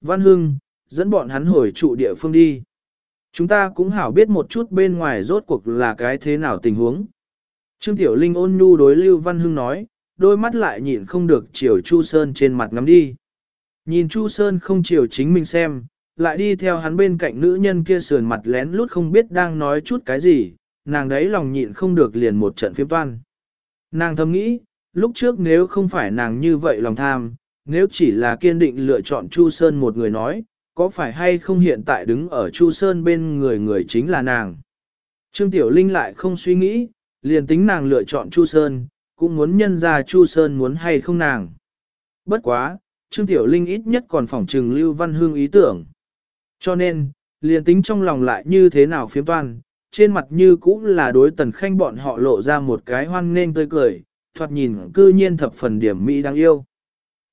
Văn Hưng, dẫn bọn hắn hồi trụ địa phương đi. Chúng ta cũng hảo biết một chút bên ngoài rốt cuộc là cái thế nào tình huống. Trương Tiểu Linh ôn nhu đối Lưu Văn Hưng nói, đôi mắt lại nhịn không được chiều Chu Sơn trên mặt ngắm đi. Nhìn Chu Sơn không chiều chính mình xem, lại đi theo hắn bên cạnh nữ nhân kia sườn mặt lén lút không biết đang nói chút cái gì, nàng đấy lòng nhịn không được liền một trận phiếm toan. Nàng thầm nghĩ, lúc trước nếu không phải nàng như vậy lòng tham, nếu chỉ là kiên định lựa chọn Chu Sơn một người nói, có phải hay không hiện tại đứng ở Chu Sơn bên người người chính là nàng. Trương Tiểu Linh lại không suy nghĩ, liền tính nàng lựa chọn Chu Sơn, cũng muốn nhân ra Chu Sơn muốn hay không nàng. Bất quá, Trương Tiểu Linh ít nhất còn phỏng trừng Lưu Văn Hương ý tưởng. Cho nên, liền tính trong lòng lại như thế nào phiếm toan, trên mặt như cũng là đối tần khanh bọn họ lộ ra một cái hoan nên tươi cười, thoạt nhìn cư nhiên thập phần điểm mỹ đáng yêu.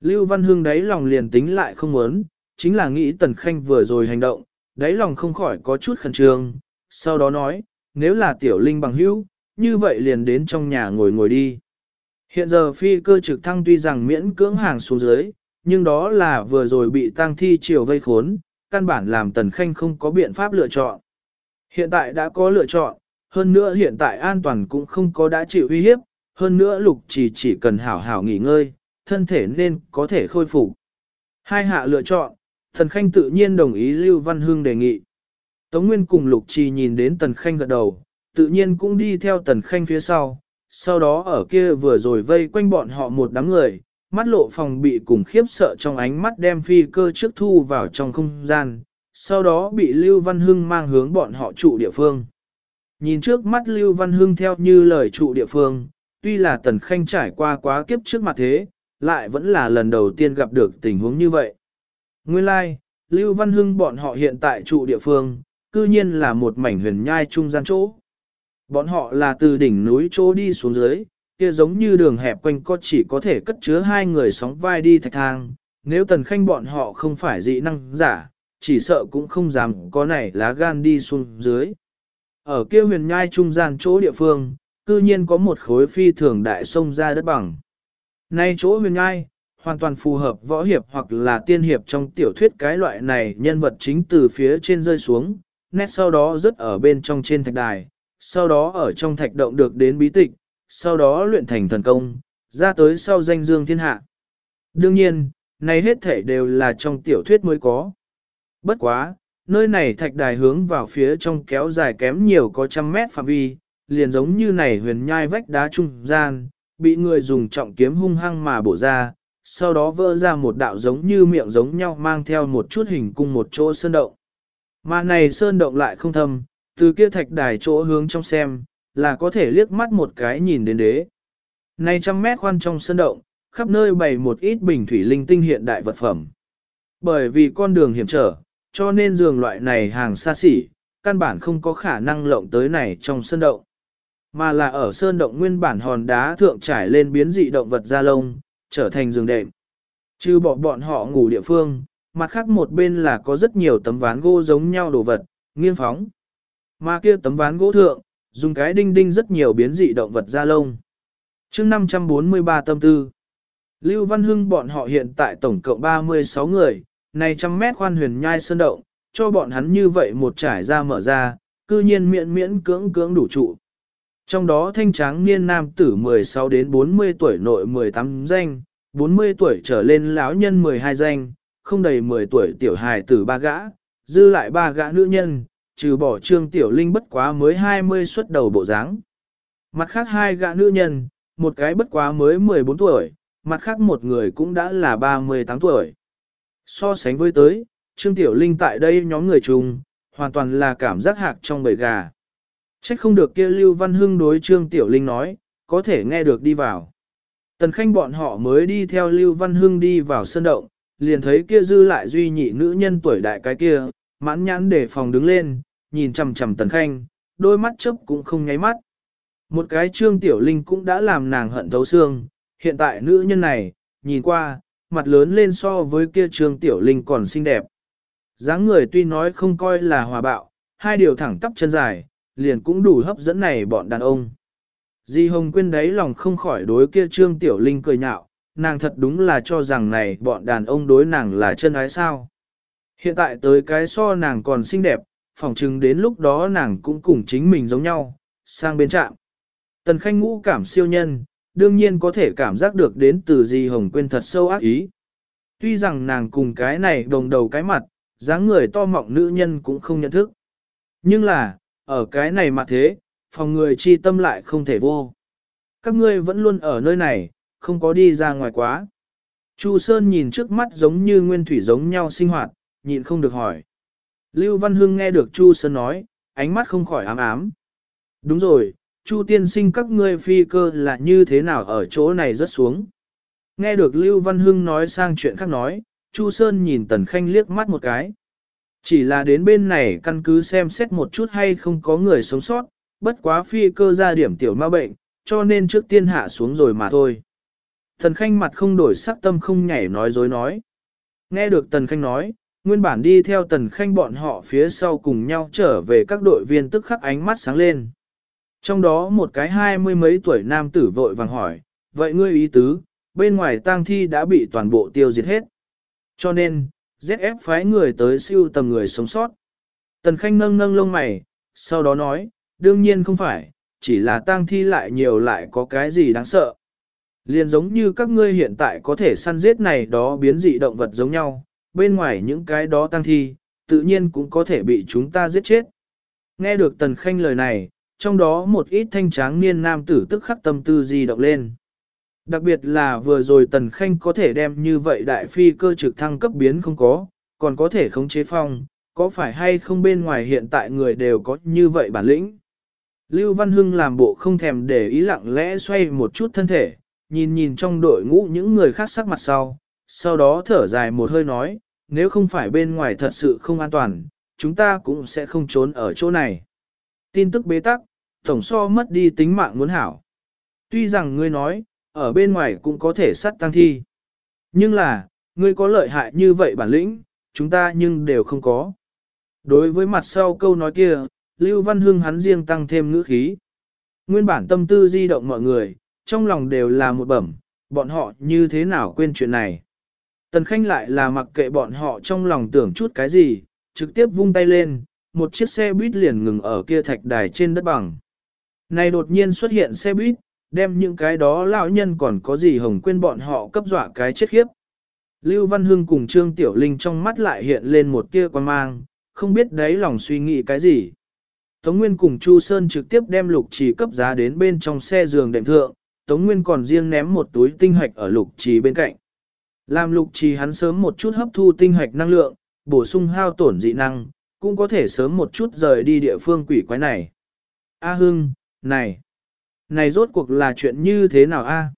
Lưu Văn Hương đáy lòng liền tính lại không muốn, chính là nghĩ tần khanh vừa rồi hành động, đáy lòng không khỏi có chút khẩn trương, sau đó nói, nếu là tiểu linh bằng hữu, như vậy liền đến trong nhà ngồi ngồi đi. Hiện giờ phi cơ trực thăng tuy rằng miễn cưỡng hàng xuống dưới, nhưng đó là vừa rồi bị Tang thi chiều vây khốn, căn bản làm Tần Khanh không có biện pháp lựa chọn. Hiện tại đã có lựa chọn, hơn nữa hiện tại an toàn cũng không có đã chịu uy hiếp, hơn nữa lục chỉ chỉ cần hảo hảo nghỉ ngơi, thân thể nên có thể khôi phục. Hai hạ lựa chọn, Tần Khanh tự nhiên đồng ý Lưu Văn Hương đề nghị. Tống Nguyên cùng lục trì nhìn đến Tần Khanh gật đầu, tự nhiên cũng đi theo Tần Khanh phía sau, sau đó ở kia vừa rồi vây quanh bọn họ một đám người, mắt lộ phòng bị cùng khiếp sợ trong ánh mắt đem phi cơ trước thu vào trong không gian, sau đó bị Lưu Văn Hưng mang hướng bọn họ trụ địa phương. Nhìn trước mắt Lưu Văn Hưng theo như lời trụ địa phương, tuy là Tần Khanh trải qua quá kiếp trước mặt thế, lại vẫn là lần đầu tiên gặp được tình huống như vậy. Nguyên lai, like, Lưu Văn Hưng bọn họ hiện tại trụ địa phương, cư nhiên là một mảnh huyền nhai trung gian chỗ. Bọn họ là từ đỉnh núi chỗ đi xuống dưới, kia giống như đường hẹp quanh co chỉ có thể cất chứa hai người sóng vai đi thạch thang, nếu tần khanh bọn họ không phải dị năng giả, chỉ sợ cũng không dám có này lá gan đi xuống dưới. Ở kia huyền nhai trung gian chỗ địa phương, cư nhiên có một khối phi thường đại sông ra đất bằng. Nay chỗ huyền nhai, hoàn toàn phù hợp võ hiệp hoặc là tiên hiệp trong tiểu thuyết cái loại này nhân vật chính từ phía trên rơi xuống, nét sau đó rất ở bên trong trên thạch đài, sau đó ở trong thạch động được đến bí tịch, sau đó luyện thành thần công, ra tới sau danh dương thiên hạ. Đương nhiên, này hết thể đều là trong tiểu thuyết mới có. Bất quá, nơi này thạch đài hướng vào phía trong kéo dài kém nhiều có trăm mét phạm vi, liền giống như này huyền nhai vách đá trung gian, bị người dùng trọng kiếm hung hăng mà bổ ra, sau đó vỡ ra một đạo giống như miệng giống nhau mang theo một chút hình cung một chỗ sơn động. Mà này sơn động lại không thâm, từ kia thạch đài chỗ hướng trong xem, là có thể liếc mắt một cái nhìn đến đế. Này trăm mét khoan trong sân động, khắp nơi bày một ít bình thủy linh tinh hiện đại vật phẩm. Bởi vì con đường hiểm trở, cho nên giường loại này hàng xa xỉ, căn bản không có khả năng lộng tới này trong sân động. Mà là ở sơn động nguyên bản hòn đá thượng trải lên biến dị động vật da lông, trở thành giường đệm. Chứ bỏ bọn họ ngủ địa phương, mặt khác một bên là có rất nhiều tấm ván gỗ giống nhau đồ vật, nghiêng phóng. Mà kia tấm ván gỗ thượng, dùng cái đinh đinh rất nhiều biến dị động vật da lông. chương 543 tâm tư, Lưu Văn Hưng bọn họ hiện tại tổng cộng 36 người, này trăm mét khoan huyền nhai sơn động, cho bọn hắn như vậy một trải ra mở ra, cư nhiên miễn miễn cưỡng cưỡng đủ trụ. Trong đó thanh tráng niên nam tử 16 đến 40 tuổi nội 18 danh, 40 tuổi trở lên lão nhân 12 danh, không đầy 10 tuổi tiểu hài tử ba gã, dư lại ba gã nữ nhân, trừ bỏ trương tiểu linh bất quá mới 20 xuất đầu bộ dáng. Mặt khác hai gã nữ nhân, một cái bất quá mới 14 tuổi, mặt khác một người cũng đã là 38 tuổi. So sánh với tới, trương tiểu linh tại đây nhóm người chung, hoàn toàn là cảm giác hạc trong bầy gà. Trách không được kia Lưu Văn Hưng đối trương tiểu linh nói, có thể nghe được đi vào. Tần khanh bọn họ mới đi theo Lưu Văn Hưng đi vào sân động, liền thấy kia dư lại duy nhị nữ nhân tuổi đại cái kia, mãn nhãn để phòng đứng lên, nhìn chằm chằm tần khanh, đôi mắt chớp cũng không nháy mắt. Một cái trương tiểu linh cũng đã làm nàng hận thấu xương, hiện tại nữ nhân này, nhìn qua, mặt lớn lên so với kia trương tiểu linh còn xinh đẹp. dáng người tuy nói không coi là hòa bạo, hai điều thẳng tắp chân dài, liền cũng đủ hấp dẫn này bọn đàn ông. Di Hồng Quyên đấy lòng không khỏi đối kia trương tiểu linh cười nhạo, nàng thật đúng là cho rằng này bọn đàn ông đối nàng là chân ái sao. Hiện tại tới cái so nàng còn xinh đẹp, phỏng chừng đến lúc đó nàng cũng cùng chính mình giống nhau, sang bên trạm. Tần Khanh ngũ cảm siêu nhân, đương nhiên có thể cảm giác được đến từ Di Hồng Quyên thật sâu ác ý. Tuy rằng nàng cùng cái này đồng đầu cái mặt, dáng người to mọng nữ nhân cũng không nhận thức. Nhưng là, ở cái này mà thế, phòng người chi tâm lại không thể vô. Các ngươi vẫn luôn ở nơi này, không có đi ra ngoài quá. Chu Sơn nhìn trước mắt giống như nguyên thủy giống nhau sinh hoạt, nhịn không được hỏi. Lưu Văn Hưng nghe được Chu Sơn nói, ánh mắt không khỏi ám ám. Đúng rồi, Chu tiên sinh các ngươi phi cơ là như thế nào ở chỗ này rất xuống. Nghe được Lưu Văn Hưng nói sang chuyện khác nói, Chu Sơn nhìn Tần Khanh liếc mắt một cái. Chỉ là đến bên này căn cứ xem xét một chút hay không có người sống sót, bất quá phi cơ ra điểm tiểu ma bệnh, cho nên trước tiên hạ xuống rồi mà thôi. Thần Khanh mặt không đổi sắc tâm không nhảy nói dối nói. Nghe được Tần Khanh nói, nguyên bản đi theo Tần Khanh bọn họ phía sau cùng nhau trở về các đội viên tức khắc ánh mắt sáng lên. Trong đó một cái hai mươi mấy tuổi nam tử vội vàng hỏi, vậy ngươi ý tứ, bên ngoài tang thi đã bị toàn bộ tiêu diệt hết. Cho nên, ZF phái người tới siêu tầm người sống sót. Tần Khanh nâng nâng lông mày, sau đó nói, đương nhiên không phải, chỉ là tang thi lại nhiều lại có cái gì đáng sợ. Liền giống như các ngươi hiện tại có thể săn giết này đó biến dị động vật giống nhau, bên ngoài những cái đó tăng thi, tự nhiên cũng có thể bị chúng ta giết chết. Nghe được Tần Khanh lời này, trong đó một ít thanh tráng niên nam tử tức khắc tâm tư di động lên. Đặc biệt là vừa rồi Tần Khanh có thể đem như vậy đại phi cơ trực thăng cấp biến không có, còn có thể khống chế phong, có phải hay không bên ngoài hiện tại người đều có như vậy bản lĩnh. Lưu Văn Hưng làm bộ không thèm để ý lặng lẽ xoay một chút thân thể, nhìn nhìn trong đội ngũ những người khác sắc mặt sau, sau đó thở dài một hơi nói, nếu không phải bên ngoài thật sự không an toàn, chúng ta cũng sẽ không trốn ở chỗ này. Tin tức bế tắc, tổng so mất đi tính mạng muốn hảo. Tuy rằng ngươi nói, ở bên ngoài cũng có thể sát tăng thi. Nhưng là, ngươi có lợi hại như vậy bản lĩnh, chúng ta nhưng đều không có. Đối với mặt sau câu nói kia, Lưu Văn Hưng hắn riêng tăng thêm ngữ khí. Nguyên bản tâm tư di động mọi người, trong lòng đều là một bẩm, bọn họ như thế nào quên chuyện này. Tần Khanh lại là mặc kệ bọn họ trong lòng tưởng chút cái gì, trực tiếp vung tay lên, một chiếc xe buýt liền ngừng ở kia thạch đài trên đất bằng. Này đột nhiên xuất hiện xe buýt, đem những cái đó lão nhân còn có gì hồng quên bọn họ cấp dọa cái chết khiếp. Lưu Văn Hưng cùng Trương Tiểu Linh trong mắt lại hiện lên một tia quan mang, không biết đấy lòng suy nghĩ cái gì. Tống Nguyên cùng Chu Sơn trực tiếp đem lục trì cấp giá đến bên trong xe giường đệm thượng, Tống Nguyên còn riêng ném một túi tinh hạch ở lục trì bên cạnh. Làm lục trì hắn sớm một chút hấp thu tinh hạch năng lượng, bổ sung hao tổn dị năng, cũng có thể sớm một chút rời đi địa phương quỷ quái này. A Hưng, này, này rốt cuộc là chuyện như thế nào a?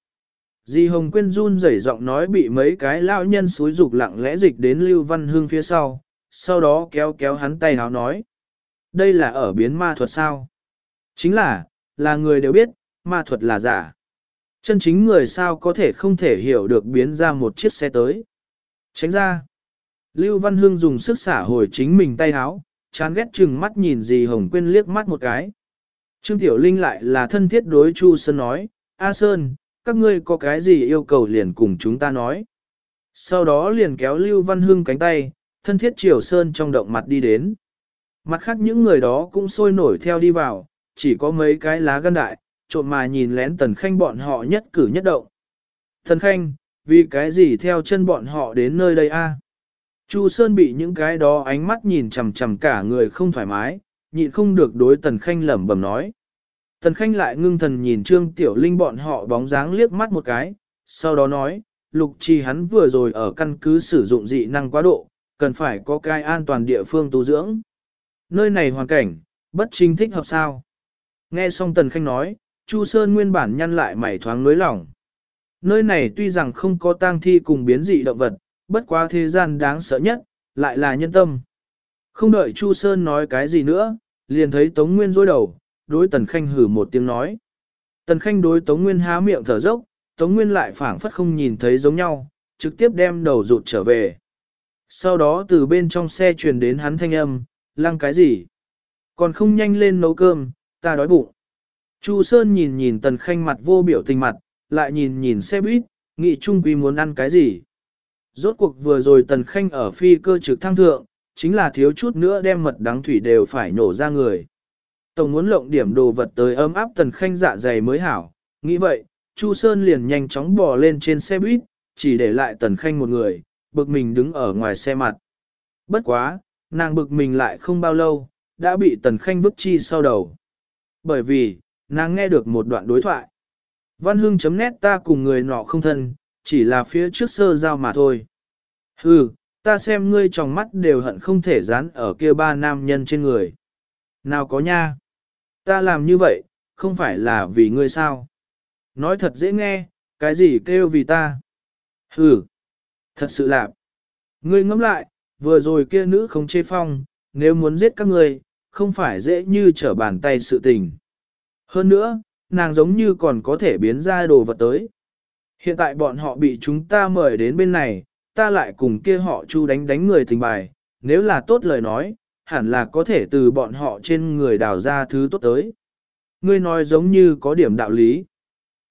Di Hồng Quyên run rẩy giọng nói bị mấy cái lão nhân suối dục lặng lẽ dịch đến Lưu Văn Hương phía sau, sau đó kéo kéo hắn tay háo nói. Đây là ở biến ma thuật sao? Chính là, là người đều biết, ma thuật là giả. Chân chính người sao có thể không thể hiểu được biến ra một chiếc xe tới. Tránh ra. Lưu Văn Hương dùng sức xả hồi chính mình tay háo, chán ghét chừng mắt nhìn Dì Hồng Quyên liếc mắt một cái. Trương Tiểu Linh lại là thân thiết đối Chu Sơn nói, A Sơn, các ngươi có cái gì yêu cầu liền cùng chúng ta nói. Sau đó liền kéo Lưu Văn Hưng cánh tay, thân thiết Triều Sơn trong động mặt đi đến. Mặt khác những người đó cũng sôi nổi theo đi vào, chỉ có mấy cái lá gan đại, trộm mà nhìn lén Tần Khanh bọn họ nhất cử nhất động. Tần Khanh, vì cái gì theo chân bọn họ đến nơi đây a? Chu Sơn bị những cái đó ánh mắt nhìn chằm chằm cả người không thoải mái, nhịn không được đối Tần Khanh lẩm bẩm nói. Tần Khanh lại ngưng thần nhìn Trương Tiểu Linh bọn họ bóng dáng liếc mắt một cái, sau đó nói, lục trì hắn vừa rồi ở căn cứ sử dụng dị năng quá độ, cần phải có cái an toàn địa phương tu dưỡng. Nơi này hoàn cảnh, bất chính thích hợp sao. Nghe xong Tần Khanh nói, Chu Sơn nguyên bản nhăn lại mảy thoáng nối lòng. Nơi này tuy rằng không có tang thi cùng biến dị động vật, bất quá thế gian đáng sợ nhất, lại là nhân tâm. Không đợi Chu Sơn nói cái gì nữa, liền thấy Tống Nguyên rối đầu, đối Tần Khanh hử một tiếng nói. Tần Khanh đối Tống Nguyên há miệng thở dốc, Tống Nguyên lại phảng phất không nhìn thấy giống nhau, trực tiếp đem đầu rụt trở về. Sau đó từ bên trong xe truyền đến hắn thanh âm, lăng cái gì? Còn không nhanh lên nấu cơm, ta đói bụng. Chu Sơn nhìn nhìn Tần Khanh mặt vô biểu tình mặt, lại nhìn nhìn xe buýt, nghĩ chung quy muốn ăn cái gì. Rốt cuộc vừa rồi Tần Khanh ở phi cơ trực thăng thượng, chính là thiếu chút nữa đem mật đắng thủy đều phải nổ ra người. Tổng muốn lộng điểm đồ vật tới ấm áp Tần Khanh dạ dày mới hảo, nghĩ vậy, Chu Sơn liền nhanh chóng bò lên trên xe buýt, chỉ để lại Tần Khanh một người, bực mình đứng ở ngoài xe mặt. Bất quá, nàng bực mình lại không bao lâu, đã bị Tần Khanh vứt chi sau đầu. Bởi vì, nàng nghe được một đoạn đối thoại. Văn hương chấm nét ta cùng người nọ không thân, chỉ là phía trước sơ giao mà thôi. Hừ, ta xem ngươi trong mắt đều hận không thể dán ở kia ba nam nhân trên người. Nào có nha. Ta làm như vậy, không phải là vì ngươi sao. Nói thật dễ nghe, cái gì kêu vì ta. Hừ, thật sự là. Ngươi ngẫm lại, vừa rồi kia nữ không chê phong, nếu muốn giết các ngươi, không phải dễ như trở bàn tay sự tình. Hơn nữa, nàng giống như còn có thể biến ra đồ vật tới. Hiện tại bọn họ bị chúng ta mời đến bên này, ta lại cùng kia họ chu đánh đánh người tình bài, nếu là tốt lời nói, hẳn là có thể từ bọn họ trên người đào ra thứ tốt tới. Ngươi nói giống như có điểm đạo lý.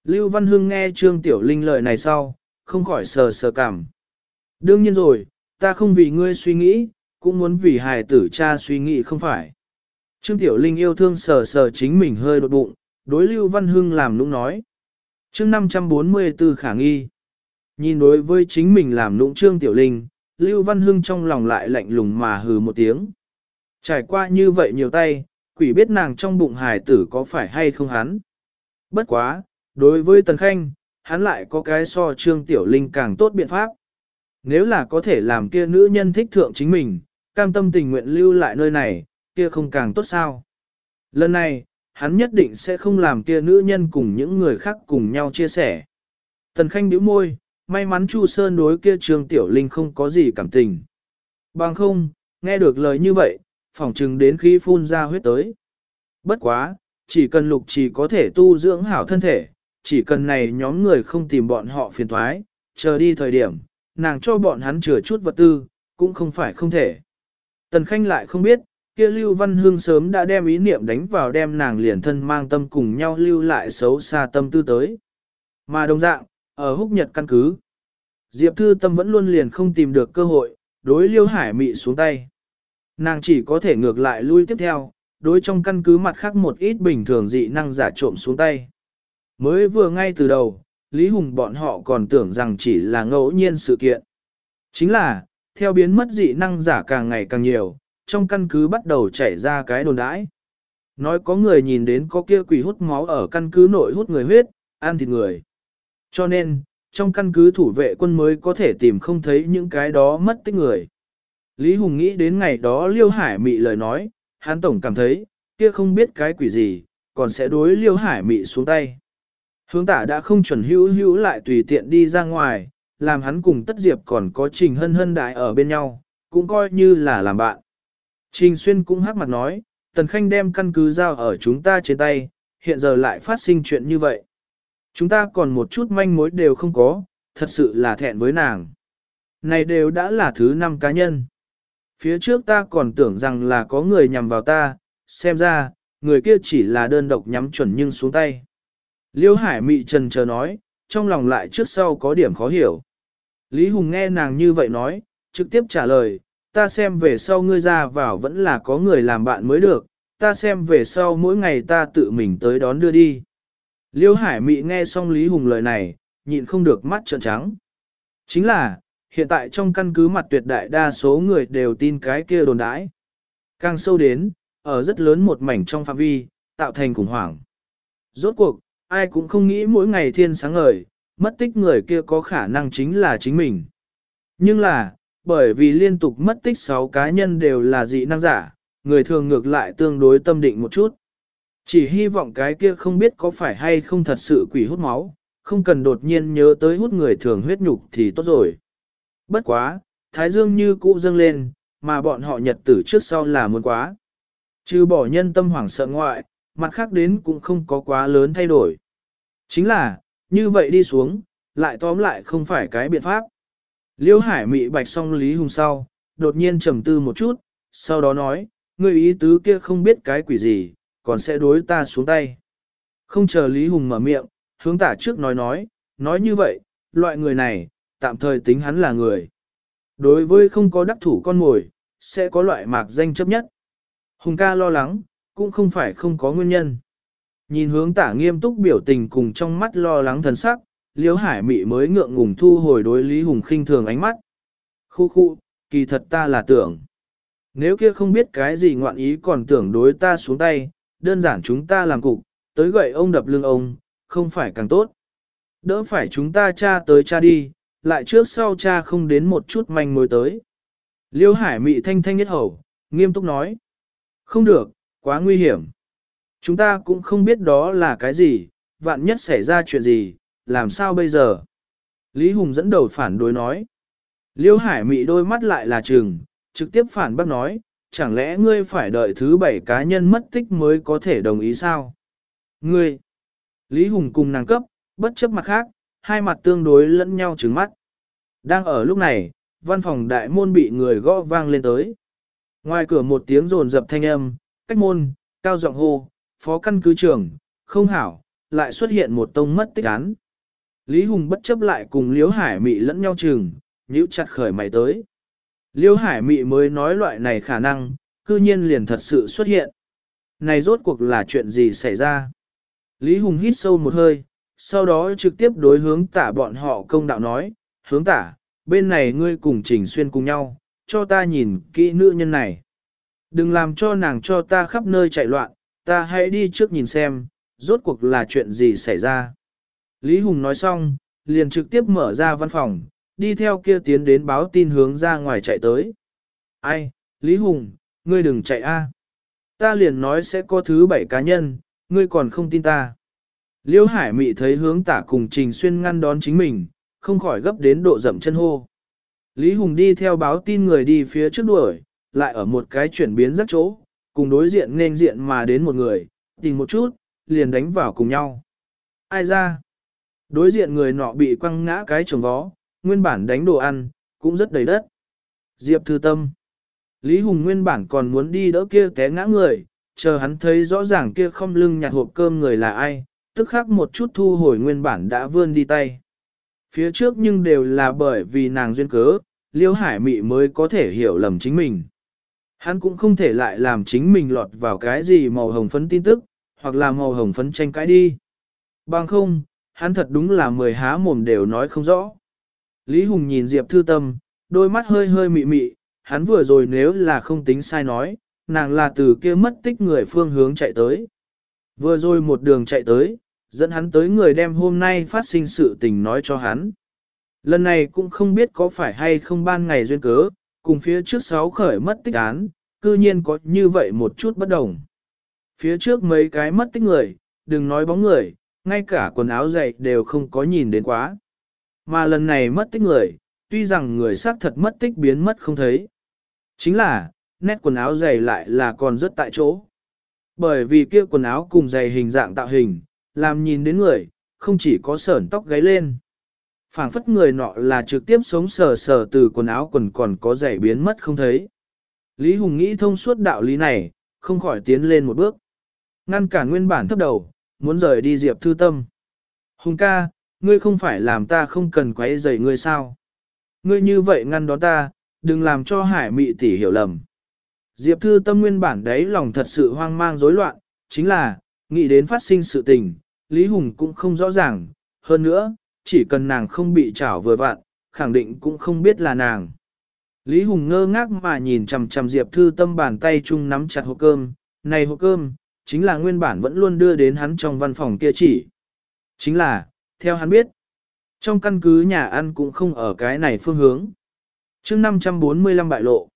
Lưu Văn Hưng nghe Trương Tiểu Linh lời này sau, không khỏi sờ sờ cảm. Đương nhiên rồi, ta không vì ngươi suy nghĩ, cũng muốn vì hài tử cha suy nghĩ không phải. Trương Tiểu Linh yêu thương sờ sờ chính mình hơi đột bụng, đối Lưu Văn Hưng làm nũng nói. chương 544 khả nghi. Nhìn đối với chính mình làm nũng Trương Tiểu Linh, Lưu Văn Hưng trong lòng lại lạnh lùng mà hừ một tiếng. Trải qua như vậy nhiều tay, quỷ biết nàng trong bụng hài tử có phải hay không hắn. Bất quá, đối với Tần Khanh, hắn lại có cái so Trương Tiểu Linh càng tốt biện pháp. Nếu là có thể làm kia nữ nhân thích thượng chính mình, cam tâm tình nguyện lưu lại nơi này, kia không càng tốt sao. Lần này, hắn nhất định sẽ không làm kia nữ nhân cùng những người khác cùng nhau chia sẻ. Tần Khanh bĩu môi, may mắn Chu Sơn đối kia Trương Tiểu Linh không có gì cảm tình. Bằng không, nghe được lời như vậy, phỏng chừng đến khi phun ra huyết tới. Bất quá, chỉ cần lục chỉ có thể tu dưỡng hảo thân thể, chỉ cần này nhóm người không tìm bọn họ phiền thoái, chờ đi thời điểm, nàng cho bọn hắn chừa chút vật tư, cũng không phải không thể. Tần Khanh lại không biết, kia Lưu Văn Hương sớm đã đem ý niệm đánh vào đem nàng liền thân mang tâm cùng nhau lưu lại xấu xa tâm tư tới. Mà đồng dạng, ở húc nhật căn cứ, Diệp Thư Tâm vẫn luôn liền không tìm được cơ hội, đối Liêu Hải Mị xuống tay. Nàng chỉ có thể ngược lại lui tiếp theo, đối trong căn cứ mặt khác một ít bình thường dị năng giả trộm xuống tay. Mới vừa ngay từ đầu, Lý Hùng bọn họ còn tưởng rằng chỉ là ngẫu nhiên sự kiện. Chính là, theo biến mất dị năng giả càng ngày càng nhiều, trong căn cứ bắt đầu chảy ra cái đồn đãi. Nói có người nhìn đến có kia quỷ hút máu ở căn cứ nội hút người huyết, ăn thịt người. Cho nên, trong căn cứ thủ vệ quân mới có thể tìm không thấy những cái đó mất tích người. Lý Hùng nghĩ đến ngày đó Liêu Hải Mị lời nói, hắn tổng cảm thấy, kia không biết cái quỷ gì, còn sẽ đối Liêu Hải Mị xuống tay. Hướng tả đã không chuẩn hữu hữu lại tùy tiện đi ra ngoài, làm hắn cùng tất diệp còn có trình hân hân đại ở bên nhau, cũng coi như là làm bạn. Trình xuyên cũng hắc mặt nói, tần khanh đem căn cứ giao ở chúng ta trên tay, hiện giờ lại phát sinh chuyện như vậy. Chúng ta còn một chút manh mối đều không có, thật sự là thẹn với nàng. Này đều đã là thứ năm cá nhân. Phía trước ta còn tưởng rằng là có người nhằm vào ta, xem ra, người kia chỉ là đơn độc nhắm chuẩn nhưng xuống tay. Liêu Hải Mị trần chờ nói, trong lòng lại trước sau có điểm khó hiểu. Lý Hùng nghe nàng như vậy nói, trực tiếp trả lời, ta xem về sau ngươi ra vào vẫn là có người làm bạn mới được, ta xem về sau mỗi ngày ta tự mình tới đón đưa đi. Liêu Hải Mị nghe xong Lý Hùng lời này, nhịn không được mắt trợn trắng. Chính là, hiện tại trong căn cứ mặt tuyệt đại đa số người đều tin cái kia đồn đãi. Càng sâu đến, ở rất lớn một mảnh trong phạm vi, tạo thành khủng hoảng. Rốt cuộc, ai cũng không nghĩ mỗi ngày thiên sáng ngời, mất tích người kia có khả năng chính là chính mình. Nhưng là, bởi vì liên tục mất tích 6 cá nhân đều là dị năng giả, người thường ngược lại tương đối tâm định một chút. Chỉ hy vọng cái kia không biết có phải hay không thật sự quỷ hút máu, không cần đột nhiên nhớ tới hút người thường huyết nhục thì tốt rồi. Bất quá, Thái Dương như cũ dâng lên, mà bọn họ nhật tử trước sau là muốn quá. Trừ bỏ nhân tâm hoảng sợ ngoại, mặt khác đến cũng không có quá lớn thay đổi. Chính là, như vậy đi xuống, lại tóm lại không phải cái biện pháp. Liêu Hải mị bạch xong Lý Hùng sau, đột nhiên trầm tư một chút, sau đó nói, người ý tứ kia không biết cái quỷ gì, còn sẽ đối ta xuống tay. Không chờ Lý Hùng mở miệng, hướng tả trước nói nói, nói như vậy, loại người này, tạm thời tính hắn là người. Đối với không có đắc thủ con mồi, sẽ có loại mạc danh chấp nhất. Hùng ca lo lắng, cũng không phải không có nguyên nhân. Nhìn hướng tả nghiêm túc biểu tình cùng trong mắt lo lắng thần sắc, Liễu hải mị mới ngượng ngùng thu hồi đối Lý Hùng khinh thường ánh mắt. Khu khu, kỳ thật ta là tưởng. Nếu kia không biết cái gì ngoạn ý còn tưởng đối ta xuống tay, đơn giản chúng ta làm cục, tới gậy ông đập lưng ông, không phải càng tốt. Đỡ phải chúng ta cha tới cha đi, lại trước sau cha không đến một chút manh mối tới. Liêu hải mị thanh thanh nhất hầu, nghiêm túc nói. Không được, quá nguy hiểm. Chúng ta cũng không biết đó là cái gì, vạn nhất xảy ra chuyện gì, làm sao bây giờ? Lý Hùng dẫn đầu phản đối nói. Liêu hải mị đôi mắt lại là trừng, trực tiếp phản bác nói, chẳng lẽ ngươi phải đợi thứ bảy cá nhân mất tích mới có thể đồng ý sao? Ngươi! Lý Hùng cùng nàng cấp, bất chấp mặt khác, hai mặt tương đối lẫn nhau trứng mắt. Đang ở lúc này, văn phòng đại môn bị người gõ vang lên tới. Ngoài cửa một tiếng rồn dập thanh âm, cách môn, cao giọng hô, phó căn cứ trưởng, không hảo, lại xuất hiện một tông mất tích án. Lý Hùng bất chấp lại cùng Liễu Hải Mị lẫn nhau chừng, nhíu chặt khởi mày tới. Liễu Hải Mị mới nói loại này khả năng, cư nhiên liền thật sự xuất hiện. Này rốt cuộc là chuyện gì xảy ra? Lý Hùng hít sâu một hơi, sau đó trực tiếp đối hướng tả bọn họ công đạo nói, hướng tả, bên này ngươi cùng Trình Xuyên cùng nhau, cho ta nhìn kỹ nữ nhân này. Đừng làm cho nàng cho ta khắp nơi chạy loạn, ta hãy đi trước nhìn xem, rốt cuộc là chuyện gì xảy ra. Lý Hùng nói xong, liền trực tiếp mở ra văn phòng, đi theo kia tiến đến báo tin hướng ra ngoài chạy tới. Ai, Lý Hùng, ngươi đừng chạy a. Ta liền nói sẽ có thứ bảy cá nhân, ngươi còn không tin ta. Liêu Hải Mị thấy hướng tả cùng Trình Xuyên ngăn đón chính mình, không khỏi gấp đến độ dậm chân hô. Lý Hùng đi theo báo tin người đi phía trước đuổi, lại ở một cái chuyển biến rất chỗ, cùng đối diện nên diện mà đến một người, tìm một chút, liền đánh vào cùng nhau. Ai ra? Đối diện người nọ bị quăng ngã cái trồng vó, nguyên bản đánh đồ ăn, cũng rất đầy đất. Diệp Thư Tâm. Lý Hùng nguyên bản còn muốn đi đỡ kia té ngã người, chờ hắn thấy rõ ràng kia không lưng nhặt hộp cơm người là ai, tức khắc một chút thu hồi nguyên bản đã vươn đi tay. Phía trước nhưng đều là bởi vì nàng duyên cớ, Liêu Hải Mị mới có thể hiểu lầm chính mình. Hắn cũng không thể lại làm chính mình lọt vào cái gì màu hồng phấn tin tức, hoặc là màu hồng phấn tranh cãi đi. Bằng không, hắn thật đúng là mười há mồm đều nói không rõ. Lý Hùng nhìn Diệp Thư Tâm, đôi mắt hơi hơi mị mị, hắn vừa rồi nếu là không tính sai nói, nàng là từ kia mất tích người phương hướng chạy tới. Vừa rồi một đường chạy tới, dẫn hắn tới người đem hôm nay phát sinh sự tình nói cho hắn. Lần này cũng không biết có phải hay không ban ngày duyên cớ, cùng phía trước sáu khởi mất tích án, cư nhiên có như vậy một chút bất đồng. Phía trước mấy cái mất tích người, đừng nói bóng người, ngay cả quần áo dày đều không có nhìn đến quá. Mà lần này mất tích người, tuy rằng người xác thật mất tích biến mất không thấy. Chính là, nét quần áo dày lại là còn rất tại chỗ. Bởi vì kia quần áo cùng dày hình dạng tạo hình, làm nhìn đến người, không chỉ có sởn tóc gáy lên. phảng phất người nọ là trực tiếp sống sờ sờ từ quần áo quần còn có dày biến mất không thấy. Lý Hùng nghĩ thông suốt đạo lý này, không khỏi tiến lên một bước. Ngăn cản nguyên bản thấp đầu, muốn rời đi Diệp Thư Tâm. Hùng ca, ngươi không phải làm ta không cần quấy rầy ngươi sao? Ngươi như vậy ngăn đón ta, đừng làm cho hải mị tỷ hiểu lầm. Diệp Thư Tâm nguyên bản đấy lòng thật sự hoang mang rối loạn, chính là, nghĩ đến phát sinh sự tình, Lý Hùng cũng không rõ ràng, hơn nữa, chỉ cần nàng không bị trảo vừa vặn, khẳng định cũng không biết là nàng. Lý Hùng ngơ ngác mà nhìn chằm chằm Diệp Thư Tâm bàn tay chung nắm chặt hộp cơm, này hộp cơm, chính là nguyên bản vẫn luôn đưa đến hắn trong văn phòng kia chỉ. Chính là, theo hắn biết, trong căn cứ nhà ăn cũng không ở cái này phương hướng. chương 545 bại lộ,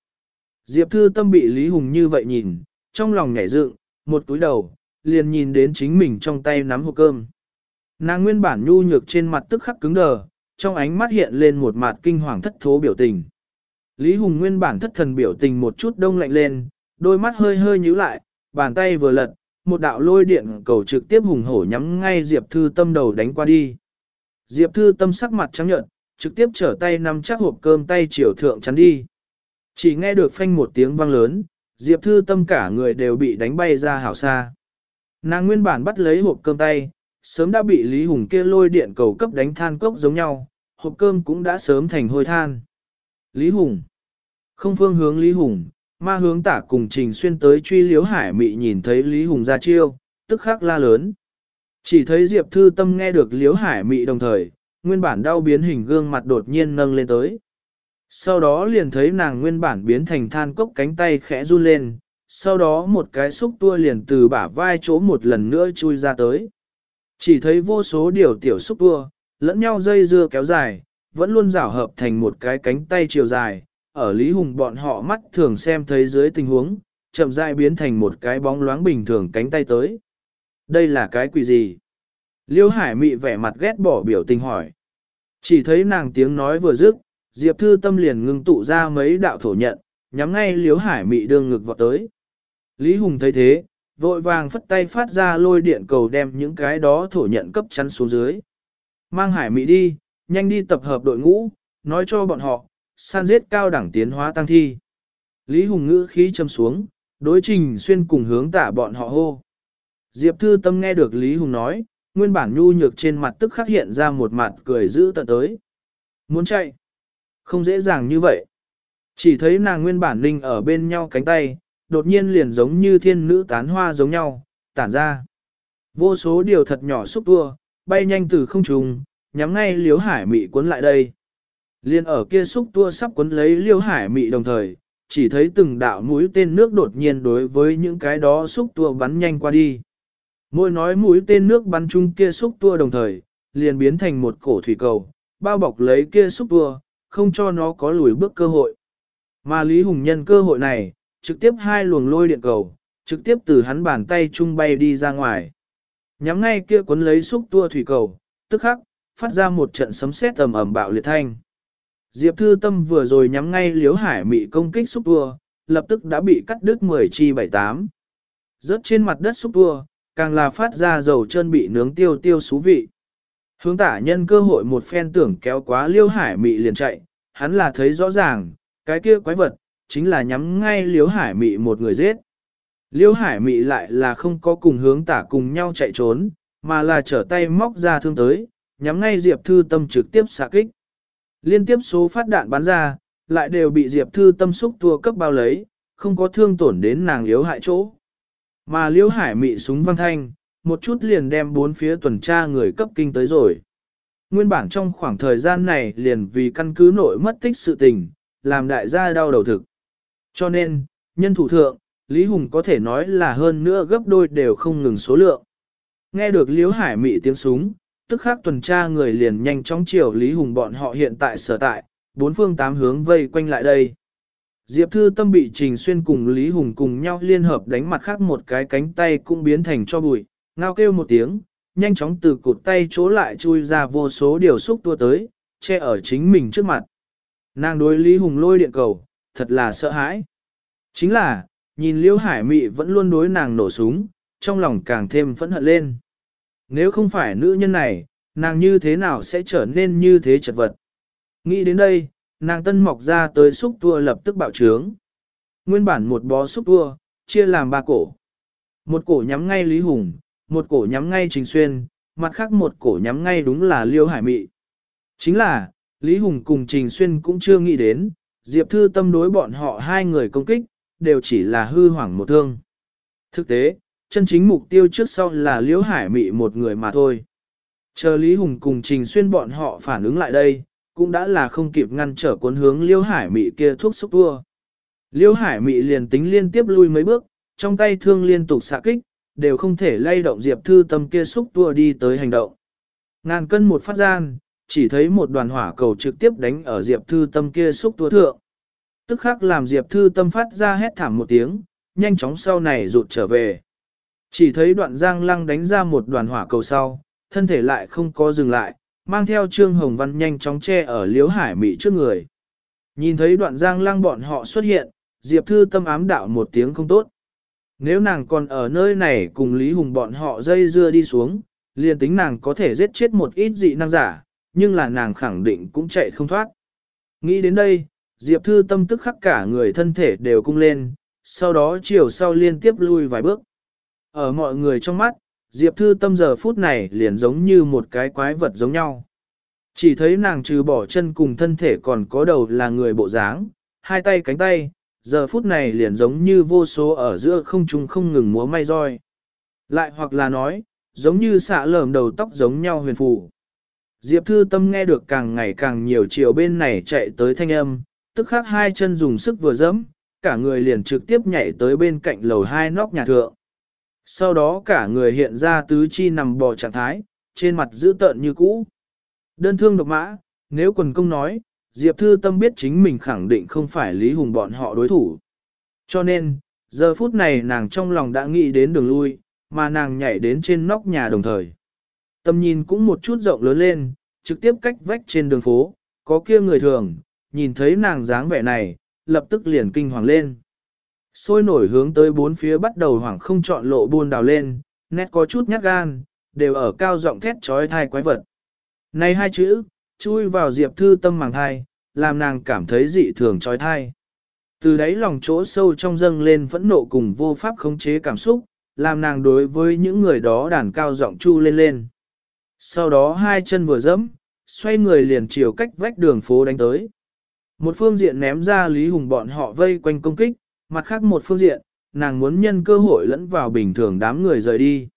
Diệp Thư Tâm bị Lý Hùng như vậy nhìn, trong lòng nhảy dựng, một túi đầu, liền nhìn đến chính mình trong tay nắm hộp cơm. Nàng nguyên bản nhu nhược trên mặt tức khắc cứng đờ, trong ánh mắt hiện lên một mặt kinh hoàng thất thố biểu tình. Lý Hùng nguyên bản thất thần biểu tình một chút đông lạnh lên, đôi mắt hơi hơi nhíu lại, bàn tay vừa lật, một đạo lôi điện cầu trực tiếp hùng hổ nhắm ngay Diệp Thư Tâm đầu đánh qua đi. Diệp Thư Tâm sắc mặt trắng nhợt, trực tiếp trở tay nắm chắc hộp cơm tay chiều thượng chắn đi. Chỉ nghe được phanh một tiếng vang lớn, Diệp Thư Tâm cả người đều bị đánh bay ra hảo xa. Nàng nguyên bản bắt lấy hộp cơm tay, sớm đã bị Lý Hùng kia lôi điện cầu cấp đánh than cốc giống nhau, hộp cơm cũng đã sớm thành hôi than. Lý Hùng. Không phương hướng Lý Hùng, ma hướng tả cùng trình xuyên tới truy liếu hải mị nhìn thấy Lý Hùng ra chiêu, tức khắc la lớn. Chỉ thấy Diệp Thư Tâm nghe được liếu hải mị đồng thời, nguyên bản đau biến hình gương mặt đột nhiên nâng lên tới. Sau đó liền thấy nàng nguyên bản biến thành than cốc cánh tay khẽ run lên, sau đó một cái xúc tua liền từ bả vai chỗ một lần nữa chui ra tới. Chỉ thấy vô số điều tiểu xúc tua, lẫn nhau dây dưa kéo dài, vẫn luôn rảo hợp thành một cái cánh tay chiều dài, ở Lý Hùng bọn họ mắt thường xem thấy dưới tình huống, chậm rãi biến thành một cái bóng loáng bình thường cánh tay tới. Đây là cái quỷ gì? Liêu Hải Mị vẻ mặt ghét bỏ biểu tình hỏi. Chỉ thấy nàng tiếng nói vừa dứt, Diệp Thư Tâm liền ngưng tụ ra mấy đạo thổ nhận, nhắm ngay Liêu Hải Mị đương ngực vọt tới. Lý Hùng thấy thế, vội vàng phất tay phát ra lôi điện cầu đem những cái đó thổ nhận cấp chắn xuống dưới. Mang Hải Mị đi, nhanh đi tập hợp đội ngũ, nói cho bọn họ, san giết cao đẳng tiến hóa tăng thi. Lý Hùng ngữ khí châm xuống, đối trình xuyên cùng hướng tả bọn họ hô. Diệp Thư Tâm nghe được Lý Hùng nói, nguyên bản nhu nhược trên mặt tức khắc hiện ra một mặt cười giữ tận tới. Muốn chạy? Không dễ dàng như vậy. Chỉ thấy nàng nguyên bản linh ở bên nhau cánh tay, đột nhiên liền giống như thiên nữ tán hoa giống nhau, tản ra. Vô số điều thật nhỏ xúc tua, bay nhanh từ không trung, nhắm ngay liếu hải mị cuốn lại đây. Liên ở kia xúc tua sắp cuốn lấy liêu hải mị đồng thời, chỉ thấy từng đạo mũi tên nước đột nhiên đối với những cái đó xúc tua bắn nhanh qua đi. Mỗi nói mũi tên nước bắn chung kia xúc tua đồng thời, liền biến thành một cổ thủy cầu, bao bọc lấy kia xúc tua, không cho nó có lùi bước cơ hội. Mà Lý Hùng nhân cơ hội này, trực tiếp hai luồng lôi điện cầu, trực tiếp từ hắn bàn tay chung bay đi ra ngoài. Nhắm ngay kia cuốn lấy xúc tua thủy cầu, tức khắc, phát ra một trận sấm sét ầm ầm bạo liệt thanh. Diệp Thư Tâm vừa rồi nhắm ngay liếu hải mị công kích xúc tua, lập tức đã bị cắt đứt 10 chi 78. Rớt trên mặt đất xúc tua, càng là phát ra dầu chân bị nướng tiêu tiêu xú vị. Hướng tả nhân cơ hội một phen tưởng kéo quá liêu hải mị liền chạy, hắn là thấy rõ ràng, cái kia quái vật, chính là nhắm ngay Liễu hải mị một người giết. Liễu hải mị lại là không có cùng hướng tả cùng nhau chạy trốn, mà là trở tay móc ra thương tới, nhắm ngay Diệp Thư Tâm trực tiếp xạ kích. Liên tiếp số phát đạn bắn ra, lại đều bị Diệp Thư Tâm xúc tua cấp bao lấy, không có thương tổn đến nàng yếu hại chỗ. Mà liễu hải mị súng văng thanh, một chút liền đem bốn phía tuần tra người cấp kinh tới rồi. Nguyên bản trong khoảng thời gian này liền vì căn cứ nội mất tích sự tình, làm đại gia đau đầu thực. Cho nên, nhân thủ thượng, Lý Hùng có thể nói là hơn nữa gấp đôi đều không ngừng số lượng. Nghe được Liễu Hải Mị tiếng súng, tức khắc tuần tra người liền nhanh chóng chiều Lý Hùng bọn họ hiện tại sở tại, bốn phương tám hướng vây quanh lại đây. Diệp Thư Tâm bị Trình Xuyên cùng Lý Hùng cùng nhau liên hợp đánh mặt khác một cái cánh tay cũng biến thành cho bụi, ngao kêu một tiếng, nhanh chóng từ cụt tay chỗ lại chui ra vô số điều xúc tua tới, che ở chính mình trước mặt. Nàng đối Lý Hùng lôi điện cầu, thật là sợ hãi. Chính là, nhìn Liêu Hải Mị vẫn luôn đối nàng nổ súng, trong lòng càng thêm phẫn hận lên. Nếu không phải nữ nhân này, nàng như thế nào sẽ trở nên như thế chật vật. Nghĩ đến đây, nàng tân mọc ra tới xúc tua lập tức bạo trướng. Nguyên bản một bó xúc tua, chia làm ba cổ. Một cổ nhắm ngay Lý Hùng, một cổ nhắm ngay Trình Xuyên, mặt khác một cổ nhắm ngay đúng là Liêu Hải Mị. Chính là, Lý Hùng cùng Trình Xuyên cũng chưa nghĩ đến, Diệp Thư tâm đối bọn họ hai người công kích, đều chỉ là hư hoảng một thương. Thực tế, chân chính mục tiêu trước sau là Liễu Hải Mị một người mà thôi. Chờ Lý Hùng cùng Trình Xuyên bọn họ phản ứng lại đây, cũng đã là không kịp ngăn trở cuốn hướng Liễu Hải Mị kia thuốc xúc tua. Liễu Hải Mị liền tính liên tiếp lui mấy bước, trong tay thương liên tục xạ kích, đều không thể lay động Diệp Thư Tâm kia xúc tua đi tới hành động. Ngàn cân một phát gian, chỉ thấy một đoàn hỏa cầu trực tiếp đánh ở Diệp Thư Tâm kia xúc tua thượng. Tức khắc làm Diệp Thư Tâm phát ra hét thảm một tiếng, nhanh chóng sau này rụt trở về. Chỉ thấy đoạn giang lăng đánh ra một đoàn hỏa cầu sau, thân thể lại không có dừng lại, mang theo Trương Hồng Văn nhanh chóng che ở liếu hải mị trước người. Nhìn thấy đoạn giang lăng bọn họ xuất hiện, Diệp Thư tâm ám đạo một tiếng không tốt. Nếu nàng còn ở nơi này cùng Lý Hùng bọn họ dây dưa đi xuống, liền tính nàng có thể giết chết một ít dị năng giả, nhưng là nàng khẳng định cũng chạy không thoát. Nghĩ đến đây, Diệp Thư tâm tức khắc cả người thân thể đều cung lên, sau đó chiều sau liên tiếp lui vài bước. Ở mọi người trong mắt, Diệp Thư Tâm giờ phút này liền giống như một cái quái vật giống nhau. Chỉ thấy nàng trừ bỏ chân cùng thân thể còn có đầu là người bộ dáng, hai tay cánh tay, giờ phút này liền giống như vô số ở giữa không trung không ngừng múa may roi. Lại hoặc là nói, giống như xạ lởm đầu tóc giống nhau huyền phù. Diệp Thư Tâm nghe được càng ngày càng nhiều chiều bên này chạy tới thanh âm, tức khắc hai chân dùng sức vừa dẫm, cả người liền trực tiếp nhảy tới bên cạnh lầu hai nóc nhà thượng. Sau đó cả người hiện ra tứ chi nằm bò trạng thái, trên mặt giữ tợn như cũ. Đơn thương độc mã, nếu quần công nói, Diệp Thư Tâm biết chính mình khẳng định không phải Lý Hùng bọn họ đối thủ. Cho nên, giờ phút này nàng trong lòng đã nghĩ đến đường lui, mà nàng nhảy đến trên nóc nhà đồng thời. Tâm nhìn cũng một chút rộng lớn lên, trực tiếp cách vách trên đường phố, có kia người thường, nhìn thấy nàng dáng vẻ này, lập tức liền kinh hoàng lên. Sôi nổi hướng tới bốn phía bắt đầu hoảng không chọn lộ buôn đào lên, nét có chút nhát gan, đều ở cao giọng thét trói thai quái vật. Này hai chữ, chui vào diệp thư tâm màng thai, làm nàng cảm thấy dị thường trói thai. Từ đấy lòng chỗ sâu trong dâng lên phẫn nộ cùng vô pháp khống chế cảm xúc, làm nàng đối với những người đó đàn cao giọng chu lên lên. Sau đó hai chân vừa dẫm, xoay người liền chiều cách vách đường phố đánh tới. Một phương diện ném ra Lý Hùng bọn họ vây quanh công kích, mặt khác một phương diện, nàng muốn nhân cơ hội lẫn vào bình thường đám người rời đi.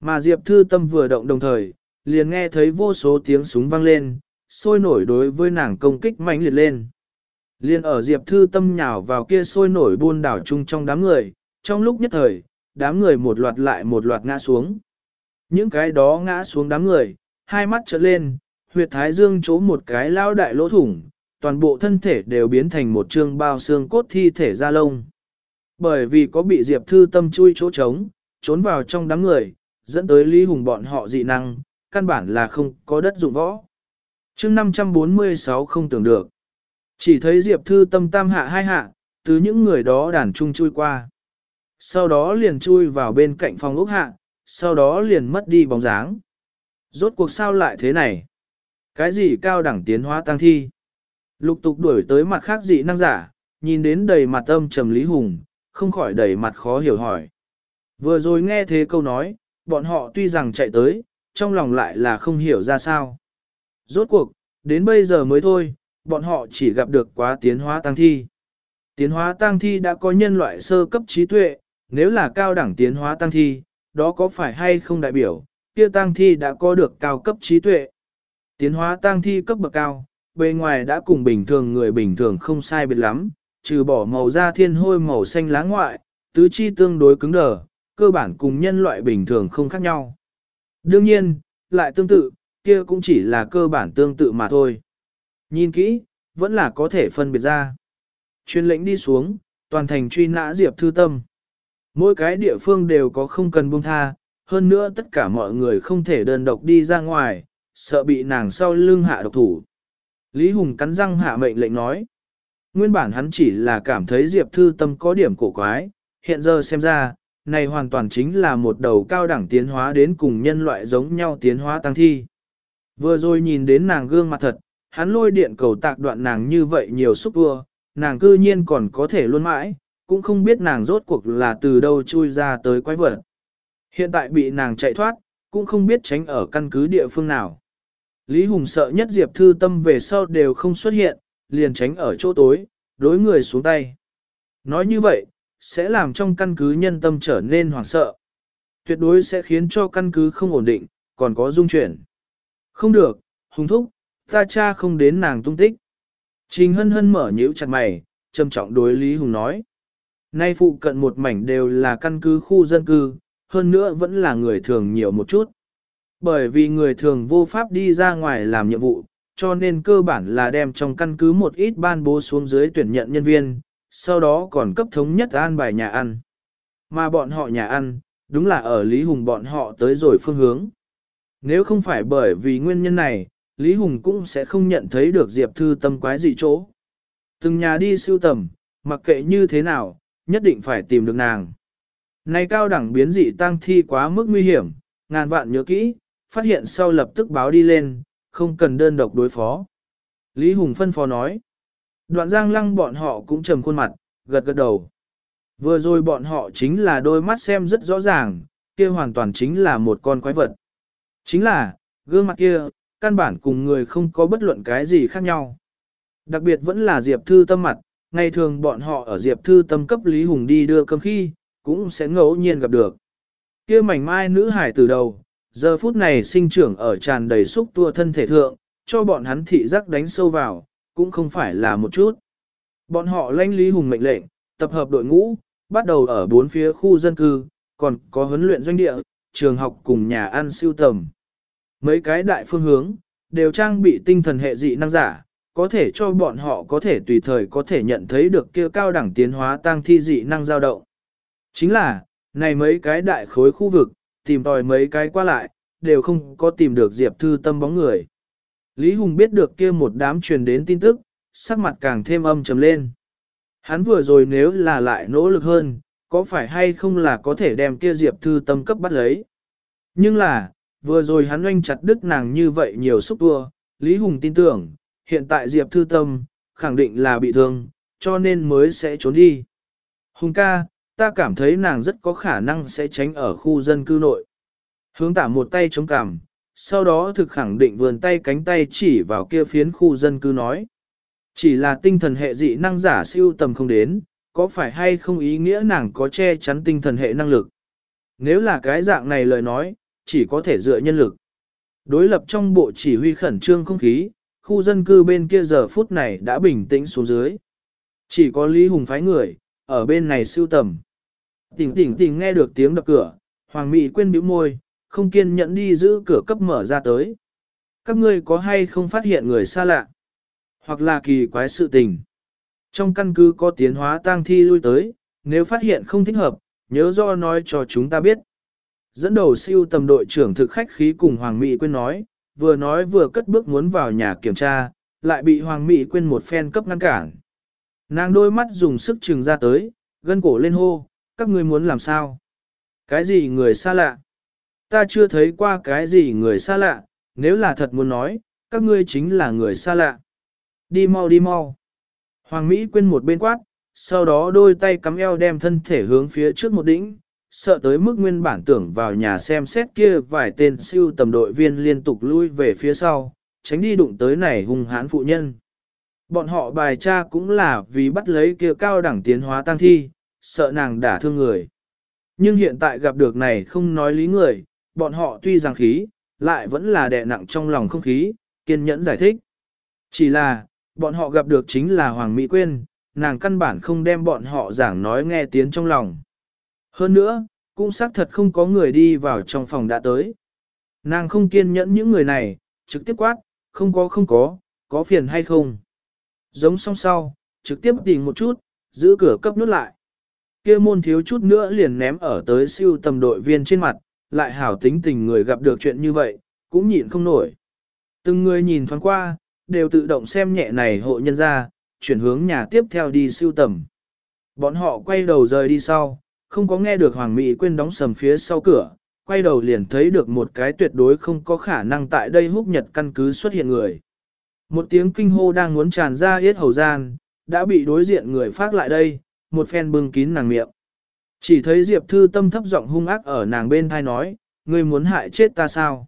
Mà Diệp Thư Tâm vừa động đồng thời, liền nghe thấy vô số tiếng súng vang lên, sôi nổi đối với nàng công kích mạnh liệt lên. Liên ở Diệp Thư Tâm nhào vào kia sôi nổi buôn đảo chung trong đám người, trong lúc nhất thời, đám người một loạt lại một loạt ngã xuống. Những cái đó ngã xuống đám người, hai mắt trợn lên, huyệt thái dương chỗ một cái lao đại lỗ thủng, toàn bộ thân thể đều biến thành một trương bao xương cốt thi thể da lông. Bởi vì có bị Diệp Thư Tâm chui chỗ trống, trốn vào trong đám người, dẫn tới Lý Hùng bọn họ dị năng, căn bản là không có đất dụng võ. chương 546 không tưởng được. Chỉ thấy Diệp Thư Tâm tam hạ hai hạ, từ những người đó đàn trung chui qua. Sau đó liền chui vào bên cạnh phòng ốc hạ, sau đó liền mất đi bóng dáng. Rốt cuộc sao lại thế này? Cái gì cao đẳng tiến hóa tăng thi? Lục tục đuổi tới mặt khác dị năng giả, nhìn đến đầy mặt âm trầm Lý Hùng, không khỏi đầy mặt khó hiểu hỏi. Vừa rồi nghe thế câu nói, bọn họ tuy rằng chạy tới, trong lòng lại là không hiểu ra sao. Rốt cuộc, đến bây giờ mới thôi, bọn họ chỉ gặp được quá tiến hóa tăng thi. Tiến hóa tăng thi đã có nhân loại sơ cấp trí tuệ, nếu là cao đẳng tiến hóa tăng thi, đó có phải hay không đại biểu, kia tăng thi đã có được cao cấp trí tuệ. Tiến hóa tăng thi cấp bậc cao, bề ngoài đã cùng bình thường người bình thường không sai biệt lắm, trừ bỏ màu da thiên hôi màu xanh lá ngoại, tứ chi tương đối cứng đờ, cơ bản cùng nhân loại bình thường không khác nhau. Đương nhiên, lại tương tự, kia cũng chỉ là cơ bản tương tự mà thôi. Nhìn kỹ, vẫn là có thể phân biệt ra. Chuyên lệnh đi xuống, toàn thành truy nã Diệp Thư Tâm. Mỗi cái địa phương đều có không cần buông tha, hơn nữa tất cả mọi người không thể đơn độc đi ra ngoài, sợ bị nàng sau lưng hạ độc thủ. Lý Hùng cắn răng hạ mệnh lệnh nói. Nguyên bản hắn chỉ là cảm thấy Diệp Thư Tâm có điểm cổ quái, hiện giờ xem ra, này hoàn toàn chính là một đầu cao đẳng tiến hóa đến cùng nhân loại giống nhau tiến hóa tăng thi. Vừa rồi nhìn đến nàng gương mặt thật, hắn lôi điện cầu tạc đoạn nàng như vậy nhiều xúc vua, nàng cư nhiên còn có thể luôn mãi, cũng không biết nàng rốt cuộc là từ đâu chui ra tới quái vật. Hiện tại bị nàng chạy thoát, cũng không biết tránh ở căn cứ địa phương nào. Lý Hùng sợ nhất Diệp Thư Tâm về sau đều không xuất hiện, liền tránh ở chỗ tối, đối người xuống tay. Nói như vậy, sẽ làm trong căn cứ nhân tâm trở nên hoảng sợ. Tuyệt đối sẽ khiến cho căn cứ không ổn định, còn có dung chuyển. Không được, Hùng Thúc, ta cha không đến nàng tung tích. Trình hân hân mở nhíu chặt mày, trầm trọng đối Lý Hùng nói. Nay phụ cận một mảnh đều là căn cứ khu dân cư, hơn nữa vẫn là người thường nhiều một chút. Bởi vì người thường vô pháp đi ra ngoài làm nhiệm vụ, cho nên cơ bản là đem trong căn cứ một ít ban bố xuống dưới tuyển nhận nhân viên, sau đó còn cấp thống nhất an bài nhà ăn. Mà bọn họ nhà ăn, đúng là ở Lý Hùng bọn họ tới rồi phương hướng. Nếu không phải bởi vì nguyên nhân này, Lý Hùng cũng sẽ không nhận thấy được Diệp Thư tâm quái gì chỗ. Từng nhà đi siêu tầm, mặc kệ như thế nào, nhất định phải tìm được nàng. Này cao đẳng biến dị tăng thi quá mức nguy hiểm, ngàn vạn nhớ kỹ, phát hiện sau lập tức báo đi lên, không cần đơn độc đối phó. Lý Hùng phân phó nói. Đoạn giang lăng bọn họ cũng trầm khuôn mặt, gật gật đầu. Vừa rồi bọn họ chính là đôi mắt xem rất rõ ràng, kia hoàn toàn chính là một con quái vật. Chính là, gương mặt kia, căn bản cùng người không có bất luận cái gì khác nhau. Đặc biệt vẫn là Diệp Thư Tâm mặt, ngày thường bọn họ ở Diệp Thư Tâm cấp Lý Hùng đi đưa cơm khi, cũng sẽ ngẫu nhiên gặp được. kia mảnh mai nữ hải từ đầu, giờ phút này sinh trưởng ở tràn đầy xúc tua thân thể thượng, cho bọn hắn thị giác đánh sâu vào, cũng không phải là một chút. Bọn họ lãnh Lý Hùng mệnh lệnh, tập hợp đội ngũ, bắt đầu ở bốn phía khu dân cư, còn có huấn luyện doanh địa, trường học cùng nhà ăn siêu tầm. Mấy cái đại phương hướng, đều trang bị tinh thần hệ dị năng giả, có thể cho bọn họ có thể tùy thời có thể nhận thấy được kia cao đẳng tiến hóa tăng thi dị năng dao động. Chính là, này mấy cái đại khối khu vực, tìm tòi mấy cái qua lại, đều không có tìm được Diệp Thư Tâm bóng người. Lý Hùng biết được kia một đám truyền đến tin tức, sắc mặt càng thêm âm trầm lên. Hắn vừa rồi nếu là lại nỗ lực hơn, có phải hay không là có thể đem kia Diệp Thư Tâm cấp bắt lấy. Nhưng là, vừa rồi hắn oanh chặt đứt nàng như vậy nhiều xúc tua, Lý Hùng tin tưởng, hiện tại Diệp Thư Tâm, khẳng định là bị thương, cho nên mới sẽ trốn đi. Hùng ca, ta cảm thấy nàng rất có khả năng sẽ tránh ở khu dân cư nội. Hướng tả một tay chống cằm, sau đó thực khẳng định vườn tay cánh tay chỉ vào kia phiến khu dân cư nói. Chỉ là tinh thần hệ dị năng giả siêu tầm không đến, có phải hay không ý nghĩa nàng có che chắn tinh thần hệ năng lực. Nếu là cái dạng này lời nói, chỉ có thể dựa nhân lực. Đối lập trong bộ chỉ huy khẩn trương không khí, khu dân cư bên kia giờ phút này đã bình tĩnh xuống dưới. Chỉ có Lý Hùng phái người, ở bên này siêu tầm. Tỉnh tỉnh tỉnh nghe được tiếng đập cửa, Hoàng Mỹ quên bĩu môi, không kiên nhẫn đi giữ cửa cấp mở ra tới. Các ngươi có hay không phát hiện người xa lạ? Hoặc là kỳ quái sự tình? Trong căn cứ có tiến hóa tang thi lui tới, nếu phát hiện không thích hợp, nhớ do nói cho chúng ta biết. Dẫn đầu siêu tầm đội trưởng thực khách khí cùng Hoàng Mỹ quên nói, vừa nói vừa cất bước muốn vào nhà kiểm tra, lại bị Hoàng Mỹ quên một phen cấp ngăn cản. Nàng đôi mắt dùng sức trừng ra tới, gân cổ lên hô, các ngươi muốn làm sao? Cái gì người xa lạ? Ta chưa thấy qua cái gì người xa lạ, nếu là thật muốn nói, các ngươi chính là người xa lạ. Đi mau đi mau. Hoàng Mỹ quên một bên quát, sau đó đôi tay cắm eo đem thân thể hướng phía trước một đỉnh, sợ tới mức nguyên bản tưởng vào nhà xem xét kia vài tên siêu tầm đội viên liên tục lui về phía sau, tránh đi đụng tới này hung hãn phụ nhân. Bọn họ bài tra cũng là vì bắt lấy kia cao đẳng tiến hóa tăng thi, sợ nàng đả thương người. Nhưng hiện tại gặp được này không nói lý người, bọn họ tuy rằng khí, lại vẫn là đè nặng trong lòng không khí, kiên nhẫn giải thích. Chỉ là, bọn họ gặp được chính là Hoàng Mỹ Quyên, nàng căn bản không đem bọn họ giảng nói nghe tiếng trong lòng. Hơn nữa, cũng xác thật không có người đi vào trong phòng đã tới. Nàng không kiên nhẫn những người này, trực tiếp quát, không có không có, có phiền hay không. Giống song sau, trực tiếp tìm một chút, giữ cửa cấp nút lại. kia môn thiếu chút nữa liền ném ở tới siêu tầm đội viên trên mặt, lại hảo tính tình người gặp được chuyện như vậy, cũng nhịn không nổi. Từng người nhìn thoáng qua, đều tự động xem nhẹ này hộ nhân ra, chuyển hướng nhà tiếp theo đi siêu tầm. Bọn họ quay đầu rời đi sau, không có nghe được Hoàng Mỹ quên đóng sầm phía sau cửa, quay đầu liền thấy được một cái tuyệt đối không có khả năng tại đây húc nhật căn cứ xuất hiện người. Một tiếng kinh hô đang muốn tràn ra yết hầu gian, đã bị đối diện người phát lại đây, một phen bưng kín nàng miệng. Chỉ thấy Diệp Thư Tâm thấp giọng hung ác ở nàng bên thai nói, ngươi muốn hại chết ta sao?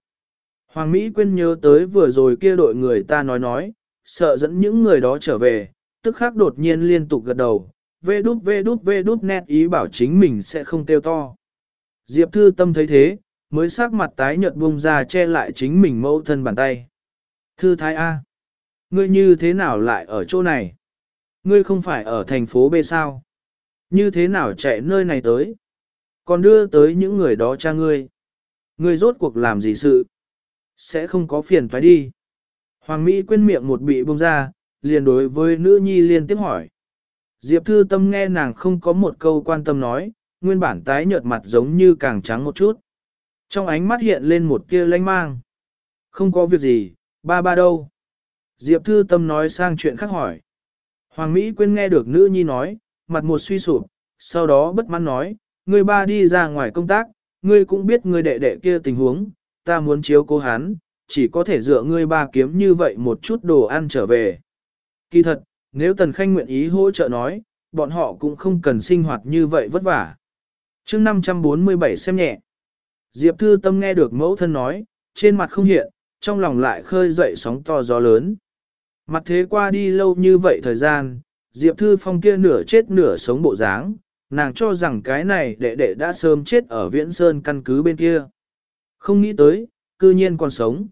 Hoàng Mỹ quên nhớ tới vừa rồi kia đội người ta nói nói, sợ dẫn những người đó trở về, tức khắc đột nhiên liên tục gật đầu, vê đút vê đút vê đút nét ý bảo chính mình sẽ không tiêu to. Diệp Thư Tâm thấy thế, mới sắc mặt tái nhợt bông ra che lại chính mình mẫu thân bàn tay. Thư Thái A, ngươi như thế nào lại ở chỗ này? Ngươi không phải ở thành phố B sao? Như thế nào chạy nơi này tới? Còn đưa tới những người đó cha ngươi. Ngươi rốt cuộc làm gì sự? Sẽ không có phiền phải đi. Hoàng Mỹ quên miệng một bị bông ra, liền đối với nữ nhi liên tiếp hỏi. Diệp Thư Tâm nghe nàng không có một câu quan tâm nói, nguyên bản tái nhợt mặt giống như càng trắng một chút. Trong ánh mắt hiện lên một tia lanh mang. Không có việc gì, ba ba đâu? Diệp Thư Tâm nói sang chuyện khác hỏi. Hoàng Mỹ quên nghe được nữ nhi nói, mặt một suy sụp, sau đó bất mãn nói, người ba đi ra ngoài công tác, ngươi cũng biết người đệ đệ kia tình huống, ta muốn chiếu cố hắn, chỉ có thể dựa ngươi ba kiếm như vậy một chút đồ ăn trở về. Kỳ thật, nếu Tần Khanh nguyện ý hỗ trợ nói, bọn họ cũng không cần sinh hoạt như vậy vất vả. chương 547 xem nhẹ. Diệp Thư Tâm nghe được mẫu thân nói, trên mặt không hiện, trong lòng lại khơi dậy sóng to gió lớn. Mặt thế qua đi lâu như vậy thời gian, Diệp Thư Phong kia nửa chết nửa sống bộ dáng, nàng cho rằng cái này đệ đệ đã sớm chết ở Viễn Sơn căn cứ bên kia. Không nghĩ tới, cư nhiên còn sống.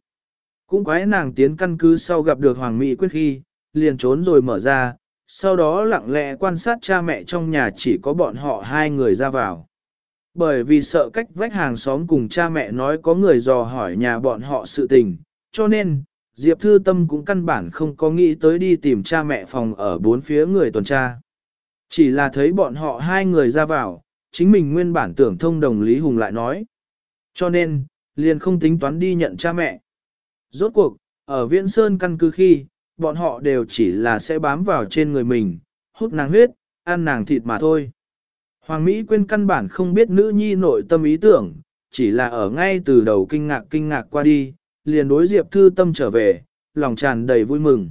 Cũng quái nàng tiến căn cứ sau gặp được Hoàng Mỹ Quyết khi, liền trốn rồi mở ra, sau đó lặng lẽ quan sát cha mẹ trong nhà chỉ có bọn họ hai người ra vào. Bởi vì sợ cách vách hàng xóm cùng cha mẹ nói có người dò hỏi nhà bọn họ sự tình, cho nên, Diệp Thư Tâm cũng căn bản không có nghĩ tới đi tìm cha mẹ phòng ở bốn phía người tuần tra. Chỉ là thấy bọn họ hai người ra vào, chính mình nguyên bản tưởng thông đồng Lý Hùng lại nói. Cho nên, liền không tính toán đi nhận cha mẹ. Rốt cuộc, ở Viễn Sơn căn cứ khi, bọn họ đều chỉ là sẽ bám vào trên người mình, hút nàng huyết, ăn nàng thịt mà thôi. Hoàng Mỹ quên căn bản không biết nữ nhi nội tâm ý tưởng, chỉ là ở ngay từ đầu kinh ngạc kinh ngạc qua đi, liền đối Diệp Thư Tâm trở về, lòng tràn đầy vui mừng.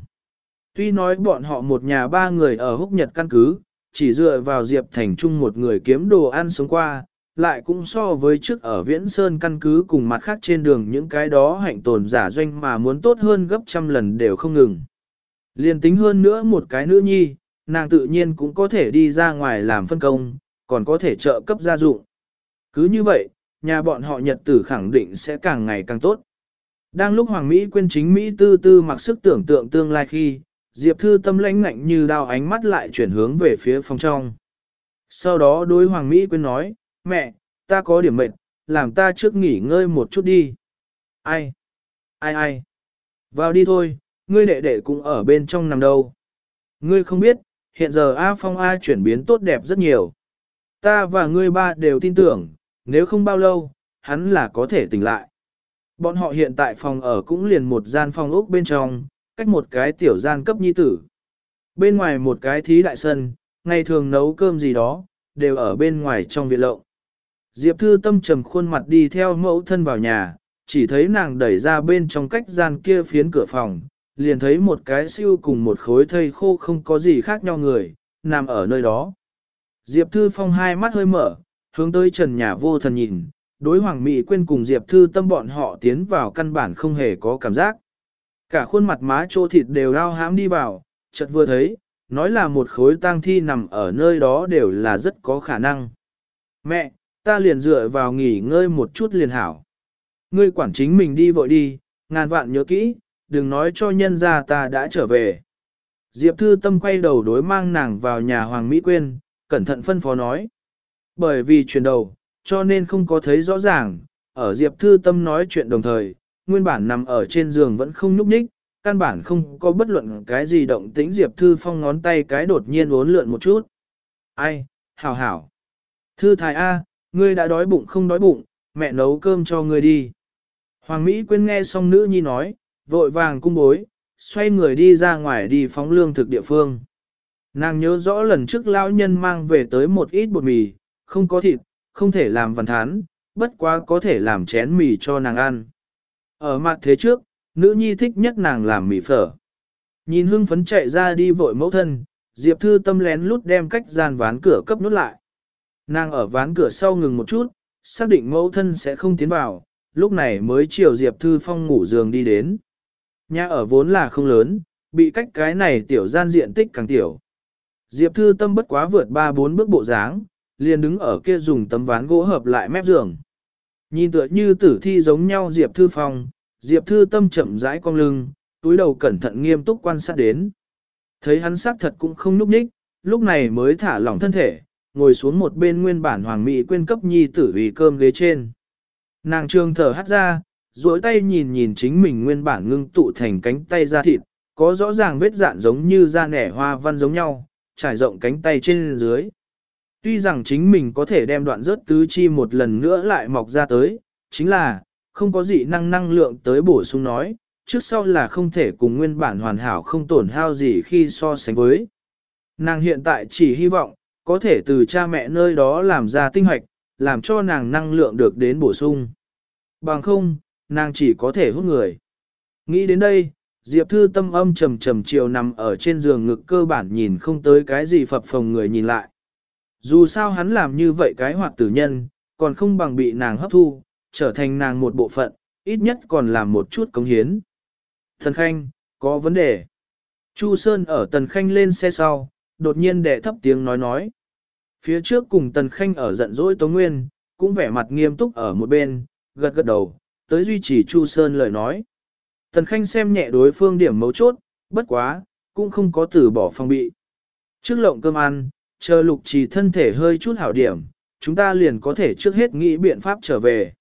Tuy nói bọn họ một nhà ba người ở húc nhật căn cứ, chỉ dựa vào Diệp Thành Trung một người kiếm đồ ăn sống qua, lại cũng so với trước ở Viễn Sơn căn cứ cùng mặt khác trên đường những cái đó hạnh tồn giả doanh mà muốn tốt hơn gấp trăm lần đều không ngừng. Liên tính hơn nữa một cái nữ nhi, nàng tự nhiên cũng có thể đi ra ngoài làm phân công, còn có thể trợ cấp gia dụng. Cứ như vậy, nhà bọn họ nhật tử khẳng định sẽ càng ngày càng tốt. Đang lúc Hoàng Mỹ quên chính Mỹ tư tư mặc sức tưởng tượng tương lai khi, Diệp Thư tâm lãnh ngạnh như đao ánh mắt lại chuyển hướng về phía phòng trong. Sau đó đối Hoàng Mỹ quên nói, mẹ, ta có điểm mệt, làm ta trước nghỉ ngơi một chút đi. Ai? Ai ai? Vào đi thôi, ngươi đệ đệ cũng ở bên trong nằm đâu. Ngươi không biết, hiện giờ A Phong A chuyển biến tốt đẹp rất nhiều. Ta và ngươi ba đều tin tưởng, nếu không bao lâu, hắn là có thể tỉnh lại. Bọn họ hiện tại phòng ở cũng liền một gian phòng ốc bên trong, cách một cái tiểu gian cấp nhi tử. Bên ngoài một cái thí đại sân, ngày thường nấu cơm gì đó, đều ở bên ngoài trong viện lộng. Diệp Thư Tâm trầm khuôn mặt đi theo mẫu thân vào nhà, chỉ thấy nàng đẩy ra bên trong cách gian kia phiến cửa phòng, liền thấy một cái siêu cùng một khối thây khô không có gì khác nhau người, nằm ở nơi đó. Diệp Thư Phong hai mắt hơi mở, hướng tới trần nhà vô thần nhìn, đối Hoàng Mỹ quên cùng Diệp Thư Tâm bọn họ tiến vào căn bản không hề có cảm giác. Cả khuôn mặt má trô thịt đều lao hãm đi vào, chợt vừa thấy, nói là một khối tang thi nằm ở nơi đó đều là rất có khả năng. Mẹ, ta liền dựa vào nghỉ ngơi một chút liền hảo. Ngươi quản chính mình đi vội đi, ngàn vạn nhớ kỹ, đừng nói cho nhân ra ta đã trở về. Diệp Thư Tâm quay đầu đối mang nàng vào nhà Hoàng Mỹ Quyên, cẩn thận phân phó nói. Bởi vì chuyển đầu, cho nên không có thấy rõ ràng, ở Diệp Thư Tâm nói chuyện đồng thời, nguyên bản nằm ở trên giường vẫn không nhúc nhích, căn bản không có bất luận cái gì động tĩnh Diệp Thư Phong ngón tay cái đột nhiên uốn lượn một chút. Ai, hảo hảo. Thư thái A, ngươi đã đói bụng không đói bụng, mẹ nấu cơm cho ngươi đi. Hoàng Mỹ quyên nghe xong nữ nhi nói, vội vàng cung bối, xoay người đi ra ngoài đi phóng lương thực địa phương. Nàng nhớ rõ lần trước lão nhân mang về tới một ít bột mì, không có thịt, không thể làm văn thán, bất quá có thể làm chén mì cho nàng ăn. Ở mặt thế trước, nữ nhi thích nhất nàng làm mì phở. Nhìn hưng phấn chạy ra đi vội mẫu thân, Diệp Thư tâm lén lút đem cách gian ván cửa cấp nút lại. Nàng ở ván cửa sau ngừng một chút, xác định mẫu thân sẽ không tiến vào, lúc này mới chiều Diệp Thư Phong ngủ giường đi đến. Nhà ở vốn là không lớn, bị cách cái này tiểu gian diện tích càng tiểu. Diệp Thư Tâm bất quá vượt ba bốn bước bộ dáng, liền đứng ở kia dùng tấm ván gỗ hợp lại mép giường. Nhìn tựa như tử thi giống nhau Diệp Thư Phong, Diệp Thư Tâm chậm rãi cong lưng, túi đầu cẩn thận nghiêm túc quan sát đến. Thấy hắn sắc thật cũng không núp ních, lúc này mới thả lỏng thân thể, ngồi xuống một bên nguyên bản hoàng mỹ quên cấp nhi tử vì cơm ghế trên. Nàng trương thở hắt ra, duỗi tay nhìn nhìn chính mình nguyên bản ngưng tụ thành cánh tay da thịt, có rõ ràng vết dạn giống như da nẻ hoa văn giống nhau, trải rộng cánh tay trên dưới. Tuy rằng chính mình có thể đem đoạn rớt tứ chi một lần nữa lại mọc ra tới, chính là, không có gì năng năng lượng tới bổ sung nói, trước sau là không thể cùng nguyên bản hoàn hảo không tổn hao gì khi so sánh với. Nàng hiện tại chỉ hy vọng, có thể từ cha mẹ nơi đó làm ra tinh hoạch, làm cho nàng năng lượng được đến bổ sung. Bằng không, nàng chỉ có thể hút người. Nghĩ đến đây, Diệp Thư tâm âm trầm trầm chiều nằm ở trên giường ngực cơ bản nhìn không tới cái gì phập phồng người nhìn lại. Dù sao hắn làm như vậy cái hoạt tử nhân, còn không bằng bị nàng hấp thu, trở thành nàng một bộ phận, ít nhất còn làm một chút cống hiến. Tần Khanh, có vấn đề. Chu Sơn ở Tần Khanh lên xe sau, đột nhiên đệ thấp tiếng nói nói. Phía trước cùng Tần Khanh ở giận dỗi Tống Nguyên, cũng vẻ mặt nghiêm túc ở một bên, gật gật đầu, tới duy trì Chu Sơn lời nói. Tần Khanh xem nhẹ đối phương điểm mấu chốt, bất quá, cũng không có từ bỏ phòng bị. Trước lộng cơm ăn, chờ lục trì thân thể hơi chút hảo điểm, chúng ta liền có thể trước hết nghĩ biện pháp trở về.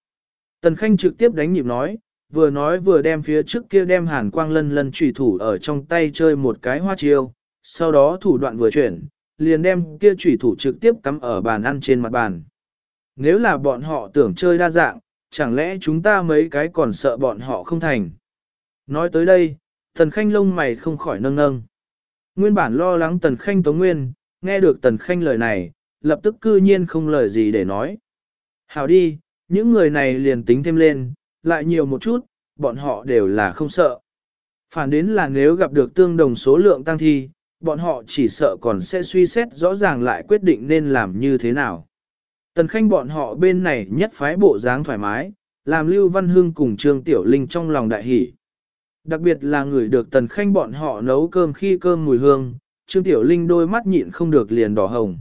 Tần Khanh trực tiếp đánh nhịp nói, vừa nói vừa đem phía trước kia đem hàn quang lân lân trùy thủ ở trong tay chơi một cái hoa chiêu, sau đó thủ đoạn vừa chuyển, liền đem kia trùy thủ trực tiếp cắm ở bàn ăn trên mặt bàn. Nếu là bọn họ tưởng chơi đa dạng, chẳng lẽ chúng ta mấy cái còn sợ bọn họ không thành. Nói tới đây, Tần Khanh lông mày không khỏi nâng nâng. Nguyên bản lo lắng Tần Khanh Tống Nguyên, nghe được Tần Khanh lời này, lập tức cư nhiên không lời gì để nói. Hảo đi, những người này liền tính thêm lên, lại nhiều một chút, bọn họ đều là không sợ. Phản đến là nếu gặp được tương đồng số lượng tăng thi, bọn họ chỉ sợ còn sẽ suy xét rõ ràng lại quyết định nên làm như thế nào. Tần Khanh bọn họ bên này nhất phái bộ dáng thoải mái, làm Lưu Văn Hưng cùng Trương Tiểu Linh trong lòng đại hỷ. Đặc biệt là người được Tần Khanh bọn họ nấu cơm khi cơm mùi hương, Trương Tiểu Linh đôi mắt nhịn không được liền đỏ hồng.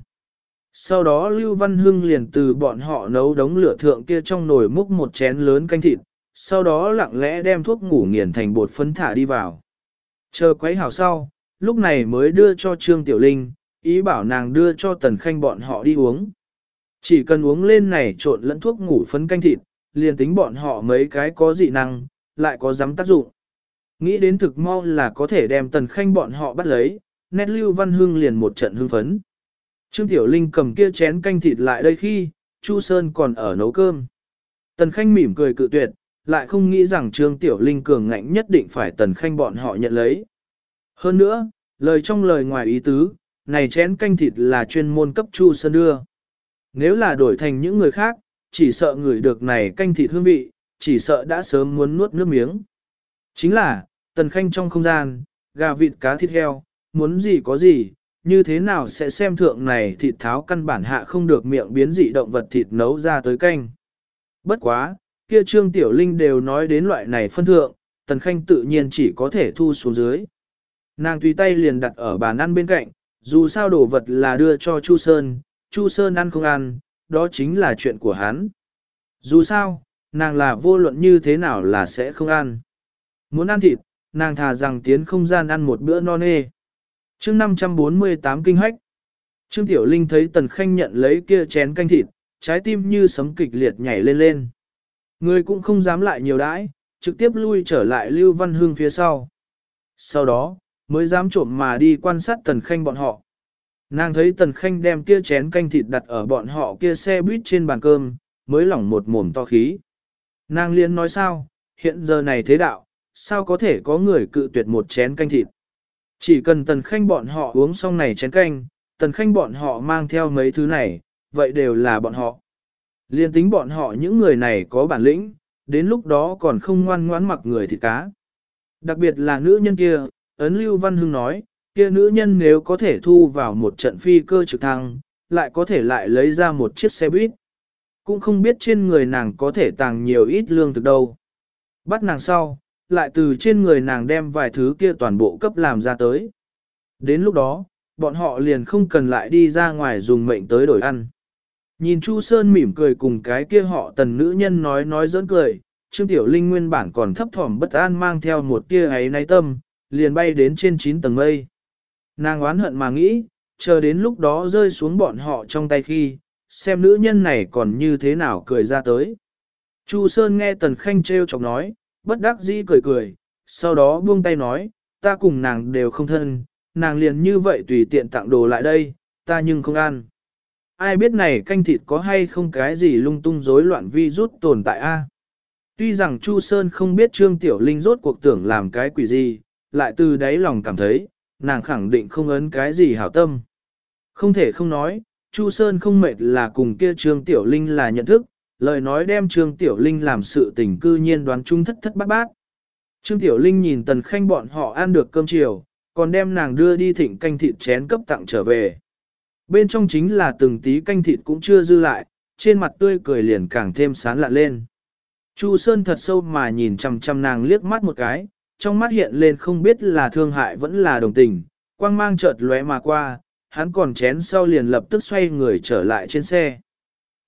Sau đó Lưu Văn Hưng liền từ bọn họ nấu đống lửa thượng kia trong nồi múc một chén lớn canh thịt, sau đó lặng lẽ đem thuốc ngủ nghiền thành bột phấn thả đi vào. Chờ quấy hảo sau, lúc này mới đưa cho Trương Tiểu Linh, ý bảo nàng đưa cho Tần Khanh bọn họ đi uống. Chỉ cần uống lên này trộn lẫn thuốc ngủ phấn canh thịt, liền tính bọn họ mấy cái có dị năng, lại có dám tác dụng. Nghĩ đến thực mau là có thể đem Tần Khanh bọn họ bắt lấy, nét Lưu Văn Hưng liền một trận hưng phấn. Trương Tiểu Linh cầm kia chén canh thịt lại đây khi, Chu Sơn còn ở nấu cơm. Tần Khanh mỉm cười cự tuyệt, lại không nghĩ rằng Trương Tiểu Linh cường ngạnh nhất định phải Tần Khanh bọn họ nhận lấy. Hơn nữa, lời trong lời ngoài ý tứ, này chén canh thịt là chuyên môn cấp Chu Sơn đưa. Nếu là đổi thành những người khác, chỉ sợ người được này canh thịt hương vị, chỉ sợ đã sớm muốn nuốt nước miếng. Chính là, Tần Khanh trong không gian, gà vịt cá thịt heo, muốn gì có gì, như thế nào sẽ xem thượng này thịt tháo căn bản hạ không được miệng biến dị động vật thịt nấu ra tới canh. Bất quá, kia Trương Tiểu Linh đều nói đến loại này phân thượng, Tần Khanh tự nhiên chỉ có thể thu xuống dưới. Nàng tùy tay liền đặt ở bàn ăn bên cạnh, dù sao đồ vật là đưa cho Chu Sơn, Chu Sơn ăn không ăn, đó chính là chuyện của hắn. Dù sao, nàng là vô luận như thế nào là sẽ không ăn. Muốn ăn thịt, nàng thà rằng tiến không gian ăn một bữa no nê chương 548 kinh hách. Trương Tiểu Linh thấy Tần Khanh nhận lấy kia chén canh thịt, trái tim như sấm kịch liệt nhảy lên lên. Người cũng không dám lại nhiều đãi, trực tiếp lui trở lại Lưu Văn Hương phía sau. Sau đó, mới dám trộm mà đi quan sát Tần Khanh bọn họ. Nàng thấy Tần Khanh đem kia chén canh thịt đặt ở bọn họ kia xe buýt trên bàn cơm, mới lỏng một mồm to khí. Nàng liên nói sao, hiện giờ này thế đạo, sao có thể có người cự tuyệt một chén canh thịt. Chỉ cần tần khanh bọn họ uống xong này chén canh, tần khanh bọn họ mang theo mấy thứ này, vậy đều là bọn họ. Liên tính bọn họ những người này có bản lĩnh, đến lúc đó còn không ngoan ngoãn mặc người thịt cá. Đặc biệt là nữ nhân kia, ấn Lưu Văn Hưng nói, kia nữ nhân nếu có thể thu vào một trận phi cơ trực thăng, lại có thể lại lấy ra một chiếc xe buýt. Cũng không biết trên người nàng có thể tàng nhiều ít lương thực đâu. Bắt nàng sau, lại từ trên người nàng đem vài thứ kia toàn bộ cấp làm ra tới. Đến lúc đó, bọn họ liền không cần lại đi ra ngoài dùng mệnh tới đổi ăn. Nhìn Chu Sơn mỉm cười cùng cái kia họ tần nữ nhân nói nói giỡn cười, Trương Tiểu Linh nguyên bản còn thấp thỏm bất an mang theo một tia ấy náy tâm, liền bay đến trên 9 tầng mây. Nàng oán hận mà nghĩ, chờ đến lúc đó rơi xuống bọn họ trong tay khi, xem nữ nhân này còn như thế nào cười ra tới. Chu Sơn nghe Tần Khanh treo chọc nói, bất đắc dĩ cười cười, sau đó buông tay nói, ta cùng nàng đều không thân, nàng liền như vậy tùy tiện tặng đồ lại đây, ta nhưng không ăn. Ai biết này canh thịt có hay không cái gì lung tung rối loạn vi rút tồn tại a? Tuy rằng Chu Sơn không biết Trương Tiểu Linh rốt cuộc tưởng làm cái quỷ gì, lại từ đáy lòng cảm thấy, nàng khẳng định không ấn cái gì hảo tâm. Không thể không nói, Chu Sơn không mệt là cùng kia Trương Tiểu Linh là nhận thức, lời nói đem Trương Tiểu Linh làm sự tình cư nhiên đoán chung thất thất bát bát. Trương Tiểu Linh nhìn Tần Khanh bọn họ ăn được cơm chiều, còn đem nàng đưa đi thịnh canh thịt chén cấp tặng trở về. Bên trong chính là từng tí canh thịt cũng chưa dư lại, trên mặt tươi cười liền càng thêm sán lạ lên. Chu Sơn thật sâu mà nhìn chằm chằm nàng liếc mắt một cái, trong mắt hiện lên không biết là thương hại vẫn là đồng tình, quang mang chợt lóe mà qua, hắn còn chén sau liền lập tức xoay người trở lại trên xe.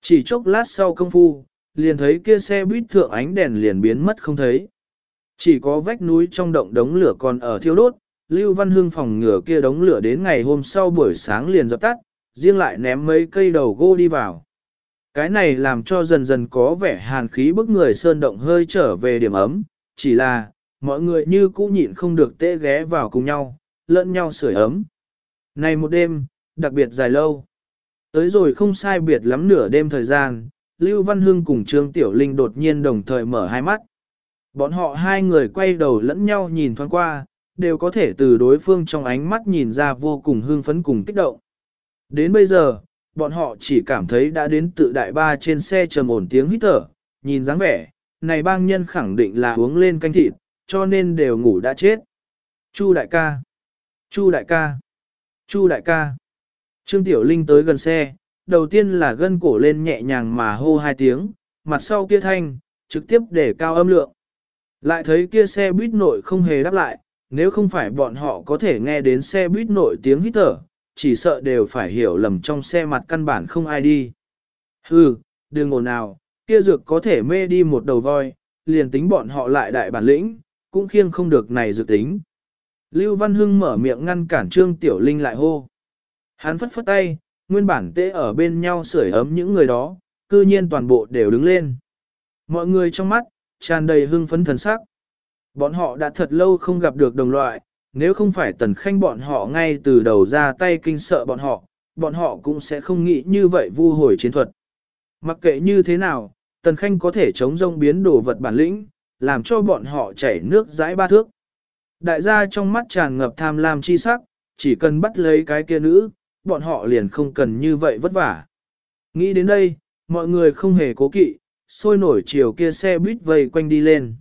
Chỉ chốc lát sau công phu, liền thấy kia xe buýt thượng ánh đèn liền biến mất không thấy. Chỉ có vách núi trong động đống lửa còn ở thiêu đốt, Lưu Văn Hưng phòng ngửa kia đống lửa đến ngày hôm sau buổi sáng liền dập tắt, riêng lại ném mấy cây đầu gỗ đi vào. Cái này làm cho dần dần có vẻ hàn khí bức người sơn động hơi trở về điểm ấm, chỉ là, mọi người như cũ nhịn không được tê ghé vào cùng nhau, lẫn nhau sưởi ấm. Này một đêm, đặc biệt dài lâu. Tới rồi không sai biệt lắm nửa đêm thời gian, Lưu Văn Hưng cùng Trương Tiểu Linh đột nhiên đồng thời mở hai mắt. Bọn họ hai người quay đầu lẫn nhau nhìn thoáng qua, đều có thể từ đối phương trong ánh mắt nhìn ra vô cùng hưng phấn cùng kích động. Đến bây giờ, bọn họ chỉ cảm thấy đã đến tự đại ba trên xe trầm ổn tiếng hít thở, nhìn dáng vẻ, này bang nhân khẳng định là uống lên canh thịt, cho nên đều ngủ đã chết. Chu đại ca, Chu đại ca, Chu đại ca. Trương Tiểu Linh tới gần xe, đầu tiên là gân cổ lên nhẹ nhàng mà hô hai tiếng, mặt sau kia thanh, trực tiếp để cao âm lượng. Lại thấy kia xe buýt nội không hề đáp lại, nếu không phải bọn họ có thể nghe đến xe buýt nội tiếng hít thở, chỉ sợ đều phải hiểu lầm trong xe mặt căn bản không ai đi. Hừ, đừng ồn nào, kia dược có thể mê đi một đầu voi, liền tính bọn họ lại đại bản lĩnh, cũng khiêng không được này dự tính. Lưu Văn Hưng mở miệng ngăn cản Trương Tiểu Linh lại hô. Hắn phất phất tay, nguyên bản tê ở bên nhau sưởi ấm những người đó, cư nhiên toàn bộ đều đứng lên. Mọi người trong mắt, tràn đầy hưng phấn thần sắc. Bọn họ đã thật lâu không gặp được đồng loại, nếu không phải tần khanh bọn họ ngay từ đầu ra tay kinh sợ bọn họ, bọn họ cũng sẽ không nghĩ như vậy vu hồi chiến thuật. Mặc kệ như thế nào, tần khanh có thể chống rông biến đồ vật bản lĩnh, làm cho bọn họ chảy nước dãi ba thước. Đại gia trong mắt tràn ngập tham lam chi sắc, chỉ cần bắt lấy cái kia nữ, bọn họ liền không cần như vậy vất vả. Nghĩ đến đây, mọi người không hề cố kỵ, sôi nổi chiều kia xe buýt vây quanh đi lên.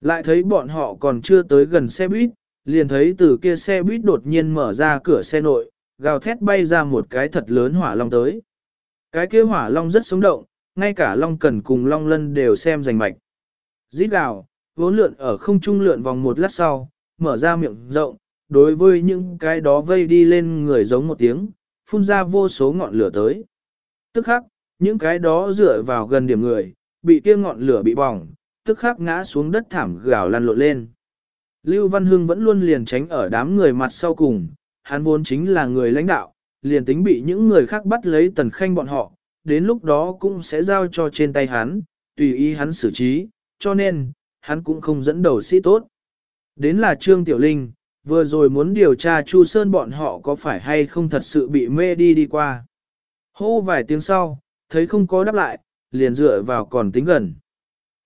Lại thấy bọn họ còn chưa tới gần xe buýt, liền thấy từ kia xe buýt đột nhiên mở ra cửa xe nội, gào thét bay ra một cái thật lớn hỏa long tới. Cái kia hỏa long rất sống động, ngay cả long cần cùng long lân đều xem rành mạch. Rít gào, vốn lượn ở không trung lượn vòng một lát sau, mở ra miệng rộng, đối với những cái đó vây đi lên người giống một tiếng, phun ra vô số ngọn lửa tới. Tức khắc, những cái đó dựa vào gần điểm người, bị kia ngọn lửa bị bỏng, tức khắc ngã xuống đất thảm gào lăn lộn lên. Lưu Văn Hưng vẫn luôn liền tránh ở đám người mặt sau cùng, hắn vốn chính là người lãnh đạo, liền tính bị những người khác bắt lấy tần khanh bọn họ, đến lúc đó cũng sẽ giao cho trên tay hắn, tùy ý hắn xử trí, cho nên, hắn cũng không dẫn đầu sĩ tốt. Đến là Trương Tiểu Linh, vừa rồi muốn điều tra Chu Sơn bọn họ có phải hay không thật sự bị mê đi đi qua. Hô vài tiếng sau, thấy không có đáp lại, liền dựa vào còn tính gần.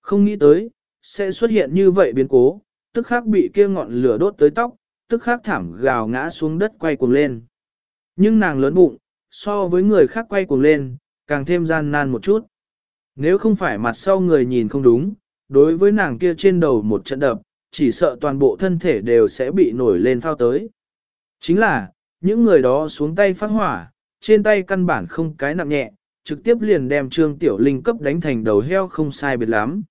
Không nghĩ tới, sẽ xuất hiện như vậy biến cố, tức khắc bị kia ngọn lửa đốt tới tóc, tức khắc thảm gào ngã xuống đất quay cuồng lên. Nhưng nàng lớn bụng, so với người khác quay cuồng lên, càng thêm gian nan một chút. Nếu không phải mặt sau người nhìn không đúng, đối với nàng kia trên đầu một trận đập, chỉ sợ toàn bộ thân thể đều sẽ bị nổi lên phao tới. Chính là, những người đó xuống tay phát hỏa, trên tay căn bản không cái nặng nhẹ, trực tiếp liền đem Trương Tiểu Linh cấp đánh thành đầu heo không sai biệt lắm.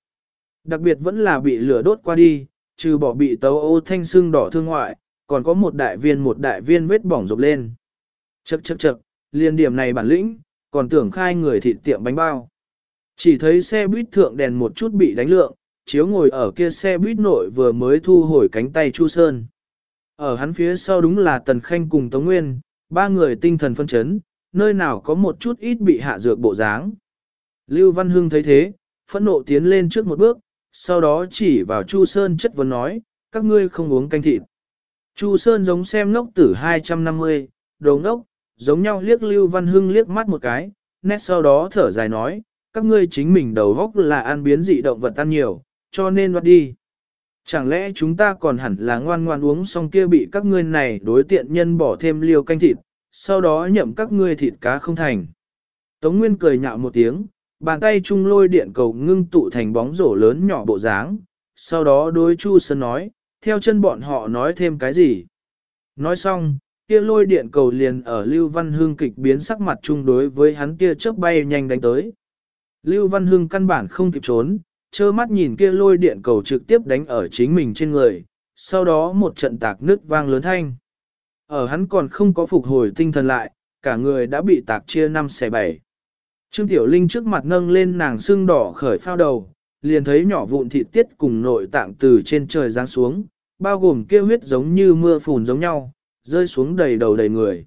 Đặc biệt vẫn là bị lửa đốt qua đi, trừ bỏ bị tấu ô thanh xương đỏ thương ngoại, còn có một đại viên một đại viên vết bỏng rộp lên. Chậc chậc chậc, liền điểm này bản lĩnh, còn tưởng khai người thịt tiệm bánh bao. Chỉ thấy xe buýt thượng đèn một chút bị đánh lượng, chiếu ngồi ở kia xe buýt nội vừa mới thu hồi cánh tay Chu Sơn. Ở hắn phía sau đúng là Tần Khanh cùng Tống Nguyên, ba người tinh thần phân chấn, nơi nào có một chút ít bị hạ dược bộ dáng. Lưu Văn Hưng thấy thế, phẫn nộ tiến lên trước một bước, sau đó chỉ vào Chu Sơn chất vấn nói, các ngươi không uống canh thịt. Chu Sơn giống xem ngốc tử 250, đồ ngốc, giống nhau liếc Lưu Văn Hưng liếc mắt một cái, nét sau đó thở dài nói, các ngươi chính mình đầu góc là ăn biến dị động vật ăn nhiều, cho nên đoạt đi. Chẳng lẽ chúng ta còn hẳn là ngoan ngoan uống xong kia bị các ngươi này đối tiện nhân bỏ thêm liều canh thịt, sau đó nhậm các ngươi thịt cá không thành. Tống Nguyên cười nhạo một tiếng, bàn tay trung lôi điện cầu ngưng tụ thành bóng rổ lớn nhỏ bộ dáng, sau đó đối Chu Sơn nói, theo chân bọn họ nói thêm cái gì. Nói xong, kia lôi điện cầu liền ở Lưu Văn Hương kịch biến sắc mặt chung đối với hắn kia chớp bay nhanh đánh tới. Lưu Văn Hương căn bản không kịp trốn, trơ mắt nhìn kia lôi điện cầu trực tiếp đánh ở chính mình trên người, sau đó một trận tạc nước vang lớn thanh. Ở hắn còn không có phục hồi tinh thần lại, cả người đã bị tạc chia năm xẻ bảy. Trương Tiểu Linh trước mặt nâng lên nàng xương đỏ khởi phao đầu, liền thấy nhỏ vụn thịt tiết cùng nội tạng từ trên trời giáng xuống, bao gồm kia huyết giống như mưa phùn giống nhau, rơi xuống đầy đầu đầy người.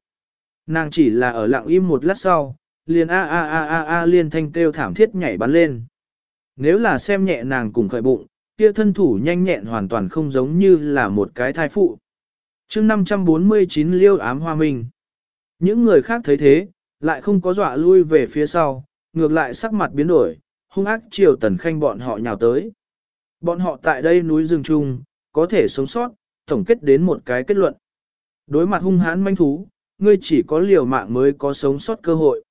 Nàng chỉ là ở lặng im một lát sau, liền a a a a a liên thanh kêu thảm thiết nhảy bắn lên. Nếu là xem nhẹ nàng cùng khởi bụng, kia thân thủ nhanh nhẹn hoàn toàn không giống như là một cái thai phụ. chương 549 liêu ám hoa minh. Những người khác thấy thế, lại không có dọa lui về phía sau, ngược lại sắc mặt biến đổi, hung ác chiều tần khanh bọn họ nhào tới. Bọn họ tại đây núi rừng chung, có thể sống sót, tổng kết đến một cái kết luận. Đối mặt hung hãn manh thú, ngươi chỉ có liều mạng mới có sống sót cơ hội.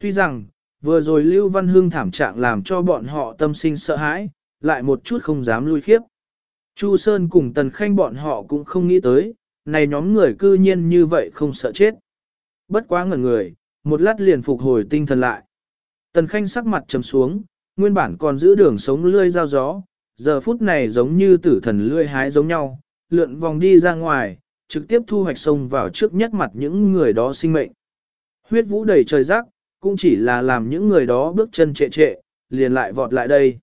Tuy rằng, vừa rồi Lưu Văn Hương thảm trạng làm cho bọn họ tâm sinh sợ hãi, lại một chút không dám lui khiếp. Chu Sơn cùng Tần Khanh bọn họ cũng không nghĩ tới, này nhóm người cư nhiên như vậy không sợ chết. Bất quá ngẩn người, một lát liền phục hồi tinh thần lại. Tần Khanh sắc mặt trầm xuống, nguyên bản còn giữ đường sống lươi dao gió, giờ phút này giống như tử thần lươi hái giống nhau, lượn vòng đi ra ngoài, trực tiếp thu hoạch sông vào trước nhất mặt những người đó sinh mệnh. Huyết vũ đầy trời rác, cũng chỉ là làm những người đó bước chân trệ trệ, liền lại vọt lại đây.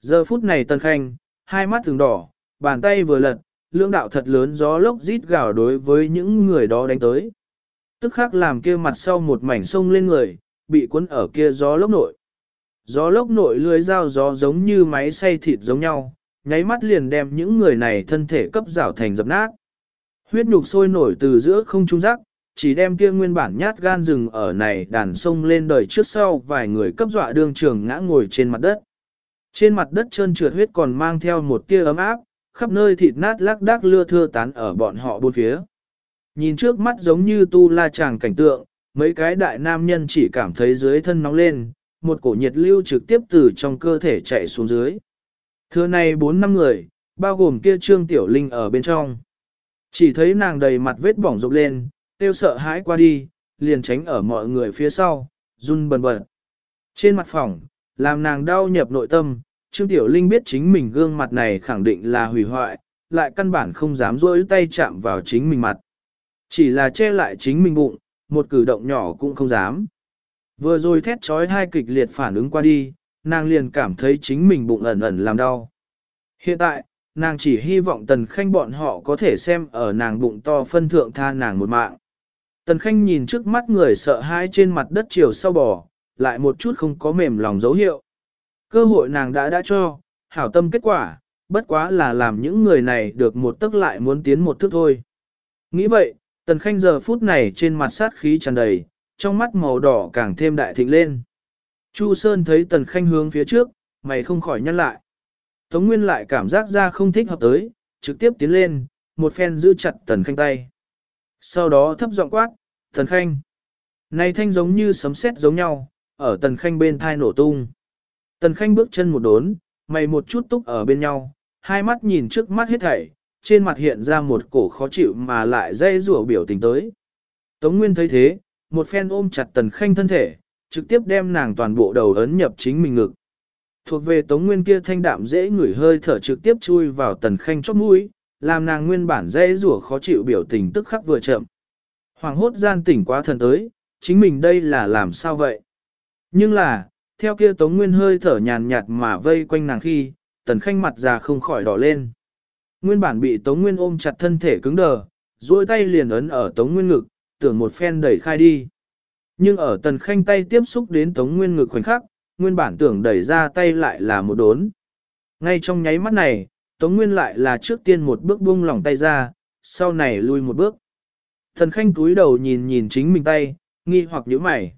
Giờ phút này Tân Khanh, hai mắt thường đỏ, bàn tay vừa lật, lưỡng đạo thật lớn gió lốc rít gào đối với những người đó đánh tới. Tức khắc làm kia mặt sau một mảnh sông lên người, bị cuốn ở kia gió lốc nội. Gió lốc nội lưới dao gió giống như máy xay thịt giống nhau, nháy mắt liền đem những người này thân thể cấp rảo thành dập nát. Huyết nhục sôi nổi từ giữa không trung rắc, chỉ đem kia nguyên bản nhát gan rừng ở này đàn sông lên đời trước sau vài người cấp dọa đương trường ngã ngồi trên mặt đất. Trên mặt đất trơn trượt huyết còn mang theo một tia ấm áp, khắp nơi thịt nát lác đác lưa thưa tán ở bọn họ bốn phía. Nhìn trước mắt giống như tu la chàng cảnh tượng, mấy cái đại nam nhân chỉ cảm thấy dưới thân nóng lên, một cổ nhiệt lưu trực tiếp từ trong cơ thể chạy xuống dưới. Thưa này bốn năm người, bao gồm kia trương tiểu linh ở bên trong. Chỉ thấy nàng đầy mặt vết bỏng rộp lên, tiêu sợ hãi qua đi, liền tránh ở mọi người phía sau, run bần bật. Trên mặt phòng, làm nàng đau nhập nội tâm, Trương Tiểu Linh biết chính mình gương mặt này khẳng định là hủy hoại, lại căn bản không dám rỗi tay chạm vào chính mình mặt. Chỉ là che lại chính mình bụng, một cử động nhỏ cũng không dám. Vừa rồi thét trói hai kịch liệt phản ứng qua đi, nàng liền cảm thấy chính mình bụng ẩn ẩn làm đau. Hiện tại, nàng chỉ hy vọng Tần Khanh bọn họ có thể xem ở nàng bụng to phân thượng tha nàng một mạng. Tần Khanh nhìn trước mắt người sợ hãi trên mặt đất chiều sau bò, lại một chút không có mềm lòng dấu hiệu. Cơ hội nàng đã đã cho, hảo tâm kết quả, bất quá là làm những người này được một tức lại muốn tiến một thước thôi. Nghĩ vậy, Tần Khanh giờ phút này trên mặt sát khí tràn đầy, trong mắt màu đỏ càng thêm đại thịnh lên. Chu Sơn thấy Tần Khanh hướng phía trước, mày không khỏi nhăn lại. Tống Nguyên lại cảm giác ra không thích hợp tới, trực tiếp tiến lên, một phen giữ chặt Tần Khanh tay. Sau đó thấp giọng quát, Tần Khanh. Này thanh giống như sấm sét giống nhau, ở Tần Khanh bên thai nổ tung. Tần Khanh bước chân một đốn, mày một chút túc ở bên nhau, hai mắt nhìn trước mắt hết thảy, trên mặt hiện ra một cổ khó chịu mà lại dây rủa biểu tình tới. Tống Nguyên thấy thế, một phen ôm chặt Tần Khanh thân thể, trực tiếp đem nàng toàn bộ đầu ấn nhập chính mình ngực. Thuộc về Tống Nguyên kia thanh đạm dễ ngửi hơi thở trực tiếp chui vào Tần Khanh chóp mũi, làm nàng nguyên bản dễ rủa khó chịu biểu tình tức khắc vừa chậm. Hoàng hốt gian tỉnh quá thần tới, chính mình đây là làm sao vậy? Nhưng là, theo kia Tống Nguyên hơi thở nhàn nhạt mà vây quanh nàng khi, Tần Khanh mặt già không khỏi đỏ lên. Nguyên bản bị Tống Nguyên ôm chặt thân thể cứng đờ, duỗi tay liền ấn ở Tống Nguyên ngực, tưởng một phen đẩy khai đi. Nhưng ở Tần Khanh tay tiếp xúc đến Tống Nguyên ngực khoảnh khắc, nguyên bản tưởng đẩy ra tay lại là một đốn. Ngay trong nháy mắt này, Tống Nguyên lại là trước tiên một bước buông lỏng tay ra, sau này lui một bước. Thần Khanh túi đầu nhìn nhìn chính mình tay, nghi hoặc nhíu mày.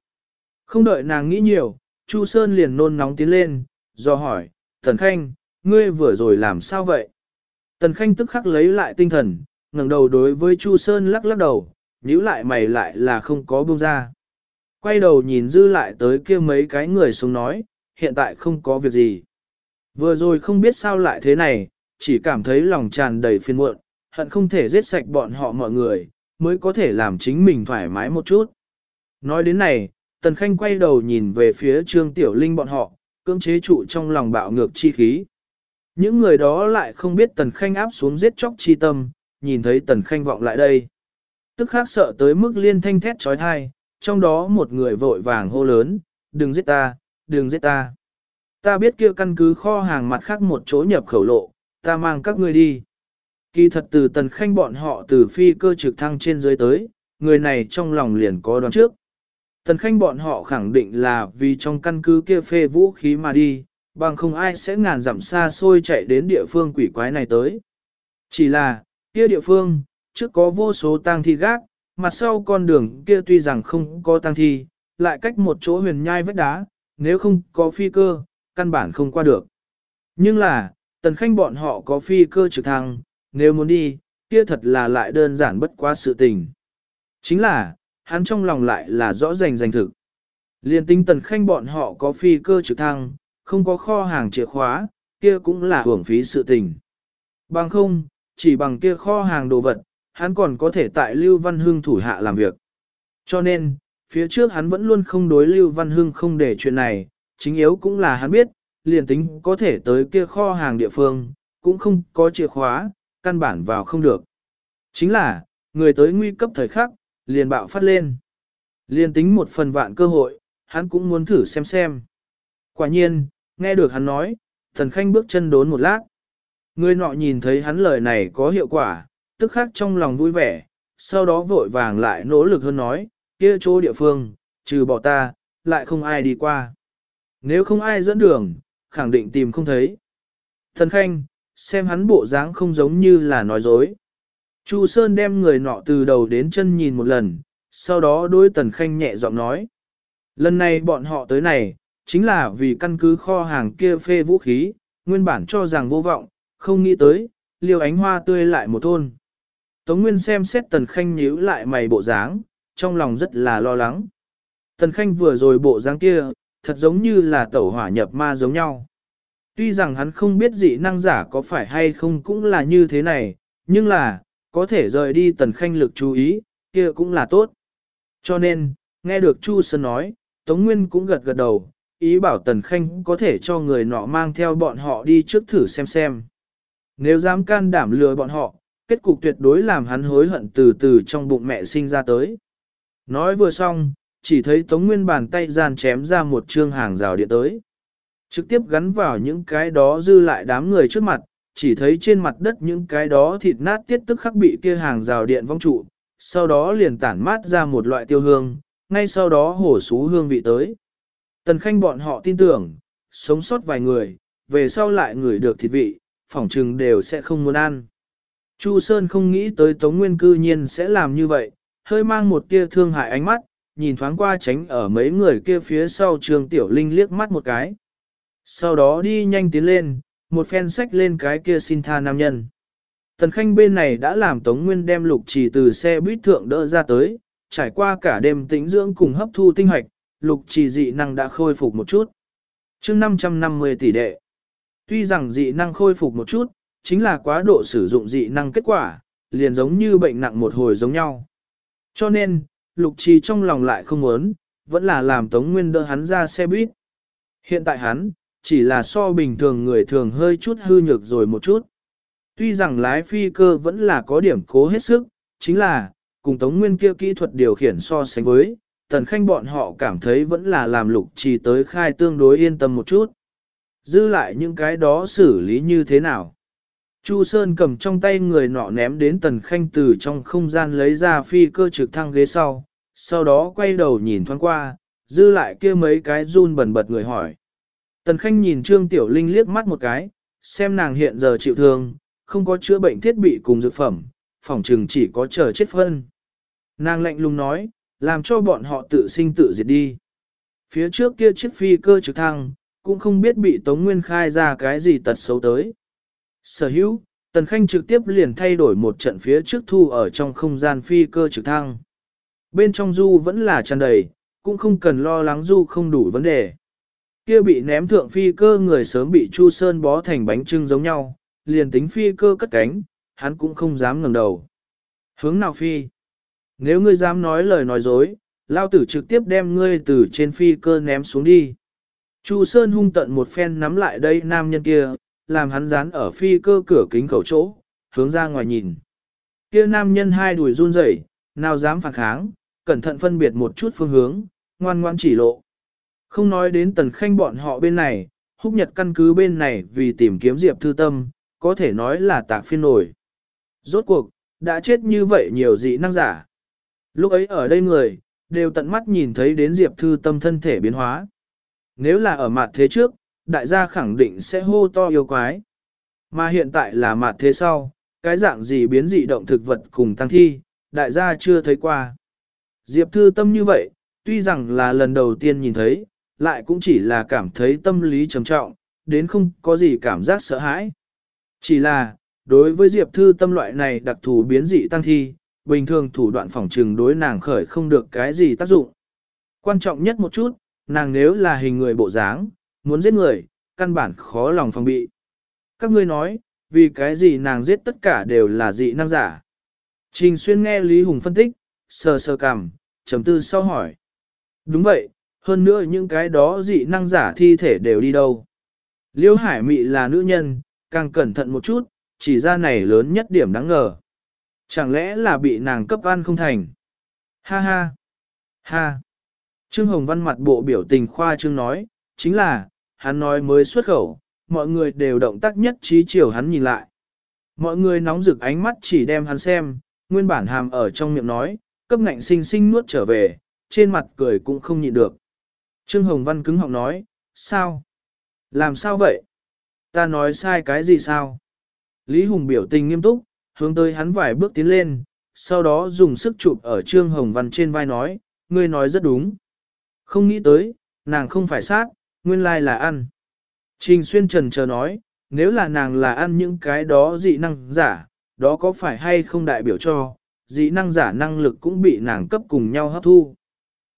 Không đợi nàng nghĩ nhiều, Chu Sơn liền nôn nóng tiến lên, do hỏi, Thần Khanh, ngươi vừa rồi làm sao vậy? Tần Khanh tức khắc lấy lại tinh thần, ngẩng đầu đối với Chu Sơn lắc lắc đầu, nhíu lại mày lại là không có buông ra. Quay đầu nhìn dư lại tới kia mấy cái người xuống nói, hiện tại không có việc gì. Vừa rồi không biết sao lại thế này, chỉ cảm thấy lòng tràn đầy phiền muộn, hận không thể giết sạch bọn họ mọi người, mới có thể làm chính mình thoải mái một chút. Nói đến này, Tần Khanh quay đầu nhìn về phía Trương Tiểu Linh bọn họ, cưỡng chế trụ trong lòng bạo ngược chi khí. Những người đó lại không biết Tần Khanh áp xuống giết chóc chi tâm, nhìn thấy Tần Khanh vọng lại đây. Tức khác sợ tới mức liên thanh thét trói thai, trong đó một người vội vàng hô lớn, đừng giết ta, đừng giết ta. Ta biết kia căn cứ kho hàng mặt khác một chỗ nhập khẩu lộ, ta mang các ngươi đi. Kỳ thật từ Tần Khanh bọn họ từ phi cơ trực thăng trên dưới tới, người này trong lòng liền có đoán trước. Tần Khanh bọn họ khẳng định là vì trong căn cứ kia phê vũ khí mà đi, bằng không ai sẽ ngàn dặm xa xôi chạy đến địa phương quỷ quái này tới. Chỉ là, kia địa phương, trước có vô số tang thi gác, mặt sau con đường kia tuy rằng không có tang thi, lại cách một chỗ huyền nhai vách đá, nếu không có phi cơ, căn bản không qua được. Nhưng là, tần khanh bọn họ có phi cơ trực thăng, nếu muốn đi, kia thật là lại đơn giản bất quá sự tình. Chính là, hắn trong lòng lại là rõ rành rành thực. Liên tinh tần khanh bọn họ có phi cơ trực thăng, không có kho hàng chìa khóa, kia cũng là hưởng phí sự tình. Bằng không, chỉ bằng kia kho hàng đồ vật, hắn còn có thể tại Lưu Văn Hưng thủ hạ làm việc. Cho nên, phía trước hắn vẫn luôn không đối Lưu Văn Hưng không để chuyện này, chính yếu cũng là hắn biết, liền tính có thể tới kia kho hàng địa phương, cũng không có chìa khóa, căn bản vào không được. Chính là, người tới nguy cấp thời khắc, liền bạo phát lên. Liền tính một phần vạn cơ hội, hắn cũng muốn thử xem xem. Quả nhiên, nghe được hắn nói, thần khanh bước chân đốn một lát. Người nọ nhìn thấy hắn lời này có hiệu quả, tức khắc trong lòng vui vẻ, sau đó vội vàng lại nỗ lực hơn nói, kia chỗ địa phương, trừ bỏ ta, lại không ai đi qua. Nếu không ai dẫn đường, khẳng định tìm không thấy. Thần khanh, xem hắn bộ dáng không giống như là nói dối. Chu Sơn đem người nọ từ đầu đến chân nhìn một lần, sau đó đối tần khanh nhẹ giọng nói. Lần này bọn họ tới này, chính là vì căn cứ kho hàng kia phê vũ khí, nguyên bản cho rằng vô vọng, không nghĩ tới, liều ánh hoa tươi lại một thôn. Tống Nguyên xem xét Tần Khanh nhíu lại mày bộ dáng, trong lòng rất là lo lắng. Tần Khanh vừa rồi bộ dáng kia, thật giống như là tẩu hỏa nhập ma giống nhau. Tuy rằng hắn không biết dị năng giả có phải hay không cũng là như thế này, nhưng là, có thể rời đi Tần Khanh lực chú ý, kia cũng là tốt. Cho nên, nghe được Chu Sơn nói, Tống Nguyên cũng gật gật đầu, ý bảo Tần Khanh có thể cho người nọ mang theo bọn họ đi trước thử xem xem. Nếu dám can đảm lừa bọn họ, kết cục tuyệt đối làm hắn hối hận từ từ trong bụng mẹ sinh ra tới. Nói vừa xong, chỉ thấy Tống Nguyên bàn tay gian chém ra một chương hàng rào điện tới. Trực tiếp gắn vào những cái đó dư lại đám người trước mặt, chỉ thấy trên mặt đất những cái đó thịt nát tiết tức khắc bị kia hàng rào điện vong trụ, sau đó liền tản mát ra một loại tiêu hương, ngay sau đó hổ xú hương vị tới. Tần khanh bọn họ tin tưởng, sống sót vài người, về sau lại người được thịt vị, phỏng trừng đều sẽ không muốn ăn. Chu Sơn không nghĩ tới Tống Nguyên cư nhiên sẽ làm như vậy, hơi mang một tia thương hại ánh mắt, nhìn thoáng qua tránh ở mấy người kia phía sau trường tiểu linh liếc mắt một cái. Sau đó đi nhanh tiến lên, một phen sách lên cái kia xin tha nam nhân. Tần Khanh bên này đã làm Tống Nguyên đem lục trì từ xe buýt thượng đỡ ra tới, trải qua cả đêm tĩnh dưỡng cùng hấp thu tinh hoạch, lục trì dị năng đã khôi phục một chút. chương 550 tỷ đệ. Tuy rằng dị năng khôi phục một chút, chính là quá độ sử dụng dị năng kết quả, liền giống như bệnh nặng một hồi giống nhau. Cho nên, lục trì trong lòng lại không muốn, vẫn là làm Tống Nguyên đỡ hắn ra xe buýt. Hiện tại hắn, chỉ là so bình thường người thường hơi chút hư nhược rồi một chút. Tuy rằng lái phi cơ vẫn là có điểm cố hết sức, chính là, cùng Tống Nguyên kia kỹ thuật điều khiển so sánh với, Tần Khanh bọn họ cảm thấy vẫn là làm lục trì tới khai tương đối yên tâm một chút. Dư lại những cái đó xử lý như thế nào? Chu Sơn cầm trong tay người nọ ném đến Tần Khanh từ trong không gian lấy ra phi cơ trực thăng ghế sau, sau đó quay đầu nhìn thoáng qua, dư lại kia mấy cái run bẩn bật người hỏi. Tần Khanh nhìn Trương Tiểu Linh liếc mắt một cái, xem nàng hiện giờ chịu thương, không có chữa bệnh thiết bị cùng dược phẩm, phòng trừng chỉ có chờ chết phân. Nàng lạnh lùng nói, làm cho bọn họ tự sinh tự diệt đi. Phía trước kia chiếc phi cơ trực thăng, cũng không biết bị Tống Nguyên khai ra cái gì tật xấu tới. Sở hữu, Tần Khanh trực tiếp liền thay đổi một trận phía trước thu ở trong không gian phi cơ trực thăng. Bên trong du vẫn là tràn đầy, cũng không cần lo lắng du không đủ vấn đề. Kia bị ném thượng phi cơ người sớm bị Chu Sơn bó thành bánh trưng giống nhau, liền tính phi cơ cất cánh, hắn cũng không dám ngẩng đầu. Hướng nào phi? Nếu ngươi dám nói lời nói dối, lao tử trực tiếp đem ngươi từ trên phi cơ ném xuống đi. Chu Sơn hung tận một phen nắm lại đây nam nhân kia, làm hắn dán ở phi cơ cửa kính khẩu chỗ, hướng ra ngoài nhìn. Kia nam nhân hai đùi run rẩy, nào dám phản kháng, cẩn thận phân biệt một chút phương hướng, ngoan ngoan chỉ lộ. Không nói đến tần khanh bọn họ bên này, húc nhật căn cứ bên này vì tìm kiếm Diệp Thư Tâm, có thể nói là tạc phiên nổi. Rốt cuộc, đã chết như vậy nhiều dị năng giả. Lúc ấy ở đây người, đều tận mắt nhìn thấy đến Diệp Thư Tâm thân thể biến hóa. Nếu là ở mặt thế trước, đại gia khẳng định sẽ hô to yêu quái. Mà hiện tại là mặt thế sau, cái dạng gì biến dị động thực vật cùng tăng thi, đại gia chưa thấy qua. Diệp Thư Tâm như vậy, tuy rằng là lần đầu tiên nhìn thấy, lại cũng chỉ là cảm thấy tâm lý trầm trọng, đến không có gì cảm giác sợ hãi. Chỉ là, đối với Diệp Thư Tâm loại này đặc thù biến dị tăng thi, bình thường thủ đoạn phòng trừng đối nàng khởi không được cái gì tác dụng. Quan trọng nhất một chút, nàng nếu là hình người bộ dáng, muốn giết người, căn bản khó lòng phòng bị. Các ngươi nói, vì cái gì nàng giết tất cả đều là dị năng giả. Trình Xuyên nghe Lý Hùng phân tích, sờ sờ cằm, chấm tư sau hỏi. Đúng vậy, hơn nữa những cái đó dị năng giả thi thể đều đi đâu. Liêu Hải Mị là nữ nhân, càng cẩn thận một chút, chỉ ra này lớn nhất điểm đáng ngờ. Chẳng lẽ là bị nàng cấp ăn không thành? Ha ha! Ha! Trương Hồng Văn mặt bộ biểu tình khoa trương nói, chính là, hắn nói mới xuất khẩu, mọi người đều động tác nhất trí chiều hắn nhìn lại. Mọi người nóng rực ánh mắt chỉ đem hắn xem, nguyên bản hàm ở trong miệng nói, cấp ngạnh sinh sinh nuốt trở về, trên mặt cười cũng không nhịn được. Trương Hồng Văn cứng họng nói, sao? Làm sao vậy? Ta nói sai cái gì sao? Lý Hùng biểu tình nghiêm túc, hướng tới hắn vài bước tiến lên, sau đó dùng sức chụp ở Trương Hồng Văn trên vai nói, ngươi nói rất đúng. Không nghĩ tới, nàng không phải sát, nguyên lai là ăn. Trình Xuyên Trần chờ nói, nếu là nàng là ăn những cái đó dị năng giả, đó có phải hay không đại biểu cho, dị năng giả năng lực cũng bị nàng cấp cùng nhau hấp thu.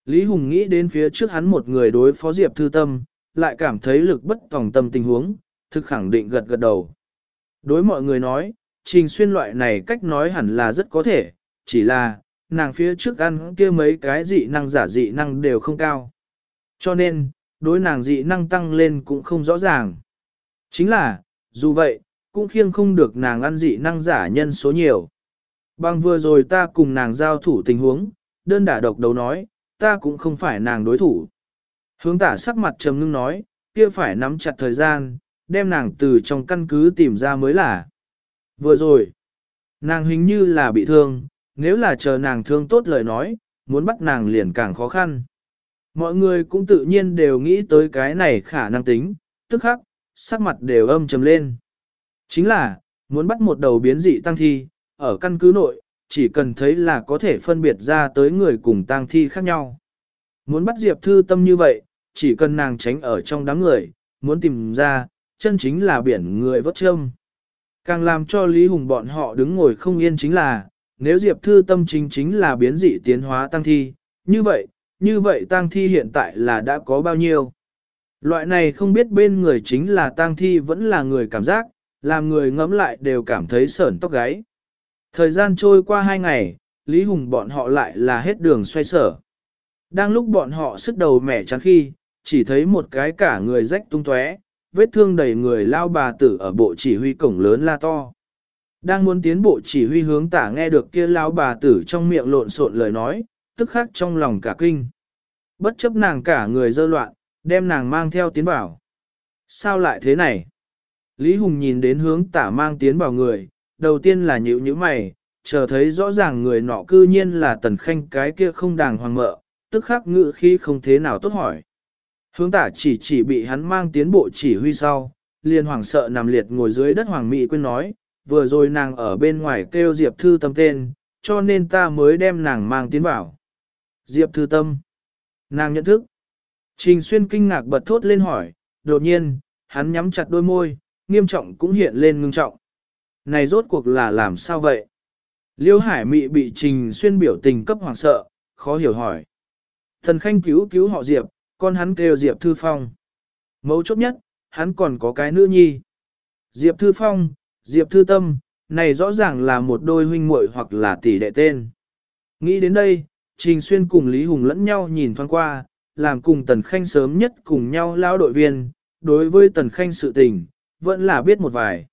Lý Hùng nghĩ đến phía trước hắn một người đối phó Diệp Thư Tâm, lại cảm thấy lực bất tòng tâm tình huống, thực khẳng định gật gật đầu. Đối mọi người nói, trình xuyên loại này cách nói hẳn là rất có thể, chỉ là, nàng phía trước ăn kia mấy cái dị năng giả dị năng đều không cao. Cho nên, đối nàng dị năng tăng lên cũng không rõ ràng. Chính là, dù vậy, cũng khiêng không được nàng ăn dị năng giả nhân số nhiều. Bằng vừa rồi ta cùng nàng giao thủ tình huống, đơn đả độc đấu nói, ta cũng không phải nàng đối thủ. Hướng tả sắc mặt trầm ngưng nói, kia phải nắm chặt thời gian, đem nàng từ trong căn cứ tìm ra mới là. Vừa rồi, nàng hình như là bị thương, nếu là chờ nàng thương tốt lời nói, muốn bắt nàng liền càng khó khăn. Mọi người cũng tự nhiên đều nghĩ tới cái này khả năng tính, tức khắc, sắc mặt đều âm trầm lên. Chính là, muốn bắt một đầu biến dị tăng thi, ở căn cứ nội, chỉ cần thấy là có thể phân biệt ra tới người cùng tăng thi khác nhau. Muốn bắt Diệp Thư Tâm như vậy, chỉ cần nàng tránh ở trong đám người, muốn tìm ra, chân chính là biển người vớt châm. Càng làm cho Lý Hùng bọn họ đứng ngồi không yên chính là, nếu Diệp Thư Tâm chính chính là biến dị tiến hóa tăng thi, như vậy, như vậy tang thi hiện tại là đã có bao nhiêu. Loại này không biết bên người chính là tang thi vẫn là người cảm giác, làm người ngẫm lại đều cảm thấy sởn tóc gáy. Thời gian trôi qua hai ngày, Lý Hùng bọn họ lại là hết đường xoay sở. Đang lúc bọn họ sức đầu mẻ chán khi, chỉ thấy một cái cả người rách tung tóe, vết thương đầy người lao bà tử ở bộ chỉ huy cổng lớn la to. Đang muốn tiến bộ chỉ huy hướng tả nghe được kia lao bà tử trong miệng lộn xộn lời nói, tức khắc trong lòng cả kinh. Bất chấp nàng cả người dơ loạn, đem nàng mang theo tiến bảo. Sao lại thế này? Lý Hùng nhìn đến hướng tả mang tiến vào người, đầu tiên là nhịu như mày, chờ thấy rõ ràng người nọ cư nhiên là tần khanh cái kia không đàng hoàng mợ, tức khắc ngự khi không thế nào tốt hỏi. Hướng tả chỉ chỉ bị hắn mang tiến bộ chỉ huy sau, liền hoảng sợ nằm liệt ngồi dưới đất hoàng mị quên nói, vừa rồi nàng ở bên ngoài kêu Diệp Thư Tâm tên, cho nên ta mới đem nàng mang tiến vào. Diệp Thư Tâm. Nàng nhận thức. Trình xuyên kinh ngạc bật thốt lên hỏi, đột nhiên, hắn nhắm chặt đôi môi, nghiêm trọng cũng hiện lên ngưng trọng. Này rốt cuộc là làm sao vậy? Liêu Hải Mị bị Trình Xuyên biểu tình cấp hoàng sợ, khó hiểu hỏi. Thần Khanh cứu cứu họ Diệp, con hắn kêu Diệp Thư Phong. Mấu chốt nhất, hắn còn có cái nữ nhi. Diệp Thư Phong, Diệp Thư Tâm, này rõ ràng là một đôi huynh muội hoặc là tỷ đệ tên. Nghĩ đến đây, Trình Xuyên cùng Lý Hùng lẫn nhau nhìn thoáng qua, làm cùng Tần Khanh sớm nhất cùng nhau lao đội viên, đối với Tần Khanh sự tình, vẫn là biết một vài.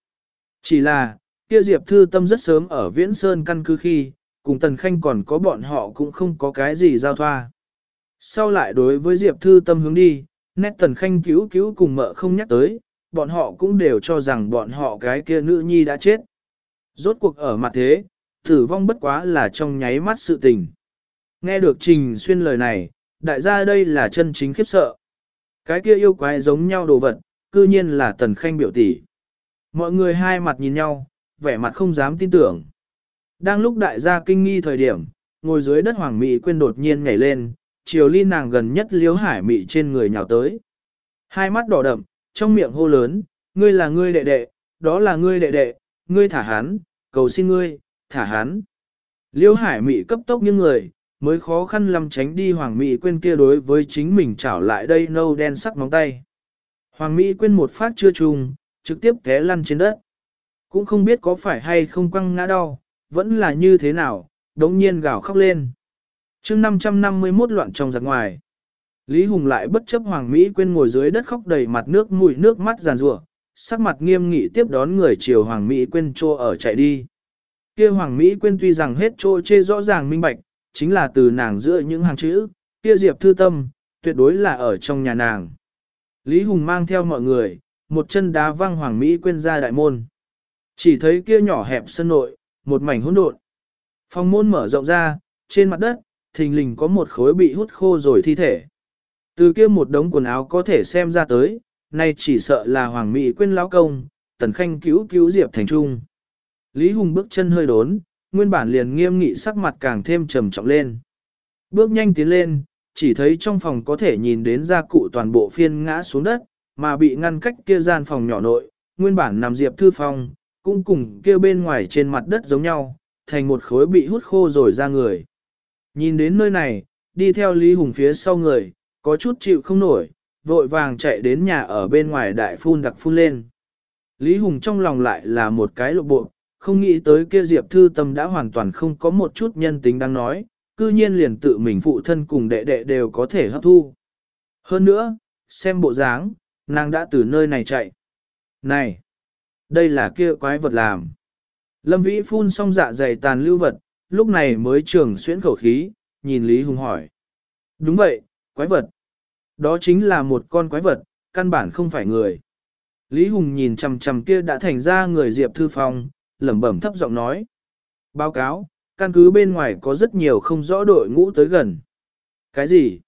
Chỉ là, kia Diệp Thư Tâm rất sớm ở Viễn Sơn căn cứ khi, cùng Tần Khanh còn có bọn họ cũng không có cái gì giao thoa. Sau lại đối với Diệp Thư Tâm hướng đi, nét Tần Khanh cứu cứu cùng mợ không nhắc tới, bọn họ cũng đều cho rằng bọn họ cái kia nữ nhi đã chết. Rốt cuộc ở mặt thế, tử vong bất quá là trong nháy mắt sự tình. Nghe được Trình Xuyên lời này, đại gia đây là chân chính khiếp sợ. Cái kia yêu quái giống nhau đồ vật, cư nhiên là Tần Khanh biểu tỷ. Mọi người hai mặt nhìn nhau, vẻ mặt không dám tin tưởng. Đang lúc đại gia kinh nghi thời điểm, ngồi dưới đất Hoàng Mỹ quên đột nhiên nhảy lên, chiều ly nàng gần nhất liếu hải mị trên người nhào tới. Hai mắt đỏ đậm, trong miệng hô lớn, ngươi là ngươi đệ đệ, đó là ngươi đệ đệ, ngươi thả hắn, cầu xin ngươi, thả hắn. Liêu hải mị cấp tốc những người, mới khó khăn lắm tránh đi Hoàng Mỹ Quyên kia đối với chính mình chảo lại đây nâu đen sắc móng tay. Hoàng Mỹ Quyên một phát chưa trùng, trực tiếp té lăn trên đất. Cũng không biết có phải hay không quăng ngã đau, vẫn là như thế nào, đống nhiên gào khóc lên. chương 551 loạn trong giặc ngoài. Lý Hùng lại bất chấp Hoàng Mỹ Quyên ngồi dưới đất khóc đầy mặt nước mũi nước mắt giàn rủa sắc mặt nghiêm nghị tiếp đón người chiều Hoàng Mỹ Quyên trô ở chạy đi. kia Hoàng Mỹ Quyên tuy rằng hết trô chê rõ ràng minh bạch, chính là từ nàng giữa những hàng chữ, kia Diệp Thư Tâm, tuyệt đối là ở trong nhà nàng. Lý Hùng mang theo mọi người, một chân đá văng Hoàng Mỹ quên ra đại môn. Chỉ thấy kia nhỏ hẹp sân nội, một mảnh hỗn độn. Phòng môn mở rộng ra, trên mặt đất, thình lình có một khối bị hút khô rồi thi thể. Từ kia một đống quần áo có thể xem ra tới, nay chỉ sợ là Hoàng Mỹ quên lão công, tần khanh cứu cứu Diệp Thành Trung. Lý Hùng bước chân hơi đốn, nguyên bản liền nghiêm nghị sắc mặt càng thêm trầm trọng lên. Bước nhanh tiến lên, chỉ thấy trong phòng có thể nhìn đến gia cụ toàn bộ phiên ngã xuống đất, mà bị ngăn cách kia gian phòng nhỏ nội, nguyên bản nằm Diệp Thư Phong, cũng cùng kia bên ngoài trên mặt đất giống nhau, thành một khối bị hút khô rồi ra người. Nhìn đến nơi này, đi theo Lý Hùng phía sau người, có chút chịu không nổi, vội vàng chạy đến nhà ở bên ngoài đại phun đặc phun lên. Lý Hùng trong lòng lại là một cái lộ bộ, không nghĩ tới kia Diệp Thư Tâm đã hoàn toàn không có một chút nhân tính đang nói, cư nhiên liền tự mình phụ thân cùng đệ đệ đều có thể hấp thu. Hơn nữa, xem bộ dáng, nàng đã từ nơi này chạy. Này, đây là kia quái vật làm. Lâm Vĩ phun xong dạ dày tàn lưu vật, lúc này mới trường xuyễn khẩu khí, nhìn Lý Hùng hỏi. Đúng vậy, quái vật. Đó chính là một con quái vật, căn bản không phải người. Lý Hùng nhìn chằm chằm kia đã thành ra người Diệp Thư Phong, lẩm bẩm thấp giọng nói. Báo cáo, căn cứ bên ngoài có rất nhiều không rõ đội ngũ tới gần. Cái gì?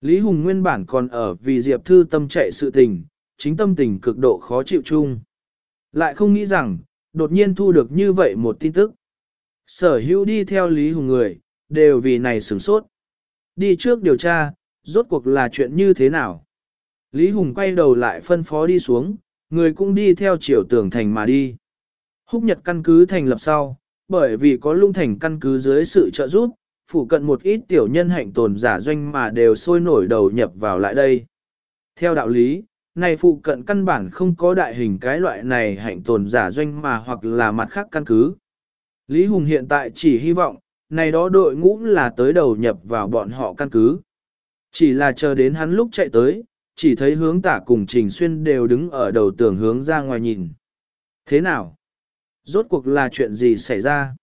Lý Hùng nguyên bản còn ở vì Diệp Thư tâm chạy sự tình, chính tâm tình cực độ khó chịu chung. Lại không nghĩ rằng, đột nhiên thu được như vậy một tin tức. Sở hữu đi theo Lý Hùng người, đều vì này sửng sốt. Đi trước điều tra, rốt cuộc là chuyện như thế nào? Lý Hùng quay đầu lại phân phó đi xuống, người cũng đi theo chiều tường thành mà đi. Húc Nhật căn cứ thành lập sau, bởi vì có lung thành căn cứ dưới sự trợ giúp, phụ cận một ít tiểu nhân hạnh tồn giả doanh mà đều sôi nổi đầu nhập vào lại đây. Theo đạo lý, này phụ cận căn bản không có đại hình cái loại này hạnh tồn giả doanh mà hoặc là mặt khác căn cứ. Lý Hùng hiện tại chỉ hy vọng, này đó đội ngũ là tới đầu nhập vào bọn họ căn cứ. Chỉ là chờ đến hắn lúc chạy tới, chỉ thấy hướng tả cùng Trình Xuyên đều đứng ở đầu tường hướng ra ngoài nhìn. Thế nào? Rốt cuộc là chuyện gì xảy ra?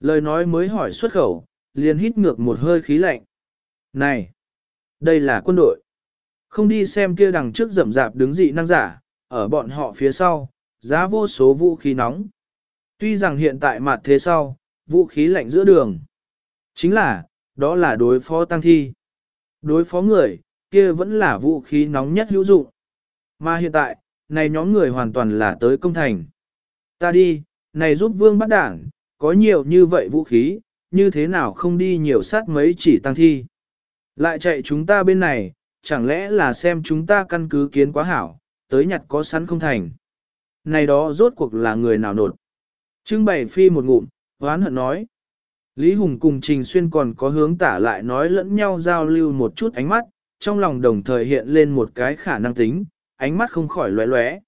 Lời nói mới hỏi xuất khẩu, liền hít ngược một hơi khí lạnh. Này! Đây là quân đội. Không đi xem kia đằng trước rậm rạp đứng dị năng giả, ở bọn họ phía sau, giá vô số vũ khí nóng. Tuy rằng hiện tại mặt thế sau, vũ khí lạnh giữa đường. Chính là, đó là đối phó tăng thi. Đối phó người, kia vẫn là vũ khí nóng nhất hữu dụng. Mà hiện tại, này nhóm người hoàn toàn là tới công thành. Ta đi, này giúp vương bắt đảng, có nhiều như vậy vũ khí, như thế nào không đi nhiều sát mấy chỉ tăng thi. Lại chạy chúng ta bên này, chẳng lẽ là xem chúng ta căn cứ kiến quá hảo, tới nhặt có sẵn không thành. Này đó rốt cuộc là người nào nột. Trưng bày phi một ngụm, hoán hận nói. Lý Hùng cùng Trình Xuyên còn có hướng tả lại nói lẫn nhau giao lưu một chút ánh mắt, trong lòng đồng thời hiện lên một cái khả năng tính, ánh mắt không khỏi lóe lóe.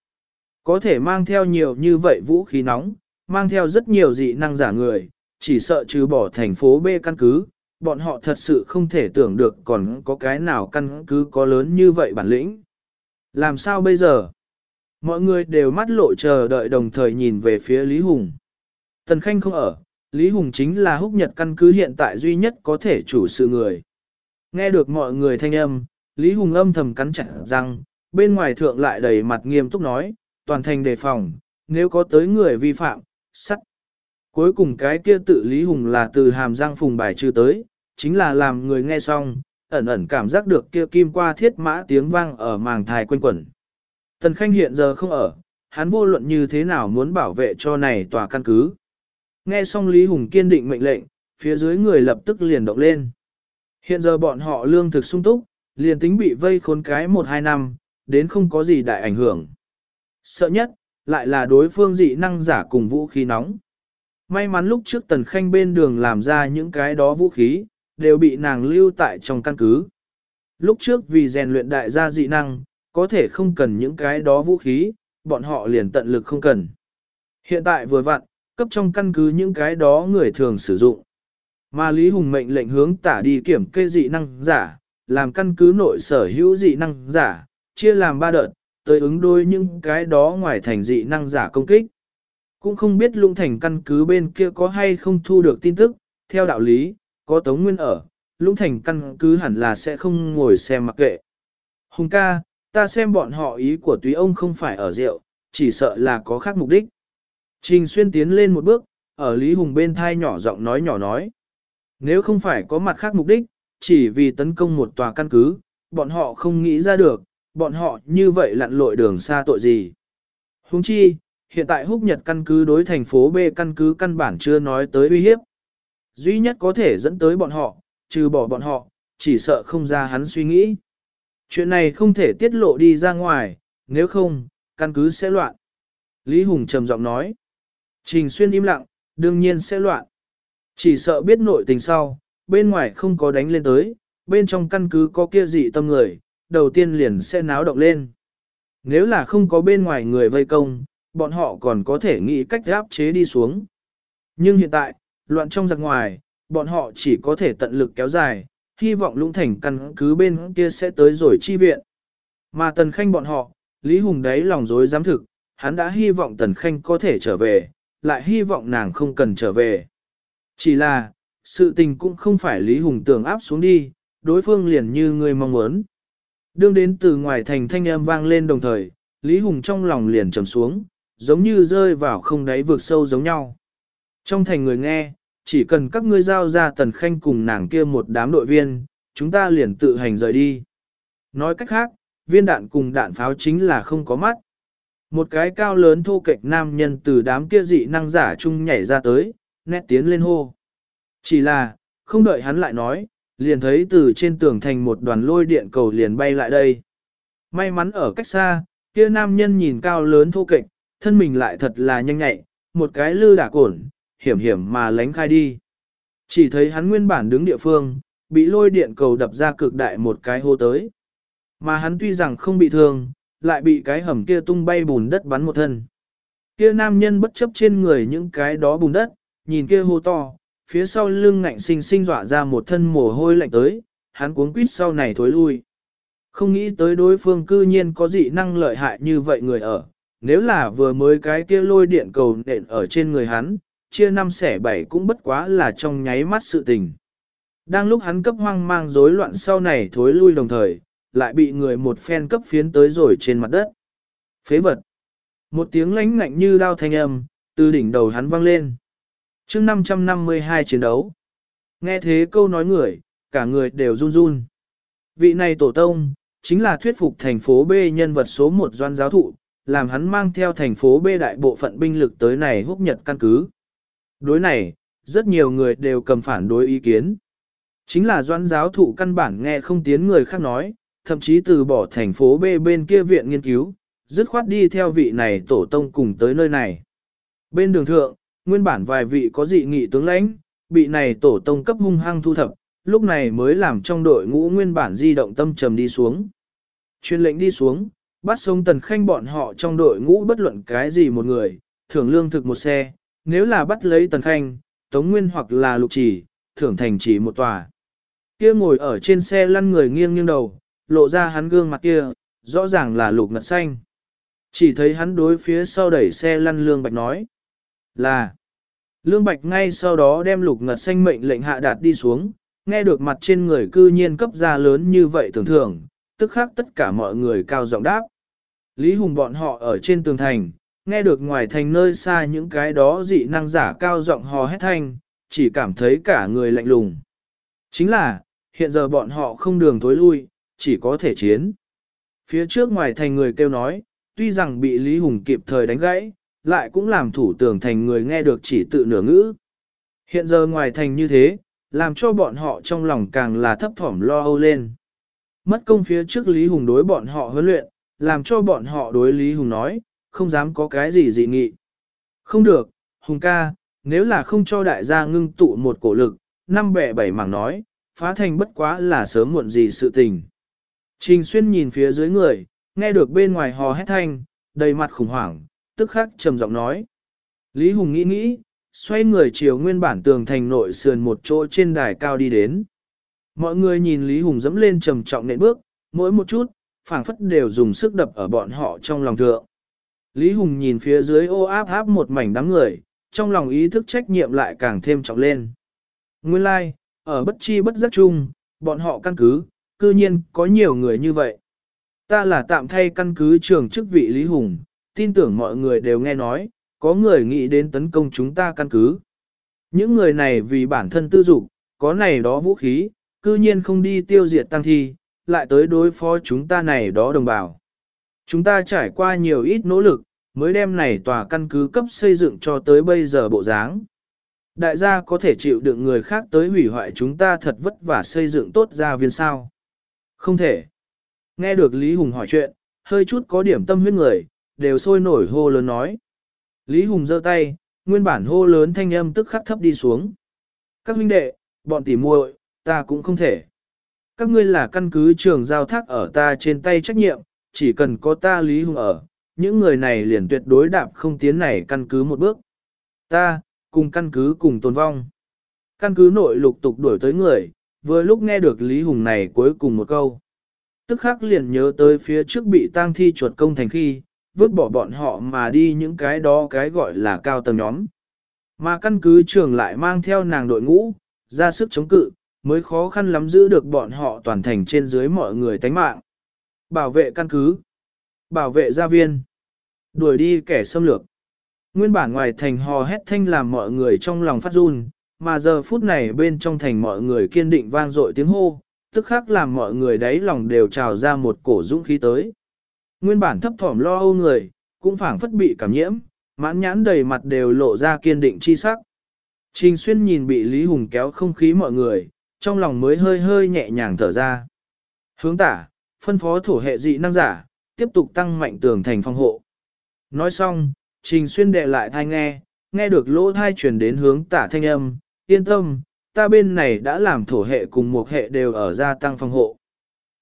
Có thể mang theo nhiều như vậy vũ khí nóng, mang theo rất nhiều dị năng giả người, chỉ sợ trừ bỏ thành phố B căn cứ, bọn họ thật sự không thể tưởng được còn có cái nào căn cứ có lớn như vậy bản lĩnh. Làm sao bây giờ? Mọi người đều mắt lộ chờ đợi đồng thời nhìn về phía Lý Hùng. Tần Khanh không ở, Lý Hùng chính là húc nhật căn cứ hiện tại duy nhất có thể chủ sự người. Nghe được mọi người thanh âm, Lý Hùng âm thầm cắn chặt răng, bên ngoài thượng lại đầy mặt nghiêm túc nói, toàn thành đề phòng, nếu có tới người vi phạm, sắt. Cuối cùng cái kia tự Lý Hùng là từ hàm răng phùng bài trừ tới, chính là làm người nghe xong, ẩn ẩn cảm giác được kia kim qua thiết mã tiếng vang ở màng thai quanh quẩn. Tần Khanh hiện giờ không ở, hắn vô luận như thế nào muốn bảo vệ cho này tòa căn cứ. Nghe xong Lý Hùng kiên định mệnh lệnh, phía dưới người lập tức liền động lên. Hiện giờ bọn họ lương thực sung túc, liền tính bị vây khốn cái 1-2 năm, đến không có gì đại ảnh hưởng. Sợ nhất, lại là đối phương dị năng giả cùng vũ khí nóng. May mắn lúc trước Tần Khanh bên đường làm ra những cái đó vũ khí, đều bị nàng lưu tại trong căn cứ. Lúc trước vì rèn luyện đại gia dị năng, có thể không cần những cái đó vũ khí, bọn họ liền tận lực không cần. Hiện tại vừa vặn, cấp trong căn cứ những cái đó người thường sử dụng. Mà Lý Hùng mệnh lệnh hướng tả đi kiểm kê dị năng giả, làm căn cứ nội sở hữu dị năng giả, chia làm ba đợt, tới ứng đôi những cái đó ngoài thành dị năng giả công kích. Cũng không biết lung thành căn cứ bên kia có hay không thu được tin tức, theo đạo lý, có Tống Nguyên ở, lũng thành căn cứ hẳn là sẽ không ngồi xem mặc kệ. Hùng ca, ta xem bọn họ ý của túy ông không phải ở rượu, chỉ sợ là có khác mục đích. Trình xuyên tiến lên một bước, ở Lý Hùng bên thai nhỏ giọng nói nhỏ nói. Nếu không phải có mặt khác mục đích, chỉ vì tấn công một tòa căn cứ, bọn họ không nghĩ ra được, bọn họ như vậy lặn lội đường xa tội gì. Huống chi, hiện tại húc nhật căn cứ đối thành phố B căn cứ căn bản chưa nói tới uy hiếp. Duy nhất có thể dẫn tới bọn họ, trừ bỏ bọn họ, chỉ sợ không ra hắn suy nghĩ. Chuyện này không thể tiết lộ đi ra ngoài, nếu không, căn cứ sẽ loạn. Lý Hùng trầm giọng nói. Trình Xuyên im lặng, đương nhiên sẽ loạn. Chỉ sợ biết nội tình sau, bên ngoài không có đánh lên tới, bên trong căn cứ có kia dị tâm người, đầu tiên liền sẽ náo động lên. Nếu là không có bên ngoài người vây công, bọn họ còn có thể nghĩ cách áp chế đi xuống. Nhưng hiện tại, loạn trong giặc ngoài, bọn họ chỉ có thể tận lực kéo dài, hy vọng lũng thành căn cứ bên kia sẽ tới rồi chi viện. Mà Tần Khanh bọn họ, Lý Hùng đấy lòng dối dám thực, hắn đã hy vọng Tần Khanh có thể trở về, lại hy vọng nàng không cần trở về. Chỉ là, sự tình cũng không phải Lý Hùng tưởng áp xuống đi, đối phương liền như người mong muốn. Đương đến từ ngoài thành thanh âm vang lên đồng thời, Lý Hùng trong lòng liền trầm xuống, giống như rơi vào không đáy vực sâu giống nhau. Trong thành người nghe, chỉ cần các ngươi giao ra tần khanh cùng nàng kia một đám đội viên, chúng ta liền tự hành rời đi. Nói cách khác, viên đạn cùng đạn pháo chính là không có mắt. Một cái cao lớn thô kệch nam nhân từ đám kia dị năng giả chung nhảy ra tới, nét tiến lên hô. Chỉ là, không đợi hắn lại nói, liền thấy từ trên tường thành một đoàn lôi điện cầu liền bay lại đây. May mắn ở cách xa, kia nam nhân nhìn cao lớn thô kệch, thân mình lại thật là nhanh nhạy, một cái lư đả cổn, hiểm hiểm mà lánh khai đi. Chỉ thấy hắn nguyên bản đứng địa phương, bị lôi điện cầu đập ra cực đại một cái hô tới. Mà hắn tuy rằng không bị thương, lại bị cái hầm kia tung bay bùn đất bắn một thân. Kia nam nhân bất chấp trên người những cái đó bùn đất, nhìn kia hô to, phía sau lưng ngạnh sinh sinh dọa ra một thân mồ hôi lạnh tới, hắn cuống quýt sau này thối lui. Không nghĩ tới đối phương cư nhiên có dị năng lợi hại như vậy người ở, nếu là vừa mới cái kia lôi điện cầu nện ở trên người hắn, chia năm xẻ bảy cũng bất quá là trong nháy mắt sự tình. Đang lúc hắn cấp hoang mang rối loạn sau này thối lui đồng thời, lại bị người một phen cấp phiến tới rồi trên mặt đất. Phế vật. Một tiếng lánh ngạnh như đao thanh âm, từ đỉnh đầu hắn vang lên chương 552 chiến đấu. Nghe thế câu nói người, cả người đều run run. Vị này tổ tông, chính là thuyết phục thành phố B nhân vật số một doan giáo thụ, làm hắn mang theo thành phố B đại bộ phận binh lực tới này húc nhật căn cứ. Đối này, rất nhiều người đều cầm phản đối ý kiến. Chính là Doan giáo thụ căn bản nghe không tiến người khác nói, thậm chí từ bỏ thành phố B bên kia viện nghiên cứu, dứt khoát đi theo vị này tổ tông cùng tới nơi này. Bên đường thượng, nguyên bản vài vị có dị nghị tướng lãnh, bị này tổ tông cấp hung hăng thu thập, lúc này mới làm trong đội ngũ nguyên bản di động tâm trầm đi xuống. Chuyên lệnh đi xuống, bắt sống tần khanh bọn họ trong đội ngũ bất luận cái gì một người, thưởng lương thực một xe, nếu là bắt lấy Tần Khanh, Tống Nguyên hoặc là Lục Chỉ, thưởng thành chỉ một tòa. Kia ngồi ở trên xe lăn người nghiêng nghiêng đầu, lộ ra hắn gương mặt kia, rõ ràng là lục ngật xanh. Chỉ thấy hắn đối phía sau đẩy xe lăn Lương Bạch nói. Là. Lương Bạch ngay sau đó đem lục ngật xanh mệnh lệnh hạ đạt đi xuống, nghe được mặt trên người cư nhiên cấp ra lớn như vậy tưởng thưởng, tức khác tất cả mọi người cao giọng đáp. Lý Hùng bọn họ ở trên tường thành, nghe được ngoài thành nơi xa những cái đó dị năng giả cao giọng hò hét thanh, chỉ cảm thấy cả người lạnh lùng. Chính là, hiện giờ bọn họ không đường tối lui, chỉ có thể chiến. Phía trước ngoài thành người kêu nói, tuy rằng bị Lý Hùng kịp thời đánh gãy, lại cũng làm thủ tưởng thành người nghe được chỉ tự nửa ngữ. Hiện giờ ngoài thành như thế, làm cho bọn họ trong lòng càng là thấp thỏm lo âu lên. Mất công phía trước Lý Hùng đối bọn họ huấn luyện, làm cho bọn họ đối Lý Hùng nói, không dám có cái gì dị nghị. Không được, Hùng ca, nếu là không cho đại gia ngưng tụ một cổ lực, năm bẻ bảy mảng nói, phá thành bất quá là sớm muộn gì sự tình. Trình xuyên nhìn phía dưới người, nghe được bên ngoài hò hét thanh, đầy mặt khủng hoảng, tức khắc trầm giọng nói. Lý Hùng nghĩ nghĩ, xoay người chiều nguyên bản tường thành nội sườn một chỗ trên đài cao đi đến. Mọi người nhìn Lý Hùng dẫm lên trầm trọng nện bước, mỗi một chút, phảng phất đều dùng sức đập ở bọn họ trong lòng thượng. Lý Hùng nhìn phía dưới ô áp áp một mảnh đám người, trong lòng ý thức trách nhiệm lại càng thêm trọng lên. Nguyên lai, like, ở bất chi bất giác chung, bọn họ căn cứ, cư nhiên có nhiều người như vậy. Ta là tạm thay căn cứ trưởng chức vị Lý Hùng, tin tưởng mọi người đều nghe nói, có người nghĩ đến tấn công chúng ta căn cứ. Những người này vì bản thân tư dục, có này đó vũ khí, cư nhiên không đi tiêu diệt tăng thi, lại tới đối phó chúng ta này đó đồng bào. Chúng ta trải qua nhiều ít nỗ lực, mới đem này tòa căn cứ cấp xây dựng cho tới bây giờ bộ dáng. Đại gia có thể chịu đựng người khác tới hủy hoại chúng ta thật vất vả xây dựng tốt gia viên sao. Không thể. Nghe được Lý Hùng hỏi chuyện, hơi chút có điểm tâm huyết người, đều sôi nổi hô lớn nói. Lý Hùng giơ tay, nguyên bản hô lớn thanh âm tức khắc thấp đi xuống. Các huynh đệ, bọn tỉ muội, ta cũng không thể. Các ngươi là căn cứ trường giao thác ở ta trên tay trách nhiệm, chỉ cần có ta Lý Hùng ở, những người này liền tuyệt đối đạp không tiến này căn cứ một bước. Ta, cùng căn cứ cùng tồn vong. Căn cứ nội lục tục đuổi tới người, vừa lúc nghe được Lý Hùng này cuối cùng một câu. Tức khắc liền nhớ tới phía trước bị tang thi chuột công thành khi, vứt bỏ bọn họ mà đi những cái đó cái gọi là cao tầng nhóm. Mà căn cứ trường lại mang theo nàng đội ngũ, ra sức chống cự, mới khó khăn lắm giữ được bọn họ toàn thành trên dưới mọi người tánh mạng. Bảo vệ căn cứ, bảo vệ gia viên, đuổi đi kẻ xâm lược. Nguyên bản ngoài thành hò hét thanh làm mọi người trong lòng phát run, mà giờ phút này bên trong thành mọi người kiên định vang dội tiếng hô, tức khắc làm mọi người đáy lòng đều trào ra một cổ dũng khí tới. Nguyên bản thấp thỏm lo âu người, cũng phảng phất bị cảm nhiễm, mãn nhãn đầy mặt đều lộ ra kiên định chi sắc. Trình xuyên nhìn bị Lý Hùng kéo không khí mọi người, trong lòng mới hơi hơi nhẹ nhàng thở ra. Hướng tả, phân phó thổ hệ dị năng giả, tiếp tục tăng mạnh tường thành phòng hộ. Nói xong, Trình xuyên đệ lại thai nghe, nghe được lỗ thai truyền đến hướng tả thanh âm, yên tâm, ta bên này đã làm thổ hệ cùng một hệ đều ở gia tăng phòng hộ.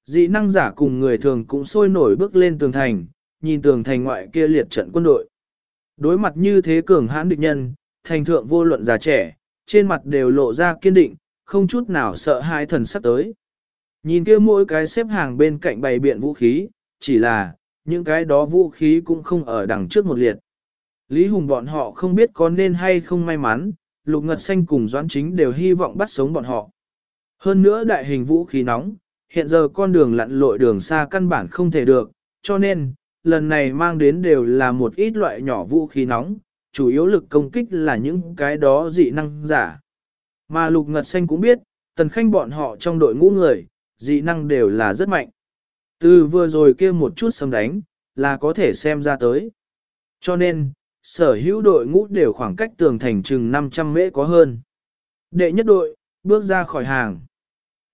Dị năng giả cùng người thường cũng sôi nổi bước lên tường thành, nhìn tường thành ngoại kia liệt trận quân đội. Đối mặt như thế cường hãn địch nhân, thành thượng vô luận già trẻ, trên mặt đều lộ ra kiên định, không chút nào sợ hai thần sắp tới. Nhìn kia mỗi cái xếp hàng bên cạnh bày biện vũ khí, chỉ là, những cái đó vũ khí cũng không ở đằng trước một liệt. Lý Hùng bọn họ không biết có nên hay không may mắn, Lục Ngật Xanh cùng Doãn Chính đều hy vọng bắt sống bọn họ. Hơn nữa đại hình vũ khí nóng, hiện giờ con đường lặn lội đường xa căn bản không thể được, cho nên, lần này mang đến đều là một ít loại nhỏ vũ khí nóng, chủ yếu lực công kích là những cái đó dị năng giả. Mà Lục Ngật Xanh cũng biết, tần khanh bọn họ trong đội ngũ người, dị năng đều là rất mạnh. Từ vừa rồi kia một chút xâm đánh, là có thể xem ra tới. Cho nên, sở hữu đội ngũ đều khoảng cách tường thành chừng 500 mễ có hơn. Đệ nhất đội, bước ra khỏi hàng.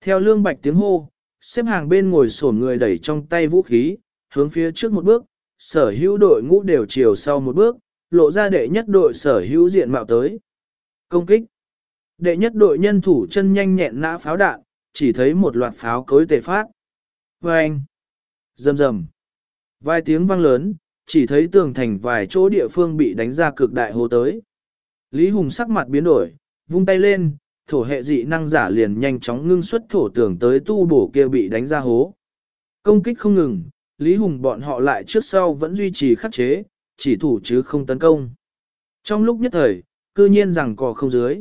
Theo lương bạch tiếng hô, xếp hàng bên ngồi sổn người đẩy trong tay vũ khí, hướng phía trước một bước, sở hữu đội ngũ đều chiều sau một bước, lộ ra đệ nhất đội sở hữu diện mạo tới. Công kích. Đệ nhất đội nhân thủ chân nhanh nhẹn nã pháo đạn, chỉ thấy một loạt pháo cối tề phát. Vâng! Rầm rầm! Vài tiếng vang lớn, chỉ thấy tường thành vài chỗ địa phương bị đánh ra cực đại hồ tới. Lý Hùng sắc mặt biến đổi, vung tay lên, thổ hệ dị năng giả liền nhanh chóng ngưng xuất thổ tưởng tới tu bổ kia bị đánh ra hố. Công kích không ngừng, Lý Hùng bọn họ lại trước sau vẫn duy trì khắc chế, chỉ thủ chứ không tấn công. Trong lúc nhất thời, cư nhiên rằng cò không dưới.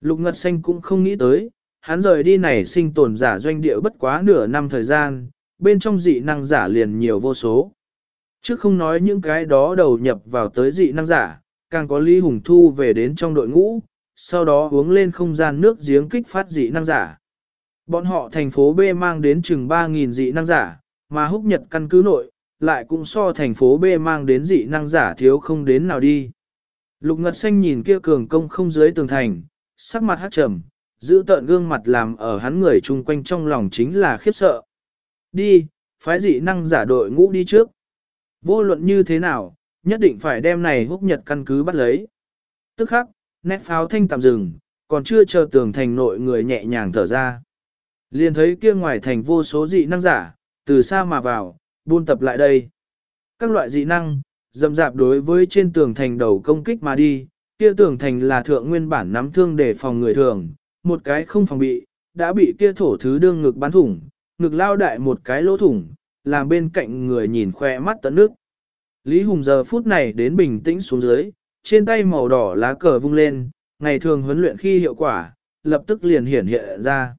Lục Ngật Xanh cũng không nghĩ tới, hắn rời đi này sinh tồn giả doanh địa bất quá nửa năm thời gian, bên trong dị năng giả liền nhiều vô số. Trước không nói những cái đó đầu nhập vào tới dị năng giả, càng có Lý Hùng Thu về đến trong đội ngũ, sau đó uống lên không gian nước giếng kích phát dị năng giả. Bọn họ thành phố B mang đến chừng 3.000 dị năng giả, mà húc nhật căn cứ nội, lại cũng so thành phố B mang đến dị năng giả thiếu không đến nào đi. Lục Ngật Xanh nhìn kia cường công không dưới tường thành, sắc mặt hát trầm, giữ tợn gương mặt làm ở hắn người chung quanh trong lòng chính là khiếp sợ. Đi, phái dị năng giả đội ngũ đi trước. Vô luận như thế nào, nhất định phải đem này húc nhật căn cứ bắt lấy. Tức khắc, nét pháo thanh tạm dừng, còn chưa chờ tường thành nội người nhẹ nhàng thở ra. Liền thấy kia ngoài thành vô số dị năng giả, từ xa mà vào, buôn tập lại đây. Các loại dị năng, dầm dạp đối với trên tường thành đầu công kích mà đi, kia tường thành là thượng nguyên bản nắm thương để phòng người thường, một cái không phòng bị, đã bị kia thổ thứ đương ngực bắn thủng, ngực lao đại một cái lỗ thủng, làm bên cạnh người nhìn khoe mắt tận nước. Lý Hùng giờ phút này đến bình tĩnh xuống dưới, trên tay màu đỏ lá cờ vung lên, ngày thường huấn luyện khi hiệu quả, lập tức liền hiển hiện ra.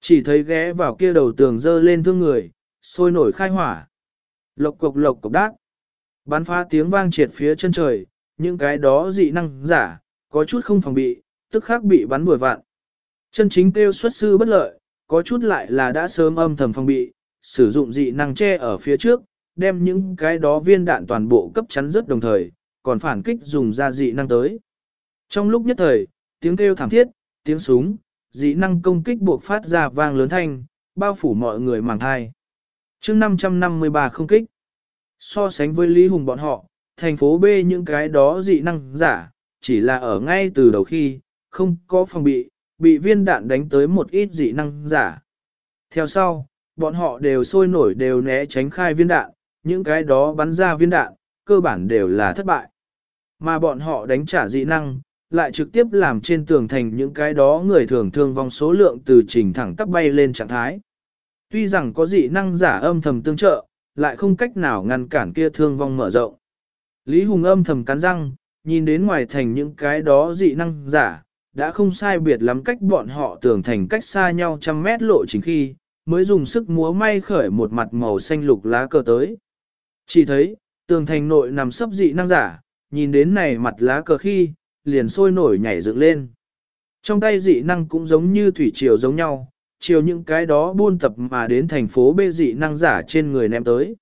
Chỉ thấy ghé vào kia đầu tường dơ lên thương người, sôi nổi khai hỏa. Lộc cục lộc cục đát. Bắn phá tiếng vang triệt phía chân trời, những cái đó dị năng giả, có chút không phòng bị, tức khắc bị bắn vừa vạn. Chân chính tiêu xuất sư bất lợi, có chút lại là đã sớm âm thầm phòng bị, sử dụng dị năng che ở phía trước, đem những cái đó viên đạn toàn bộ cấp chắn rất đồng thời, còn phản kích dùng ra dị năng tới. Trong lúc nhất thời, tiếng kêu thảm thiết, tiếng súng, dị năng công kích buộc phát ra vang lớn thanh, bao phủ mọi người màng thai. chương 553 không kích. So sánh với Lý Hùng bọn họ, thành phố B những cái đó dị năng giả, chỉ là ở ngay từ đầu khi, không có phòng bị, bị viên đạn đánh tới một ít dị năng giả. Theo sau, bọn họ đều sôi nổi đều né tránh khai viên đạn, những cái đó bắn ra viên đạn, cơ bản đều là thất bại. Mà bọn họ đánh trả dị năng, lại trực tiếp làm trên tường thành những cái đó người thường thương vong số lượng từ trình thẳng tắp bay lên trạng thái. Tuy rằng có dị năng giả âm thầm tương trợ, lại không cách nào ngăn cản kia thương vong mở rộng. Lý Hùng âm thầm cắn răng, nhìn đến ngoài thành những cái đó dị năng giả, đã không sai biệt lắm cách bọn họ tưởng thành cách xa nhau trăm mét lộ chính khi, mới dùng sức múa may khởi một mặt màu xanh lục lá cờ tới. Chỉ thấy, tường thành nội nằm sấp dị năng giả, nhìn đến này mặt lá cờ khi, liền sôi nổi nhảy dựng lên. Trong tay dị năng cũng giống như thủy triều giống nhau, chiều những cái đó buôn tập mà đến thành phố bê dị năng giả trên người ném tới.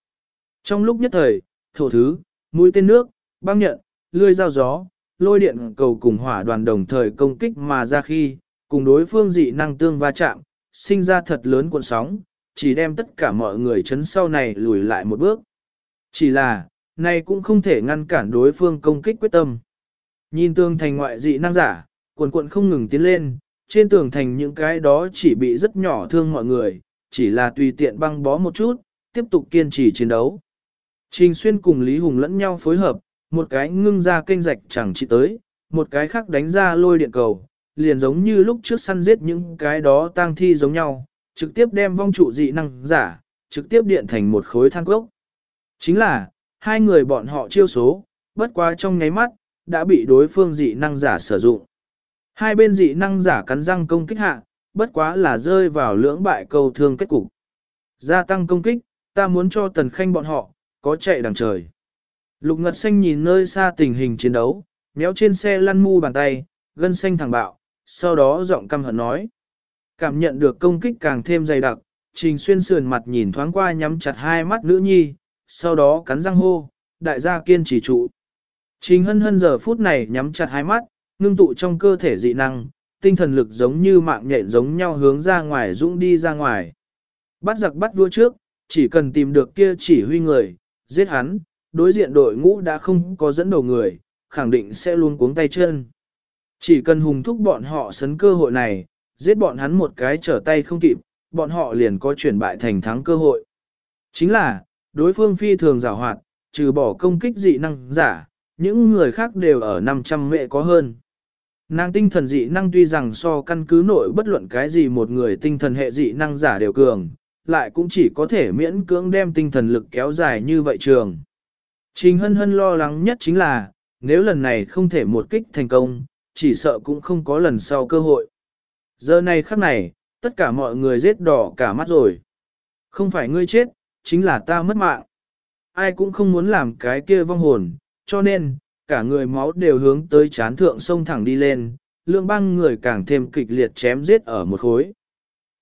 Trong lúc nhất thời, thổ thứ, mũi tên nước, băng nhận, lươi dao gió, lôi điện cầu cùng hỏa đoàn đồng thời công kích mà ra khi, cùng đối phương dị năng tương va chạm, sinh ra thật lớn cuộn sóng, chỉ đem tất cả mọi người chấn sau này lùi lại một bước. Chỉ là, này cũng không thể ngăn cản đối phương công kích quyết tâm. Nhìn tường thành ngoại dị năng giả, cuộn cuộn không ngừng tiến lên, trên tường thành những cái đó chỉ bị rất nhỏ thương mọi người, chỉ là tùy tiện băng bó một chút, tiếp tục kiên trì chiến đấu. Trình Xuyên cùng Lý Hùng lẫn nhau phối hợp, một cái ngưng ra kênh rạch chẳng chỉ tới, một cái khác đánh ra lôi điện cầu, liền giống như lúc trước săn giết những cái đó tang thi giống nhau, trực tiếp đem vong trụ dị năng giả, trực tiếp điện thành một khối than gốc. Chính là, hai người bọn họ chiêu số, bất quá trong nháy mắt, đã bị đối phương dị năng giả sử dụng. Hai bên dị năng giả cắn răng công kích hạ, bất quá là rơi vào lưỡng bại cầu thương kết cục. Gia tăng công kích, ta muốn cho tần khanh bọn họ, có chạy đằng trời. Lục Ngật Xanh nhìn nơi xa tình hình chiến đấu, méo trên xe lăn mu bàn tay, gân xanh thẳng bạo, sau đó giọng căm hận nói. Cảm nhận được công kích càng thêm dày đặc, Trình Xuyên sườn mặt nhìn thoáng qua nhắm chặt hai mắt nữ nhi, sau đó cắn răng hô, đại gia kiên trì trụ. Trình hân hân giờ phút này nhắm chặt hai mắt, ngưng tụ trong cơ thể dị năng, tinh thần lực giống như mạng nhện giống nhau hướng ra ngoài dũng đi ra ngoài. Bắt giặc bắt vua trước, chỉ cần tìm được kia chỉ huy người, giết hắn, đối diện đội ngũ đã không có dẫn đầu người, khẳng định sẽ luôn cuống tay chân. Chỉ cần hùng thúc bọn họ sấn cơ hội này, giết bọn hắn một cái trở tay không kịp, bọn họ liền có chuyển bại thành thắng cơ hội. Chính là, đối phương phi thường giảo hoạt, trừ bỏ công kích dị năng giả, những người khác đều ở 500 mệ có hơn. Nàng tinh thần dị năng tuy rằng so căn cứ nội bất luận cái gì một người tinh thần hệ dị năng giả đều cường, lại cũng chỉ có thể miễn cưỡng đem tinh thần lực kéo dài như vậy trường. Trình hân hân lo lắng nhất chính là, nếu lần này không thể một kích thành công, chỉ sợ cũng không có lần sau cơ hội. Giờ này khắc này, tất cả mọi người giết đỏ cả mắt rồi. Không phải ngươi chết, chính là ta mất mạng. Ai cũng không muốn làm cái kia vong hồn, cho nên, cả người máu đều hướng tới chán thượng sông thẳng đi lên, lượng băng người càng thêm kịch liệt chém giết ở một khối.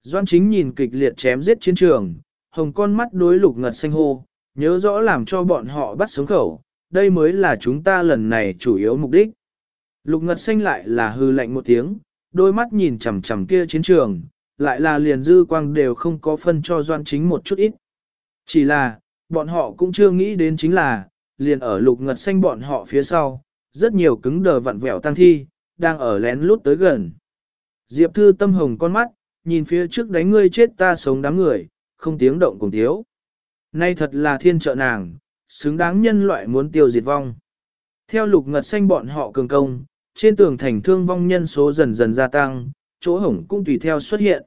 Doan chính nhìn kịch liệt chém giết chiến trường, hồng con mắt đối lục ngật xanh hô, nhớ rõ làm cho bọn họ bắt sống khẩu, đây mới là chúng ta lần này chủ yếu mục đích. Lục ngật xanh lại là hư lạnh một tiếng, đôi mắt nhìn chằm chằm kia chiến trường, lại là liền dư quang đều không có phân cho doan chính một chút ít. Chỉ là, bọn họ cũng chưa nghĩ đến chính là, liền ở lục ngật xanh bọn họ phía sau, rất nhiều cứng đờ vặn vẹo tăng thi, đang ở lén lút tới gần. Diệp Thư tâm hồng con mắt, nhìn phía trước đánh ngươi chết ta sống đám người, không tiếng động cùng thiếu. Nay thật là thiên trợ nàng, xứng đáng nhân loại muốn tiêu diệt vong. Theo lục ngật xanh bọn họ cường công, trên tường thành thương vong nhân số dần dần gia tăng, chỗ hổng cũng tùy theo xuất hiện.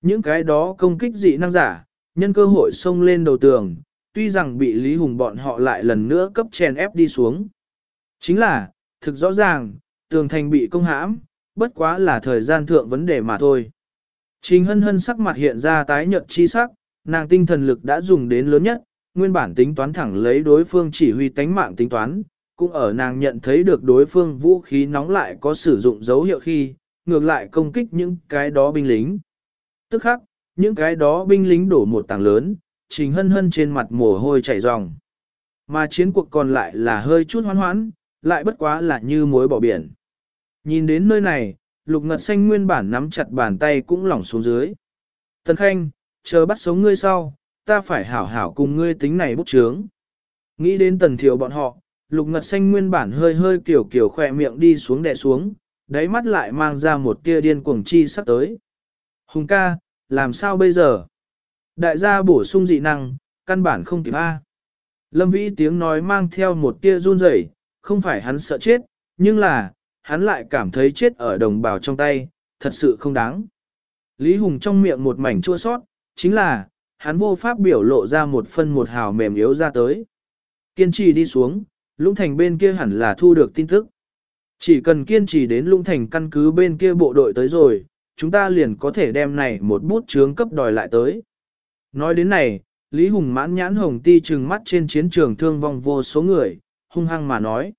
Những cái đó công kích dị năng giả, nhân cơ hội xông lên đầu tường, tuy rằng bị Lý Hùng bọn họ lại lần nữa cấp chèn ép đi xuống. Chính là, thực rõ ràng, tường thành bị công hãm, bất quá là thời gian thượng vấn đề mà thôi. Trình hân hân sắc mặt hiện ra tái nhợt chi sắc, nàng tinh thần lực đã dùng đến lớn nhất, nguyên bản tính toán thẳng lấy đối phương chỉ huy tánh mạng tính toán, cũng ở nàng nhận thấy được đối phương vũ khí nóng lại có sử dụng dấu hiệu khi, ngược lại công kích những cái đó binh lính. Tức khắc, những cái đó binh lính đổ một tảng lớn, trình hân hân trên mặt mồ hôi chảy ròng. Mà chiến cuộc còn lại là hơi chút hoan hoãn, lại bất quá là như muối bỏ biển. Nhìn đến nơi này, lục ngật xanh nguyên bản nắm chặt bàn tay cũng lỏng xuống dưới. Tần Khanh, chờ bắt sống ngươi sau, ta phải hảo hảo cùng ngươi tính này bút chướng. Nghĩ đến tần thiểu bọn họ, lục ngật xanh nguyên bản hơi hơi kiểu kiểu khỏe miệng đi xuống đè xuống, đáy mắt lại mang ra một tia điên cuồng chi sắp tới. Hùng ca, làm sao bây giờ? Đại gia bổ sung dị năng, căn bản không kịp A. Lâm vĩ tiếng nói mang theo một tia run rẩy, không phải hắn sợ chết, nhưng là, hắn lại cảm thấy chết ở đồng bào trong tay, thật sự không đáng. Lý Hùng trong miệng một mảnh chua sót, chính là, hắn vô pháp biểu lộ ra một phân một hào mềm yếu ra tới. Kiên trì đi xuống, Lũng Thành bên kia hẳn là thu được tin tức. Chỉ cần kiên trì đến Lũng Thành căn cứ bên kia bộ đội tới rồi, chúng ta liền có thể đem này một bút chướng cấp đòi lại tới. Nói đến này, Lý Hùng mãn nhãn hồng ti trừng mắt trên chiến trường thương vong vô số người, hung hăng mà nói.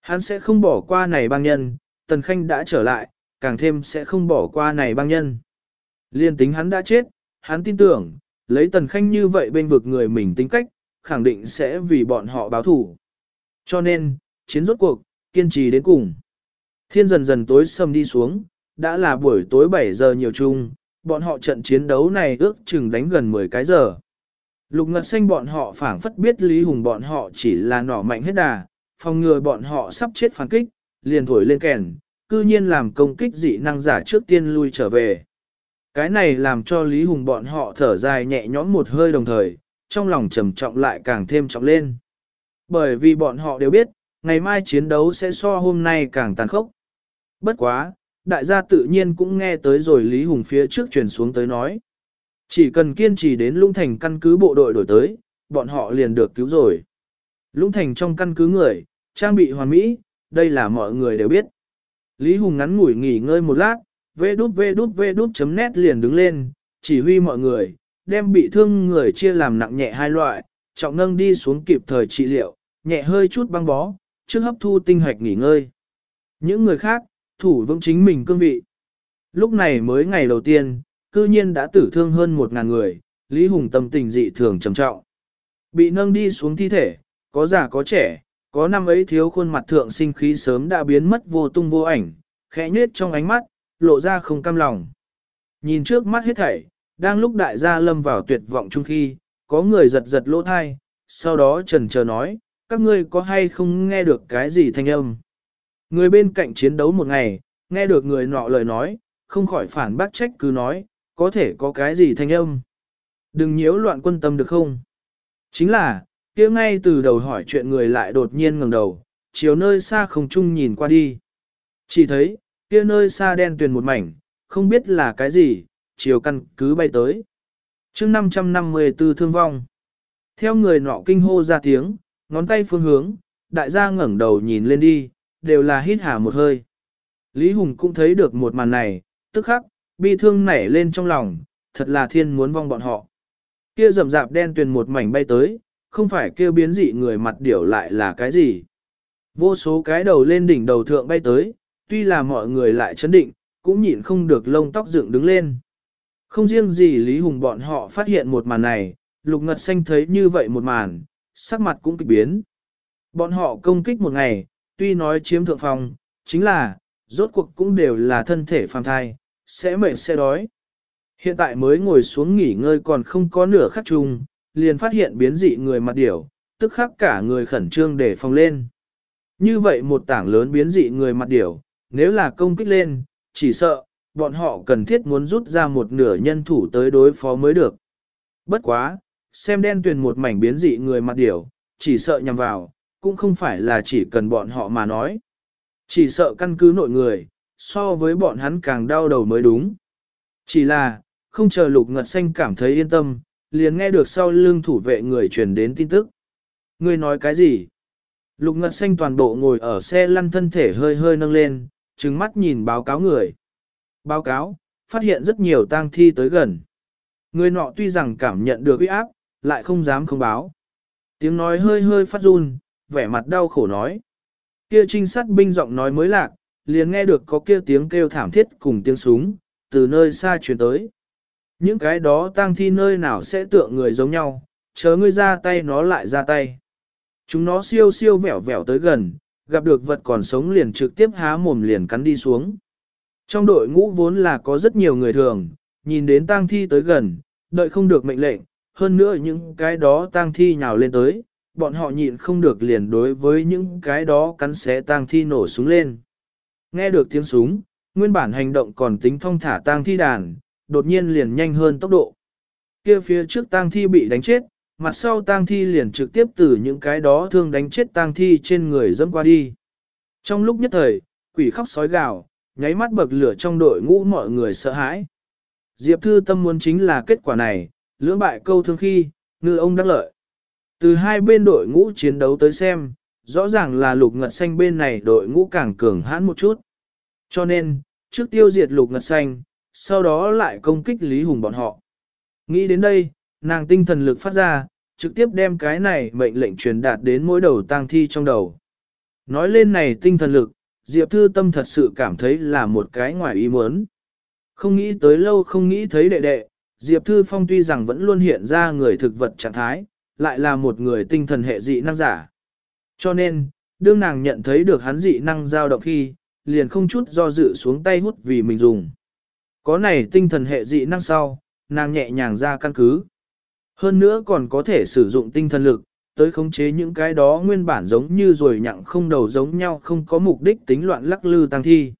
Hắn sẽ không bỏ qua này băng nhân, Tần Khanh đã trở lại, càng thêm sẽ không bỏ qua này băng nhân. Liên tính hắn đã chết, hắn tin tưởng, lấy Tần Khanh như vậy bên vực người mình tính cách, khẳng định sẽ vì bọn họ báo thủ. Cho nên, chiến rốt cuộc, kiên trì đến cùng. Thiên dần dần tối sầm đi xuống, đã là buổi tối 7 giờ nhiều chung, bọn họ trận chiến đấu này ước chừng đánh gần 10 cái giờ. Lục ngật xanh bọn họ phảng phất biết Lý Hùng bọn họ chỉ là nỏ mạnh hết đà, phòng ngừa bọn họ sắp chết phản kích, liền thổi lên kèn, cư nhiên làm công kích dị năng giả trước tiên lui trở về. Cái này làm cho Lý Hùng bọn họ thở dài nhẹ nhõm một hơi đồng thời, trong lòng trầm trọng lại càng thêm trọng lên. Bởi vì bọn họ đều biết, ngày mai chiến đấu sẽ so hôm nay càng tàn khốc. Bất quá, đại gia tự nhiên cũng nghe tới rồi Lý Hùng phía trước truyền xuống tới nói. Chỉ cần kiên trì đến Lũng Thành căn cứ bộ đội đổi tới, bọn họ liền được cứu rồi. Lũng Thành trong căn cứ người, trang bị hoàn mỹ, đây là mọi người đều biết. Lý Hùng ngắn ngủi nghỉ ngơi một lát, vê đút vê đút vê đút chấm nét liền đứng lên, chỉ huy mọi người, đem bị thương người chia làm nặng nhẹ hai loại, trọng nâng đi xuống kịp thời trị liệu, nhẹ hơi chút băng bó, trước hấp thu tinh hoạch nghỉ ngơi. Những người khác, thủ vững chính mình cương vị. Lúc này mới ngày đầu tiên, cư nhiên đã tử thương hơn một ngàn người, Lý Hùng tâm tình dị thường trầm trọng. Bị nâng đi xuống thi thể, có già có trẻ, có năm ấy thiếu khuôn mặt thượng sinh khí sớm đã biến mất vô tung vô ảnh, khẽ nhết trong ánh mắt, lộ ra không cam lòng. Nhìn trước mắt hết thảy, đang lúc đại gia lâm vào tuyệt vọng chung khi, có người giật giật lỗ thai, sau đó trần chờ nói, các ngươi có hay không nghe được cái gì thanh âm. Người bên cạnh chiến đấu một ngày, nghe được người nọ lời nói, không khỏi phản bác trách cứ nói, có thể có cái gì thanh âm. Đừng nhiễu loạn quân tâm được không? Chính là, kia ngay từ đầu hỏi chuyện người lại đột nhiên ngẩng đầu, chiều nơi xa không chung nhìn qua đi. Chỉ thấy, kia nơi xa đen tuyền một mảnh, không biết là cái gì, chiều căn cứ bay tới. chương 554 thương vong. Theo người nọ kinh hô ra tiếng, ngón tay phương hướng, đại gia ngẩng đầu nhìn lên đi, đều là hít hà một hơi. Lý Hùng cũng thấy được một màn này, tức khắc, bi thương nảy lên trong lòng, thật là thiên muốn vong bọn họ. Kia rầm rạp đen tuyền một mảnh bay tới, không phải kêu biến dị người mặt điểu lại là cái gì. Vô số cái đầu lên đỉnh đầu thượng bay tới, tuy là mọi người lại chấn định, cũng nhịn không được lông tóc dựng đứng lên. Không riêng gì Lý Hùng bọn họ phát hiện một màn này, Lục Ngật Xanh thấy như vậy một màn, sắc mặt cũng kịch biến. Bọn họ công kích một ngày, tuy nói chiếm thượng phòng, chính là, rốt cuộc cũng đều là thân thể phàm thai, sẽ mệt sẽ đói. Hiện tại mới ngồi xuống nghỉ ngơi còn không có nửa khắc chung, liền phát hiện biến dị người mặt điểu, tức khắc cả người khẩn trương để phòng lên. Như vậy một tảng lớn biến dị người mặt điểu, nếu là công kích lên, chỉ sợ, bọn họ cần thiết muốn rút ra một nửa nhân thủ tới đối phó mới được. Bất quá, xem đen tuyền một mảnh biến dị người mặt điểu, chỉ sợ nhằm vào, cũng không phải là chỉ cần bọn họ mà nói. Chỉ sợ căn cứ nội người, so với bọn hắn càng đau đầu mới đúng. Chỉ là, không chờ lục ngật xanh cảm thấy yên tâm, liền nghe được sau lưng thủ vệ người truyền đến tin tức. Người nói cái gì? Lục ngật xanh toàn bộ ngồi ở xe lăn thân thể hơi hơi nâng lên, trừng mắt nhìn báo cáo người. Báo cáo, phát hiện rất nhiều tang thi tới gần. Người nọ tuy rằng cảm nhận được uy áp, lại không dám không báo. Tiếng nói hơi hơi phát run, vẻ mặt đau khổ nói. Kia trinh sát binh giọng nói mới lạc, liền nghe được có kia tiếng kêu thảm thiết cùng tiếng súng, từ nơi xa truyền tới. Những cái đó tang thi nơi nào sẽ tượng người giống nhau, chớ ngươi ra tay nó lại ra tay. Chúng nó siêu siêu vẻo vẻo tới gần, gặp được vật còn sống liền trực tiếp há mồm liền cắn đi xuống. Trong đội ngũ vốn là có rất nhiều người thường, nhìn đến tang thi tới gần, đợi không được mệnh lệnh, hơn nữa những cái đó tang thi nhào lên tới, bọn họ nhịn không được liền đối với những cái đó cắn xé tang thi nổ súng lên. Nghe được tiếng súng, nguyên bản hành động còn tính thông thả tang thi đàn, đột nhiên liền nhanh hơn tốc độ. Kia phía trước tang thi bị đánh chết, mặt sau tang thi liền trực tiếp từ những cái đó thương đánh chết tang thi trên người dẫm qua đi. Trong lúc nhất thời, quỷ khóc sói gào, nháy mắt bậc lửa trong đội ngũ mọi người sợ hãi. Diệp Thư Tâm muốn chính là kết quả này, lưỡng bại câu thương khi, ngư ông đắc lợi. Từ hai bên đội ngũ chiến đấu tới xem, rõ ràng là lục ngật xanh bên này đội ngũ càng cường hãn một chút. Cho nên, trước tiêu diệt lục ngật xanh, sau đó lại công kích Lý Hùng bọn họ. Nghĩ đến đây, nàng tinh thần lực phát ra, trực tiếp đem cái này mệnh lệnh truyền đạt đến mỗi đầu tang thi trong đầu. Nói lên này tinh thần lực, Diệp Thư Tâm thật sự cảm thấy là một cái ngoài ý muốn. Không nghĩ tới lâu không nghĩ thấy đệ đệ, Diệp Thư Phong tuy rằng vẫn luôn hiện ra người thực vật trạng thái, lại là một người tinh thần hệ dị năng giả. Cho nên, đương nàng nhận thấy được hắn dị năng dao động khi, liền không chút do dự xuống tay hút vì mình dùng. Có này tinh thần hệ dị năng sau, nàng nhẹ nhàng ra căn cứ. Hơn nữa còn có thể sử dụng tinh thần lực, tới khống chế những cái đó nguyên bản giống như rồi nhặng không đầu giống nhau không có mục đích tính loạn lắc lư tăng thi.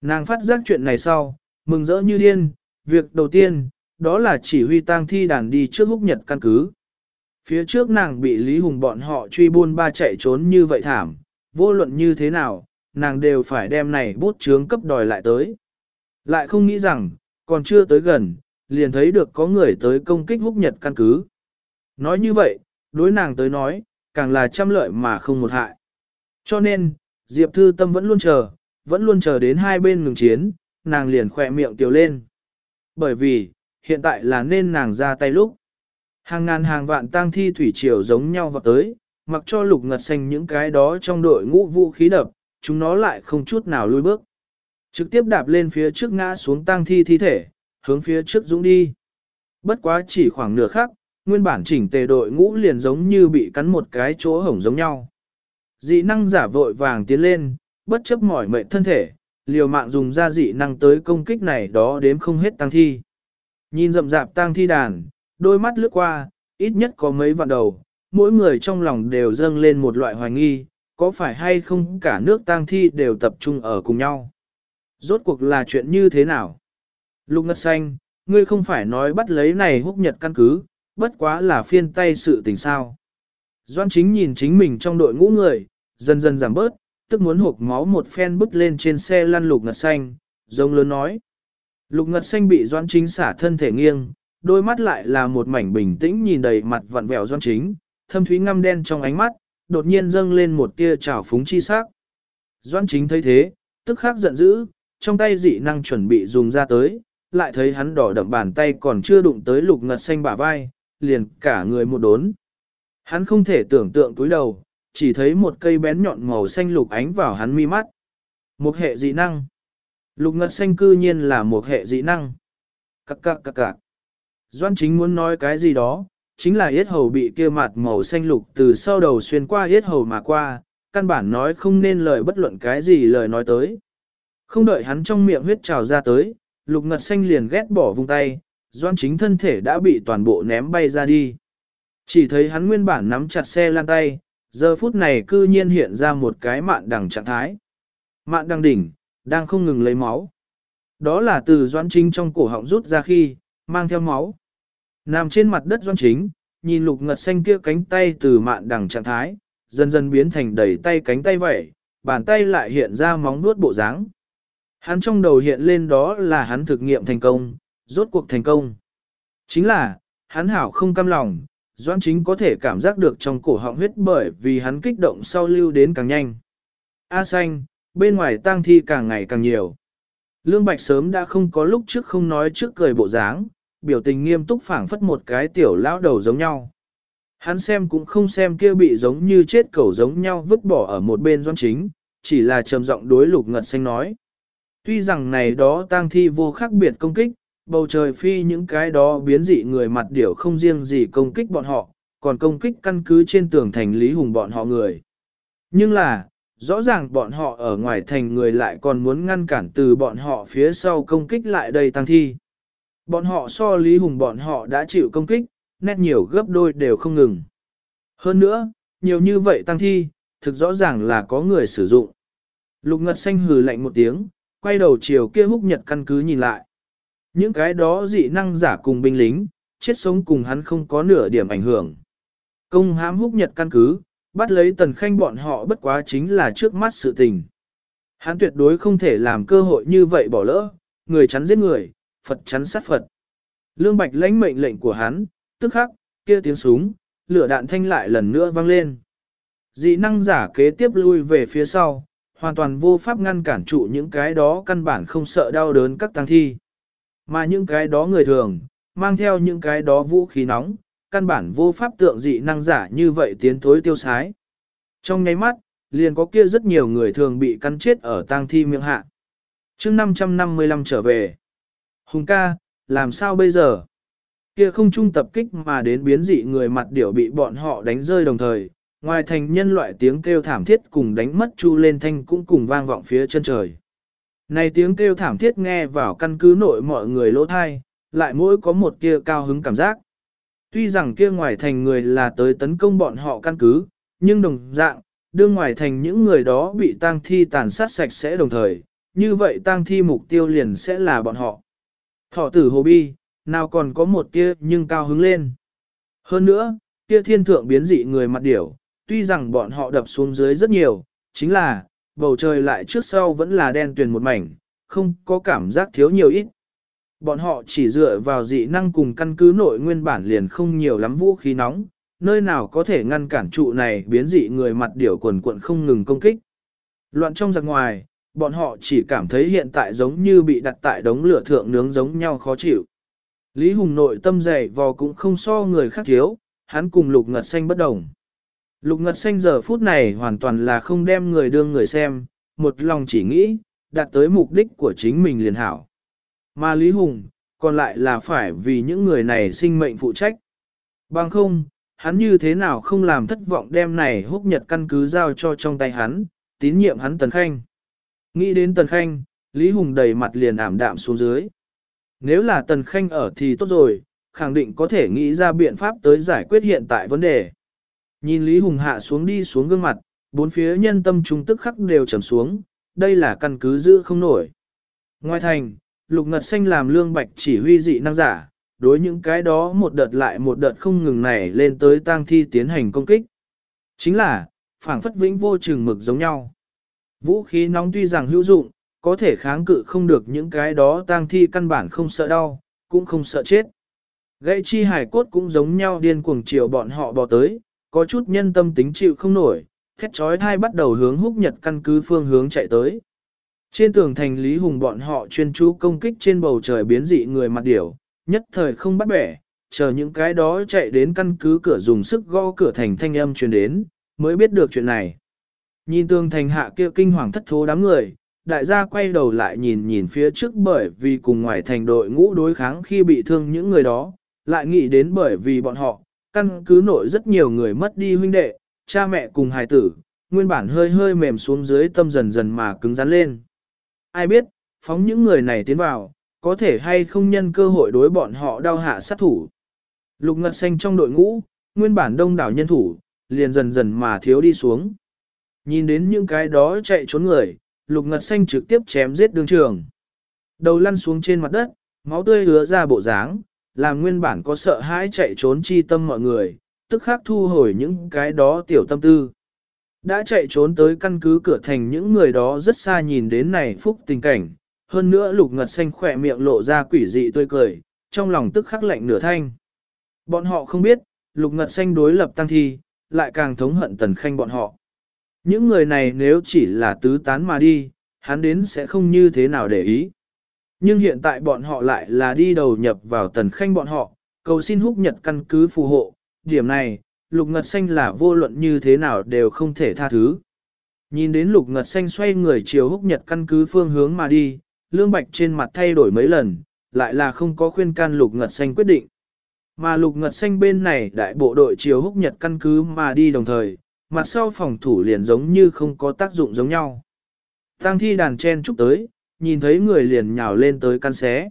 Nàng phát giác chuyện này sau, mừng rỡ như điên, việc đầu tiên, đó là chỉ huy tang thi đàn đi trước húc nhật căn cứ. Phía trước nàng bị Lý Hùng bọn họ truy buôn ba chạy trốn như vậy thảm, vô luận như thế nào, nàng đều phải đem này bút chướng cấp đòi lại tới. Lại không nghĩ rằng, còn chưa tới gần, liền thấy được có người tới công kích húc nhật căn cứ. Nói như vậy, đối nàng tới nói, càng là trăm lợi mà không một hại. Cho nên, Diệp Thư Tâm vẫn luôn chờ, vẫn luôn chờ đến hai bên ngừng chiến, nàng liền khỏe miệng tiểu lên. Bởi vì, hiện tại là nên nàng ra tay lúc. Hàng ngàn hàng vạn tang thi thủy triều giống nhau vào tới, mặc cho lục ngật xanh những cái đó trong đội ngũ vũ khí đập, chúng nó lại không chút nào lùi bước. Trực tiếp đạp lên phía trước ngã xuống tang thi thi thể, hướng phía trước dũng đi. Bất quá chỉ khoảng nửa khắc, nguyên bản chỉnh tề đội ngũ liền giống như bị cắn một cái chỗ hổng giống nhau. Dị năng giả vội vàng tiến lên, bất chấp mỏi mệt thân thể, liều mạng dùng ra dị năng tới công kích này đó đếm không hết tang thi. Nhìn rậm rạp tang thi đàn, đôi mắt lướt qua, ít nhất có mấy vạn đầu, mỗi người trong lòng đều dâng lên một loại hoài nghi, có phải hay không cả nước tang thi đều tập trung ở cùng nhau. Rốt cuộc là chuyện như thế nào? Lục ngất xanh, ngươi không phải nói bắt lấy này húc nhật căn cứ, bất quá là phiên tay sự tình sao. Doan chính nhìn chính mình trong đội ngũ người, dần dần giảm bớt, tức muốn hộp máu một phen bứt lên trên xe lăn lục ngật xanh, giống lớn nói. Lục ngật xanh bị doan chính xả thân thể nghiêng, đôi mắt lại là một mảnh bình tĩnh nhìn đầy mặt vặn vẹo doan chính, thâm thúy ngăm đen trong ánh mắt, đột nhiên dâng lên một tia trào phúng chi sắc. Doan chính thấy thế, tức khắc giận dữ, trong tay dị năng chuẩn bị dùng ra tới, lại thấy hắn đỏ đậm bàn tay còn chưa đụng tới lục ngật xanh bả vai, liền cả người một đốn. Hắn không thể tưởng tượng túi đầu, chỉ thấy một cây bén nhọn màu xanh lục ánh vào hắn mi mắt. Một hệ dị năng. Lục ngật xanh cư nhiên là một hệ dị năng. Cắc cắc cắc cạc. Doan chính muốn nói cái gì đó, chính là yết hầu bị kia mặt màu xanh lục từ sau đầu xuyên qua yết hầu mà qua, căn bản nói không nên lời bất luận cái gì lời nói tới. Không đợi hắn trong miệng huyết trào ra tới, lục ngật xanh liền ghét bỏ vung tay, doan chính thân thể đã bị toàn bộ ném bay ra đi. Chỉ thấy hắn nguyên bản nắm chặt xe lan tay, giờ phút này cư nhiên hiện ra một cái mạn đằng trạng thái. Mạn đằng đỉnh, đang không ngừng lấy máu. Đó là từ doan chính trong cổ họng rút ra khi, mang theo máu. Nằm trên mặt đất doan chính, nhìn lục ngật xanh kia cánh tay từ mạn đằng trạng thái, dần dần biến thành đầy tay cánh tay vậy, bàn tay lại hiện ra móng nuốt bộ dáng. Hắn trong đầu hiện lên đó là hắn thực nghiệm thành công, rốt cuộc thành công. Chính là, hắn hảo không cam lòng, Doãn chính có thể cảm giác được trong cổ họng huyết bởi vì hắn kích động sau lưu đến càng nhanh. A xanh, bên ngoài tang thi càng ngày càng nhiều. Lương Bạch sớm đã không có lúc trước không nói trước cười bộ dáng, biểu tình nghiêm túc phảng phất một cái tiểu lão đầu giống nhau. Hắn xem cũng không xem kia bị giống như chết cẩu giống nhau vứt bỏ ở một bên doan chính, chỉ là trầm giọng đối lục ngật xanh nói. Tuy rằng này đó tang thi vô khác biệt công kích, bầu trời phi những cái đó biến dị người mặt điểu không riêng gì công kích bọn họ, còn công kích căn cứ trên tường thành Lý Hùng bọn họ người. Nhưng là, rõ ràng bọn họ ở ngoài thành người lại còn muốn ngăn cản từ bọn họ phía sau công kích lại đây tăng thi. Bọn họ so Lý Hùng bọn họ đã chịu công kích, nét nhiều gấp đôi đều không ngừng. Hơn nữa, nhiều như vậy tăng thi, thực rõ ràng là có người sử dụng. Lục Ngật Xanh hừ lạnh một tiếng, quay đầu chiều kia húc nhật căn cứ nhìn lại. Những cái đó dị năng giả cùng binh lính, chết sống cùng hắn không có nửa điểm ảnh hưởng. Công hãm húc nhật căn cứ, bắt lấy tần khanh bọn họ bất quá chính là trước mắt sự tình. Hắn tuyệt đối không thể làm cơ hội như vậy bỏ lỡ, người chắn giết người, Phật chắn sát Phật. Lương Bạch lãnh mệnh lệnh của hắn, tức khắc, kia tiếng súng, lửa đạn thanh lại lần nữa vang lên. Dị năng giả kế tiếp lui về phía sau, hoàn toàn vô pháp ngăn cản trụ những cái đó căn bản không sợ đau đớn các tăng thi. Mà những cái đó người thường, mang theo những cái đó vũ khí nóng, căn bản vô pháp tượng dị năng giả như vậy tiến thối tiêu sái. Trong nháy mắt, liền có kia rất nhiều người thường bị cắn chết ở tang thi miệng hạ. chương 555 trở về. Hùng ca, làm sao bây giờ? Kia không trung tập kích mà đến biến dị người mặt điểu bị bọn họ đánh rơi đồng thời, ngoài thành nhân loại tiếng kêu thảm thiết cùng đánh mất chu lên thanh cũng cùng vang vọng phía chân trời. Này tiếng kêu thảm thiết nghe vào căn cứ nội mọi người lỗ thai, lại mỗi có một kia cao hứng cảm giác. Tuy rằng kia ngoài thành người là tới tấn công bọn họ căn cứ, nhưng đồng dạng, đương ngoài thành những người đó bị tang thi tàn sát sạch sẽ đồng thời, như vậy tang thi mục tiêu liền sẽ là bọn họ. Thỏ tử hồ bi, nào còn có một tia nhưng cao hứng lên. Hơn nữa, tia thiên thượng biến dị người mặt điểu, tuy rằng bọn họ đập xuống dưới rất nhiều, chính là, bầu trời lại trước sau vẫn là đen tuyền một mảnh, không có cảm giác thiếu nhiều ít. Bọn họ chỉ dựa vào dị năng cùng căn cứ nội nguyên bản liền không nhiều lắm vũ khí nóng, nơi nào có thể ngăn cản trụ này biến dị người mặt điểu quần quận không ngừng công kích. Loạn trong giặc ngoài, bọn họ chỉ cảm thấy hiện tại giống như bị đặt tại đống lửa thượng nướng giống nhau khó chịu. Lý Hùng nội tâm dày vò cũng không so người khác thiếu, hắn cùng lục ngật xanh bất đồng. Lục ngật xanh giờ phút này hoàn toàn là không đem người đương người xem, một lòng chỉ nghĩ, đạt tới mục đích của chính mình liền hảo. Mà Lý Hùng, còn lại là phải vì những người này sinh mệnh phụ trách. Bằng không, hắn như thế nào không làm thất vọng đem này húc nhật căn cứ giao cho trong tay hắn, tín nhiệm hắn Tần Khanh. Nghĩ đến Tần Khanh, Lý Hùng đầy mặt liền ảm đạm xuống dưới. Nếu là Tần Khanh ở thì tốt rồi, khẳng định có thể nghĩ ra biện pháp tới giải quyết hiện tại vấn đề. Nhìn Lý Hùng hạ xuống đi xuống gương mặt, bốn phía nhân tâm trung tức khắc đều trầm xuống, đây là căn cứ giữ không nổi. Ngoài thành, Lục Ngật Xanh làm lương bạch chỉ huy dị năng giả, đối những cái đó một đợt lại một đợt không ngừng này lên tới tang thi tiến hành công kích. Chính là, phảng phất vĩnh vô chừng mực giống nhau. Vũ khí nóng tuy rằng hữu dụng, có thể kháng cự không được những cái đó tang thi căn bản không sợ đau, cũng không sợ chết. Gãy chi hải cốt cũng giống nhau điên cuồng chiều bọn họ bò tới, có chút nhân tâm tính chịu không nổi, thét trói thai bắt đầu hướng húc nhật căn cứ phương hướng chạy tới. Trên tường thành Lý Hùng bọn họ chuyên chú công kích trên bầu trời biến dị người mặt điểu, nhất thời không bắt bẻ, chờ những cái đó chạy đến căn cứ cửa dùng sức gõ cửa thành thanh âm truyền đến, mới biết được chuyện này. Nhìn tường thành hạ kia kinh hoàng thất thố đám người, đại gia quay đầu lại nhìn nhìn phía trước bởi vì cùng ngoài thành đội ngũ đối kháng khi bị thương những người đó, lại nghĩ đến bởi vì bọn họ, căn cứ nội rất nhiều người mất đi huynh đệ, cha mẹ cùng hài tử, nguyên bản hơi hơi mềm xuống dưới tâm dần dần mà cứng rắn lên. Ai biết, phóng những người này tiến vào, có thể hay không nhân cơ hội đối bọn họ đau hạ sát thủ. Lục ngật xanh trong đội ngũ, nguyên bản đông đảo nhân thủ, liền dần dần mà thiếu đi xuống. Nhìn đến những cái đó chạy trốn người, lục ngật xanh trực tiếp chém giết đường trường. Đầu lăn xuống trên mặt đất, máu tươi hứa ra bộ dáng, làm nguyên bản có sợ hãi chạy trốn chi tâm mọi người, tức khắc thu hồi những cái đó tiểu tâm tư. Đã chạy trốn tới căn cứ cửa thành những người đó rất xa nhìn đến này phúc tình cảnh, hơn nữa lục ngật xanh khỏe miệng lộ ra quỷ dị tươi cười, trong lòng tức khắc lạnh nửa thanh. Bọn họ không biết, lục ngật xanh đối lập tăng thi, lại càng thống hận tần khanh bọn họ. Những người này nếu chỉ là tứ tán mà đi, hắn đến sẽ không như thế nào để ý. Nhưng hiện tại bọn họ lại là đi đầu nhập vào tần khanh bọn họ, cầu xin húc nhật căn cứ phù hộ, điểm này, lục ngật xanh là vô luận như thế nào đều không thể tha thứ. Nhìn đến lục ngật xanh xoay người chiều húc nhật căn cứ phương hướng mà đi, lương bạch trên mặt thay đổi mấy lần, lại là không có khuyên can lục ngật xanh quyết định. Mà lục ngật xanh bên này đại bộ đội chiều húc nhật căn cứ mà đi đồng thời, mặt sau phòng thủ liền giống như không có tác dụng giống nhau. Tăng thi đàn chen chúc tới, nhìn thấy người liền nhào lên tới căn xé.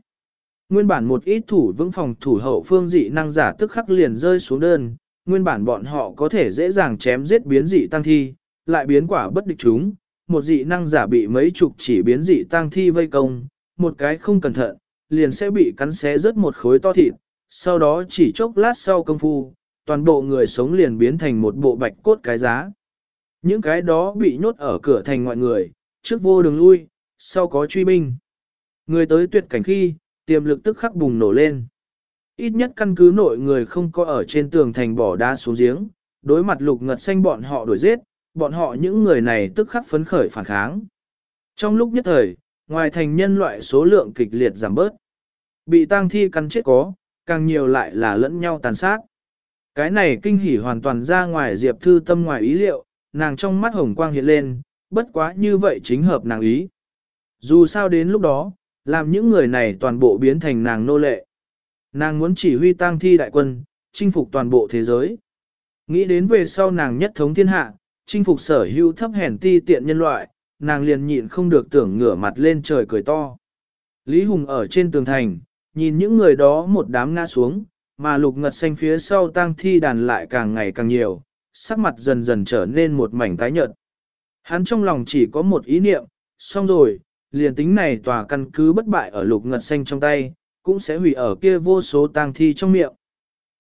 Nguyên bản một ít thủ vững phòng thủ hậu phương dị năng giả tức khắc liền rơi xuống đơn, nguyên bản bọn họ có thể dễ dàng chém giết biến dị tăng thi, lại biến quả bất địch chúng, một dị năng giả bị mấy chục chỉ biến dị tăng thi vây công, một cái không cẩn thận, liền sẽ bị cắn xé rớt một khối to thịt, sau đó chỉ chốc lát sau công phu, toàn bộ người sống liền biến thành một bộ bạch cốt cái giá. Những cái đó bị nhốt ở cửa thành ngoại người, trước vô đường lui, sau có truy binh. Người tới tuyệt cảnh khi, tiềm lực tức khắc bùng nổ lên. Ít nhất căn cứ nội người không có ở trên tường thành bỏ đá xuống giếng, đối mặt lục ngật xanh bọn họ đuổi giết, bọn họ những người này tức khắc phấn khởi phản kháng. Trong lúc nhất thời, ngoài thành nhân loại số lượng kịch liệt giảm bớt. Bị tang thi cắn chết có, càng nhiều lại là lẫn nhau tàn sát. Cái này kinh hỉ hoàn toàn ra ngoài Diệp Thư Tâm ngoài ý liệu, nàng trong mắt hồng quang hiện lên, bất quá như vậy chính hợp nàng ý. Dù sao đến lúc đó, làm những người này toàn bộ biến thành nàng nô lệ. Nàng muốn chỉ huy tang thi đại quân, chinh phục toàn bộ thế giới. Nghĩ đến về sau nàng nhất thống thiên hạ, chinh phục sở hữu thấp hèn ti tiện nhân loại, nàng liền nhịn không được tưởng ngửa mặt lên trời cười to. Lý Hùng ở trên tường thành, nhìn những người đó một đám ngã xuống, mà lục ngật xanh phía sau tang thi đàn lại càng ngày càng nhiều, sắc mặt dần dần trở nên một mảnh tái nhợt. Hắn trong lòng chỉ có một ý niệm, xong rồi, liền tính này tòa căn cứ bất bại ở lục ngật xanh trong tay, cũng sẽ hủy ở kia vô số tang thi trong miệng.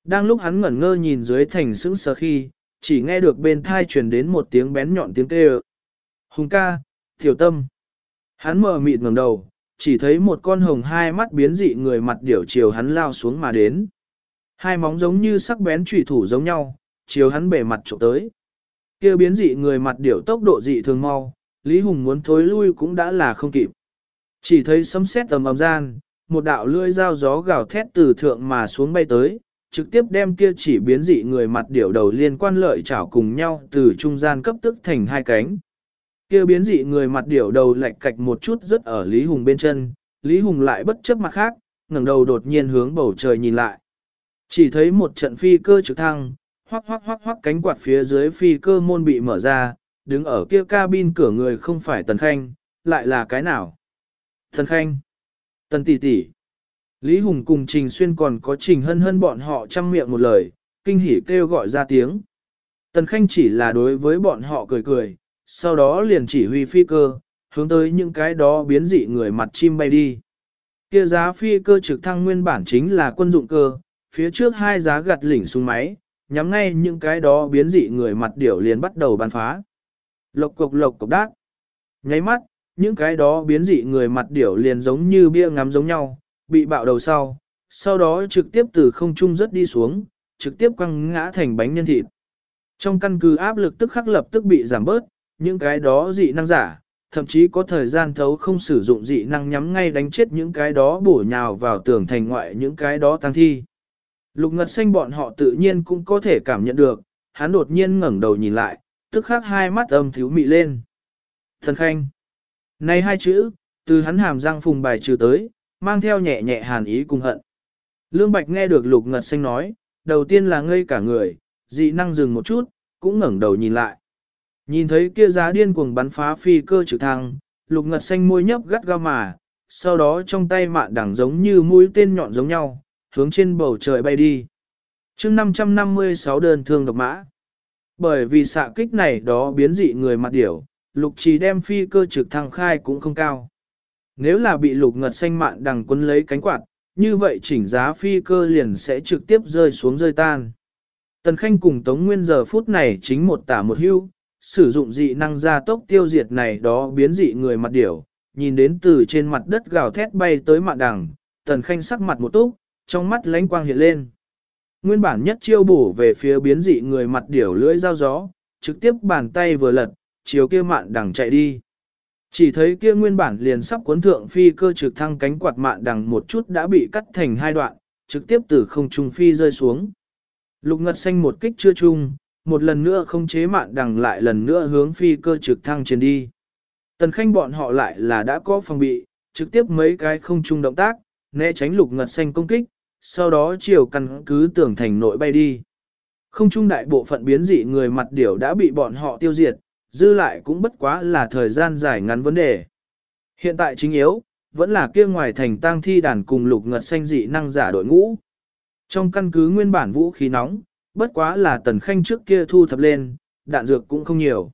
Đang lúc hắn ngẩn ngơ nhìn dưới thành sững sờ khi, chỉ nghe được bên thai truyền đến một tiếng bén nhọn tiếng kêu. Hùng ca, tiểu tâm. Hắn mở mịt ngẩng đầu, chỉ thấy một con hồng hai mắt biến dị người mặt điểu chiều hắn lao xuống mà đến. Hai móng giống như sắc bén trùy thủ giống nhau, chiếu hắn bể mặt trộm tới. kia biến dị người mặt điểu tốc độ dị thường mau, Lý Hùng muốn thối lui cũng đã là không kịp. Chỉ thấy sấm sét tầm ầm gian, một đạo lưỡi dao gió gào thét từ thượng mà xuống bay tới, trực tiếp đem kia chỉ biến dị người mặt điểu đầu liên quan lợi chảo cùng nhau từ trung gian cấp tức thành hai cánh. Kia biến dị người mặt điểu đầu lệch cạch một chút rất ở Lý Hùng bên chân, Lý Hùng lại bất chấp mặt khác, ngẩng đầu đột nhiên hướng bầu trời nhìn lại. Chỉ thấy một trận phi cơ trực thăng, hoắc hoắc hoắc hoắc cánh quạt phía dưới phi cơ môn bị mở ra, đứng ở kia cabin cửa người không phải Tần Khanh, lại là cái nào? Tần Khanh. Tần tỷ tỷ. Lý Hùng cùng Trình Xuyên còn có Trình Hân Hân bọn họ chăm miệng một lời, kinh hỉ kêu gọi ra tiếng. Tần Khanh chỉ là đối với bọn họ cười cười, sau đó liền chỉ huy phi cơ, hướng tới những cái đó biến dị người mặt chim bay đi. Kia giá phi cơ trực thăng nguyên bản chính là quân dụng cơ, phía trước hai giá gặt lỉnh xuống máy, nhắm ngay những cái đó biến dị người mặt điểu liền bắt đầu bắn phá. Lộc cục lộc cục đát. Nháy mắt, những cái đó biến dị người mặt điểu liền giống như bia ngắm giống nhau, bị bạo đầu sau, sau đó trực tiếp từ không trung rất đi xuống, trực tiếp quăng ngã thành bánh nhân thịt. Trong căn cứ áp lực tức khắc lập tức bị giảm bớt, những cái đó dị năng giả, thậm chí có thời gian thấu không sử dụng dị năng nhắm ngay đánh chết những cái đó bổ nhào vào tường thành ngoại những cái đó tăng thi. Lục ngật xanh bọn họ tự nhiên cũng có thể cảm nhận được, hắn đột nhiên ngẩng đầu nhìn lại, tức khắc hai mắt âm thiếu mị lên. Thần khanh. Này hai chữ, từ hắn hàm răng phùng bài trừ tới, mang theo nhẹ nhẹ hàn ý cùng hận. Lương Bạch nghe được lục ngật xanh nói, đầu tiên là ngây cả người, dị năng dừng một chút, cũng ngẩng đầu nhìn lại. Nhìn thấy kia giá điên cuồng bắn phá phi cơ trực thăng, lục ngật xanh môi nhấp gắt ga mà, sau đó trong tay mạn đẳng giống như mũi tên nhọn giống nhau, hướng trên bầu trời bay đi. chương 556 đơn thương độc mã. Bởi vì xạ kích này đó biến dị người mặt điểu, lục trì đem phi cơ trực thăng khai cũng không cao. Nếu là bị lục ngật xanh mạn đằng quân lấy cánh quạt, như vậy chỉnh giá phi cơ liền sẽ trực tiếp rơi xuống rơi tan. Tần Khanh cùng Tống Nguyên giờ phút này chính một tả một hưu, sử dụng dị năng gia tốc tiêu diệt này đó biến dị người mặt điểu, nhìn đến từ trên mặt đất gào thét bay tới mạn đằng, Tần Khanh sắc mặt một túc, trong mắt lánh quang hiện lên. Nguyên bản nhất chiêu bổ về phía biến dị người mặt điểu lưỡi dao gió, trực tiếp bàn tay vừa lật, chiều kia mạn đằng chạy đi. Chỉ thấy kia nguyên bản liền sắp cuốn thượng phi cơ trực thăng cánh quạt mạn đằng một chút đã bị cắt thành hai đoạn, trực tiếp từ không trung phi rơi xuống. Lục ngật xanh một kích chưa chung, một lần nữa không chế mạn đằng lại lần nữa hướng phi cơ trực thăng trên đi. Tần khanh bọn họ lại là đã có phòng bị, trực tiếp mấy cái không chung động tác, né tránh lục ngật xanh công kích, sau đó chiều căn cứ tưởng thành nội bay đi. Không trung đại bộ phận biến dị người mặt điểu đã bị bọn họ tiêu diệt, dư lại cũng bất quá là thời gian dài ngắn vấn đề. Hiện tại chính yếu, vẫn là kia ngoài thành tang thi đàn cùng lục ngật xanh dị năng giả đội ngũ. Trong căn cứ nguyên bản vũ khí nóng, bất quá là tần khanh trước kia thu thập lên, đạn dược cũng không nhiều.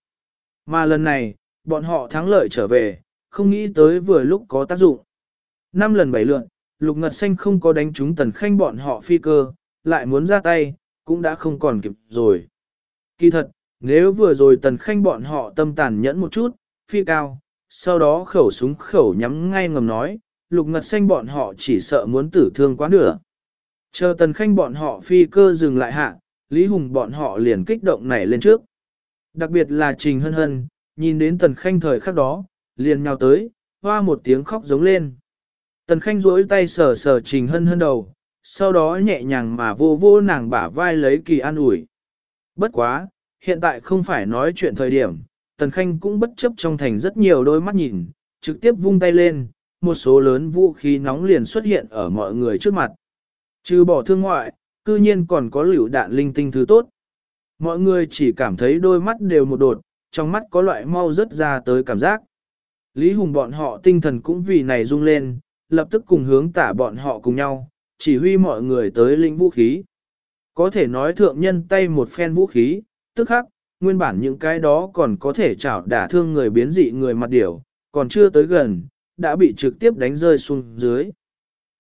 Mà lần này, bọn họ thắng lợi trở về, không nghĩ tới vừa lúc có tác dụng. Năm lần bảy lượn, lục ngật xanh không có đánh trúng tần khanh bọn họ phi cơ, lại muốn ra tay, cũng đã không còn kịp rồi. Kỳ thật, nếu vừa rồi tần khanh bọn họ tâm tàn nhẫn một chút, phi cao, sau đó khẩu súng khẩu nhắm ngay ngầm nói, lục ngật xanh bọn họ chỉ sợ muốn tử thương quá nửa. Chờ tần khanh bọn họ phi cơ dừng lại hạ, Lý Hùng bọn họ liền kích động nảy lên trước. Đặc biệt là Trình Hân Hân, nhìn đến tần khanh thời khắc đó, liền nhào tới, hoa một tiếng khóc giống lên. Tần khanh duỗi tay sờ sờ Trình Hân Hân đầu, sau đó nhẹ nhàng mà vô vô nàng bả vai lấy kỳ an ủi. Bất quá, hiện tại không phải nói chuyện thời điểm, Tần Khanh cũng bất chấp trong thành rất nhiều đôi mắt nhìn, trực tiếp vung tay lên, một số lớn vũ khí nóng liền xuất hiện ở mọi người trước mặt. Trừ bỏ thương ngoại, cư nhiên còn có liều đạn linh tinh thứ tốt. Mọi người chỉ cảm thấy đôi mắt đều một đột, trong mắt có loại mau rất ra tới cảm giác. Lý Hùng bọn họ tinh thần cũng vì này rung lên, lập tức cùng hướng tả bọn họ cùng nhau, chỉ huy mọi người tới lĩnh vũ khí. Có thể nói thượng nhân tay một phen vũ khí, tức khắc, nguyên bản những cái đó còn có thể chảo đả thương người biến dị người mặt điểu, còn chưa tới gần, đã bị trực tiếp đánh rơi xuống dưới.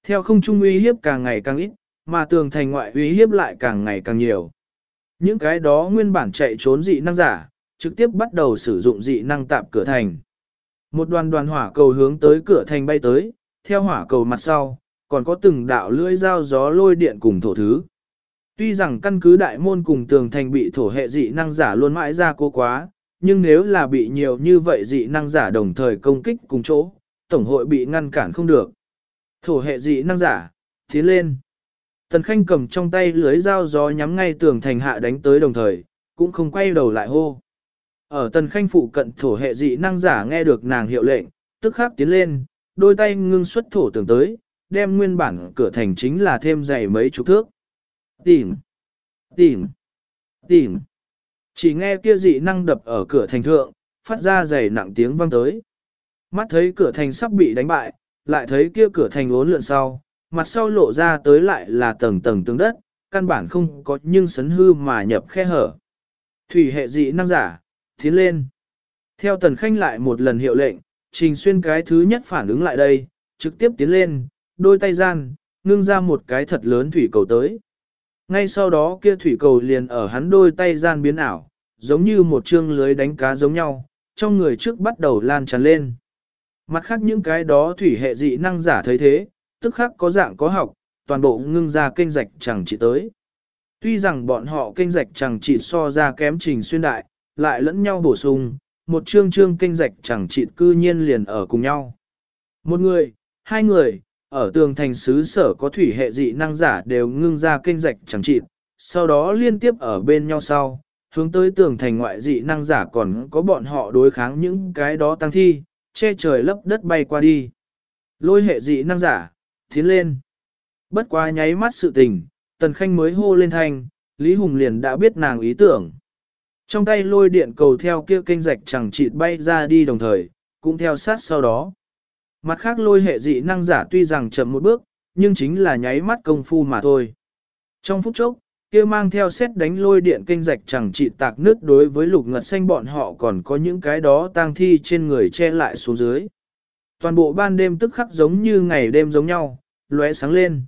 Theo không trung uy hiếp càng ngày càng ít, mà tường thành ngoại uy hiếp lại càng ngày càng nhiều. Những cái đó nguyên bản chạy trốn dị năng giả, trực tiếp bắt đầu sử dụng dị năng tạp cửa thành. Một đoàn đoàn hỏa cầu hướng tới cửa thành bay tới, theo hỏa cầu mặt sau, còn có từng đạo lưỡi dao gió lôi điện cùng thổ thứ. Tuy rằng căn cứ đại môn cùng tường thành bị thổ hệ dị năng giả luôn mãi ra cố quá, nhưng nếu là bị nhiều như vậy dị năng giả đồng thời công kích cùng chỗ, tổng hội bị ngăn cản không được. Thổ hệ dị năng giả, tiến lên. Tần Khanh cầm trong tay lưới dao gió nhắm ngay tường thành hạ đánh tới đồng thời, cũng không quay đầu lại hô. Ở Tần Khanh phụ cận thổ hệ dị năng giả nghe được nàng hiệu lệnh, tức khắc tiến lên, đôi tay ngưng xuất thổ tường tới, đem nguyên bản cửa thành chính là thêm dày mấy chục thước. Tìm, tìm, tìm. Chỉ nghe kia dị năng đập ở cửa thành thượng, phát ra dày nặng tiếng vang tới. Mắt thấy cửa thành sắp bị đánh bại, lại thấy kia cửa thành uốn lượn sau, mặt sau lộ ra tới lại là tầng tầng tương đất, căn bản không có nhưng sấn hư mà nhập khe hở. Thủy hệ dị năng giả, tiến lên. Theo tần khanh lại một lần hiệu lệnh, trình xuyên cái thứ nhất phản ứng lại đây, trực tiếp tiến lên, đôi tay gian, ngưng ra một cái thật lớn thủy cầu tới. Ngay sau đó kia thủy cầu liền ở hắn đôi tay gian biến ảo, giống như một chương lưới đánh cá giống nhau, trong người trước bắt đầu lan tràn lên. Mặt khác những cái đó thủy hệ dị năng giả thấy thế, tức khắc có dạng có học, toàn bộ ngưng ra kênh rạch chẳng chỉ tới. Tuy rằng bọn họ kênh rạch chẳng chỉ so ra kém trình xuyên đại, lại lẫn nhau bổ sung, một chương chương kênh rạch chẳng chỉ cư nhiên liền ở cùng nhau. Một người, hai người, ở tường thành xứ sở có thủy hệ dị năng giả đều ngưng ra kênh rạch chẳng chỉ, sau đó liên tiếp ở bên nhau sau, hướng tới tường thành ngoại dị năng giả còn có bọn họ đối kháng những cái đó tăng thi, che trời lấp đất bay qua đi. Lôi hệ dị năng giả, tiến lên. Bất quá nháy mắt sự tình, Tần Khanh mới hô lên thanh, Lý Hùng liền đã biết nàng ý tưởng. Trong tay lôi điện cầu theo kia kênh rạch chẳng chịt bay ra đi đồng thời, cũng theo sát sau đó. Mặt khác lôi hệ dị năng giả tuy rằng chậm một bước, nhưng chính là nháy mắt công phu mà thôi. Trong phút chốc, kia mang theo xét đánh lôi điện kênh rạch chẳng trị tạc nước đối với lục ngật xanh bọn họ còn có những cái đó tang thi trên người che lại xuống dưới. Toàn bộ ban đêm tức khắc giống như ngày đêm giống nhau, lóe sáng lên.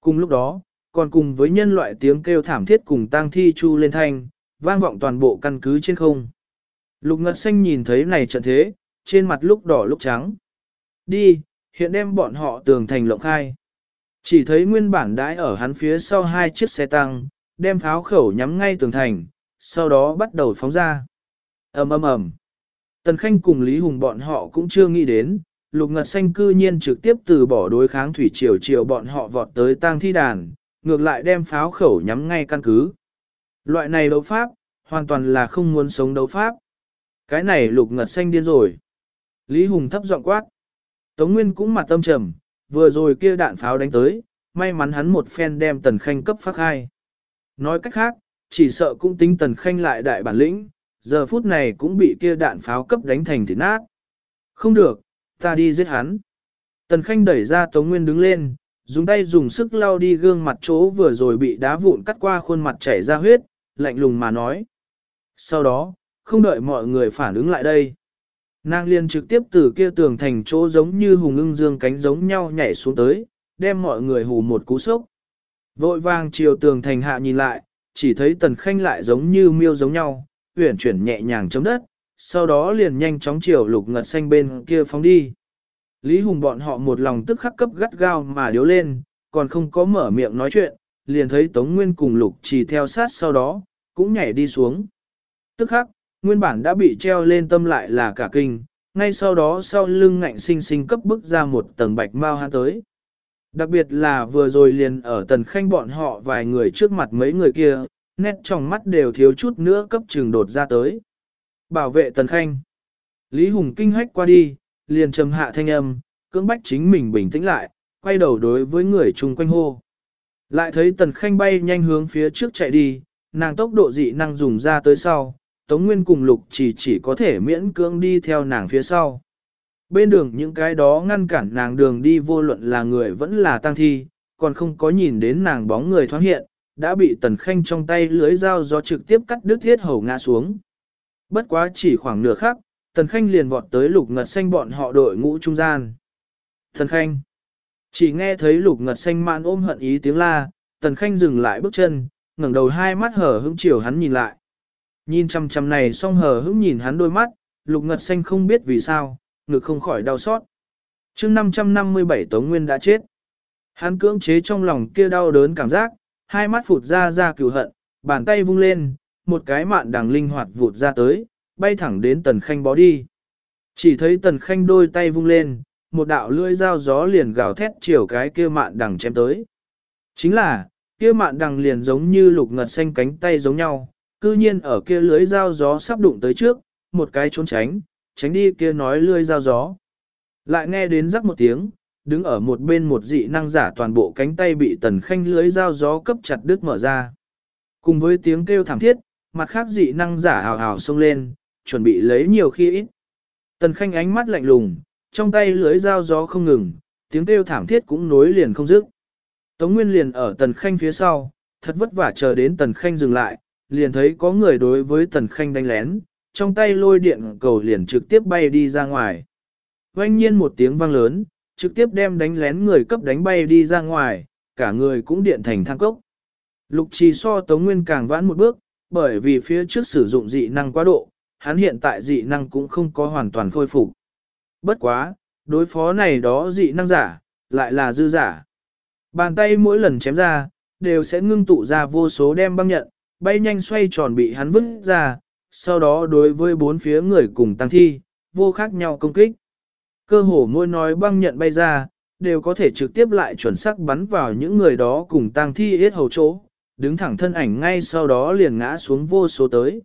Cùng lúc đó, còn cùng với nhân loại tiếng kêu thảm thiết cùng tang thi chu lên thanh, vang vọng toàn bộ căn cứ trên không. Lục ngật xanh nhìn thấy này trận thế, trên mặt lúc đỏ lúc trắng. Đi, hiện đem bọn họ tường thành lộng khai. Chỉ thấy nguyên bản đãi ở hắn phía sau hai chiếc xe tăng, đem pháo khẩu nhắm ngay tường thành, sau đó bắt đầu phóng ra. ầm ầm ầm. Tần Khanh cùng Lý Hùng bọn họ cũng chưa nghĩ đến, lục ngật xanh cư nhiên trực tiếp từ bỏ đối kháng thủy triều triều bọn họ vọt tới tang thi đàn, ngược lại đem pháo khẩu nhắm ngay căn cứ. Loại này đấu pháp, hoàn toàn là không muốn sống đấu pháp. Cái này lục ngật xanh điên rồi. Lý Hùng thấp giọng quát. Tống Nguyên cũng mặt tâm trầm, vừa rồi kia đạn pháo đánh tới, may mắn hắn một phen đem tần khanh cấp phát hai. Nói cách khác, chỉ sợ cũng tính tần khanh lại đại bản lĩnh, giờ phút này cũng bị kia đạn pháo cấp đánh thành thịt nát. Không được, ta đi giết hắn. Tần khanh đẩy ra Tống Nguyên đứng lên, dùng tay dùng sức lau đi gương mặt chỗ vừa rồi bị đá vụn cắt qua khuôn mặt chảy ra huyết, lạnh lùng mà nói. Sau đó, không đợi mọi người phản ứng lại đây. Nàng liền trực tiếp từ kia tường thành chỗ giống như hùng ưng dương cánh giống nhau nhảy xuống tới, đem mọi người hù một cú sốc. Vội vàng chiều tường thành hạ nhìn lại, chỉ thấy tần khanh lại giống như miêu giống nhau, huyển chuyển nhẹ nhàng chấm đất, sau đó liền nhanh chóng chiều lục ngật xanh bên kia phóng đi. Lý Hùng bọn họ một lòng tức khắc cấp gắt gao mà điếu lên, còn không có mở miệng nói chuyện, liền thấy Tống Nguyên cùng lục chỉ theo sát sau đó, cũng nhảy đi xuống. Tức khắc, nguyên bản đã bị treo lên tâm lại là cả kinh, ngay sau đó sau lưng ngạnh sinh sinh cấp bức ra một tầng bạch mau hắn tới. Đặc biệt là vừa rồi liền ở tần khanh bọn họ vài người trước mặt mấy người kia, nét trong mắt đều thiếu chút nữa cấp trường đột ra tới. Bảo vệ tần khanh. Lý Hùng kinh hách qua đi, liền trầm hạ thanh âm, cưỡng bách chính mình bình tĩnh lại, quay đầu đối với người chung quanh hô. Lại thấy tần khanh bay nhanh hướng phía trước chạy đi, nàng tốc độ dị năng dùng ra tới sau, Tống Nguyên cùng Lục chỉ chỉ có thể miễn cưỡng đi theo nàng phía sau. Bên đường những cái đó ngăn cản nàng đường đi vô luận là người vẫn là tăng thi, còn không có nhìn đến nàng bóng người thoáng hiện, đã bị tần khanh trong tay lưới dao do trực tiếp cắt đứt thiết hầu ngã xuống. Bất quá chỉ khoảng nửa khắc, tần khanh liền vọt tới lục ngật xanh bọn họ đội ngũ trung gian. Tần khanh, chỉ nghe thấy lục ngật xanh mạn ôm hận ý tiếng la, tần khanh dừng lại bước chân, ngẩng đầu hai mắt hở hững chiều hắn nhìn lại. Nhìn chăm chăm này song hở hững nhìn hắn đôi mắt, lục ngật xanh không biết vì sao, ngực không khỏi đau xót. chương 557 Tống Nguyên đã chết. Hắn cưỡng chế trong lòng kia đau đớn cảm giác, hai mắt phụt ra ra cửu hận, bàn tay vung lên, một cái mạn đằng linh hoạt vụt ra tới, bay thẳng đến tần khanh bó đi. Chỉ thấy tần khanh đôi tay vung lên, một đạo lưỡi dao gió liền gào thét chiều cái kia mạn đằng chém tới. Chính là, kia mạn đằng liền giống như lục ngật xanh cánh tay giống nhau, cư nhiên ở kia lưới dao gió sắp đụng tới trước, một cái trốn tránh, tránh đi kia nói lưới dao gió. Lại nghe đến rắc một tiếng, đứng ở một bên một dị năng giả toàn bộ cánh tay bị tần khanh lưới dao gió cấp chặt đứt mở ra. Cùng với tiếng kêu thảm thiết, mặt khác dị năng giả hào hào xông lên, chuẩn bị lấy nhiều khi ít. Tần khanh ánh mắt lạnh lùng, trong tay lưới dao gió không ngừng, tiếng kêu thảm thiết cũng nối liền không dứt. Tống Nguyên liền ở tần khanh phía sau, thật vất vả chờ đến tần khanh dừng lại, liền thấy có người đối với tần khanh đánh lén, trong tay lôi điện cầu liền trực tiếp bay đi ra ngoài. Vang nhiên một tiếng vang lớn, trực tiếp đem đánh lén người cấp đánh bay đi ra ngoài, cả người cũng điện thành thang cốc. Lục trì so Tống Nguyên càng vãn một bước, bởi vì phía trước sử dụng dị năng quá độ, hắn hiện tại dị năng cũng không có hoàn toàn khôi phục. Bất quá, đối phó này đó dị năng giả, lại là dư giả. Bàn tay mỗi lần chém ra, đều sẽ ngưng tụ ra vô số đem băng nhận, bay nhanh xoay tròn bị hắn vứt ra, sau đó đối với bốn phía người cùng tăng thi, vô khác nhau công kích. Cơ hồ mỗi nói băng nhận bay ra, đều có thể trực tiếp lại chuẩn xác bắn vào những người đó cùng tăng thi yết hầu chỗ, đứng thẳng thân ảnh ngay sau đó liền ngã xuống vô số tới.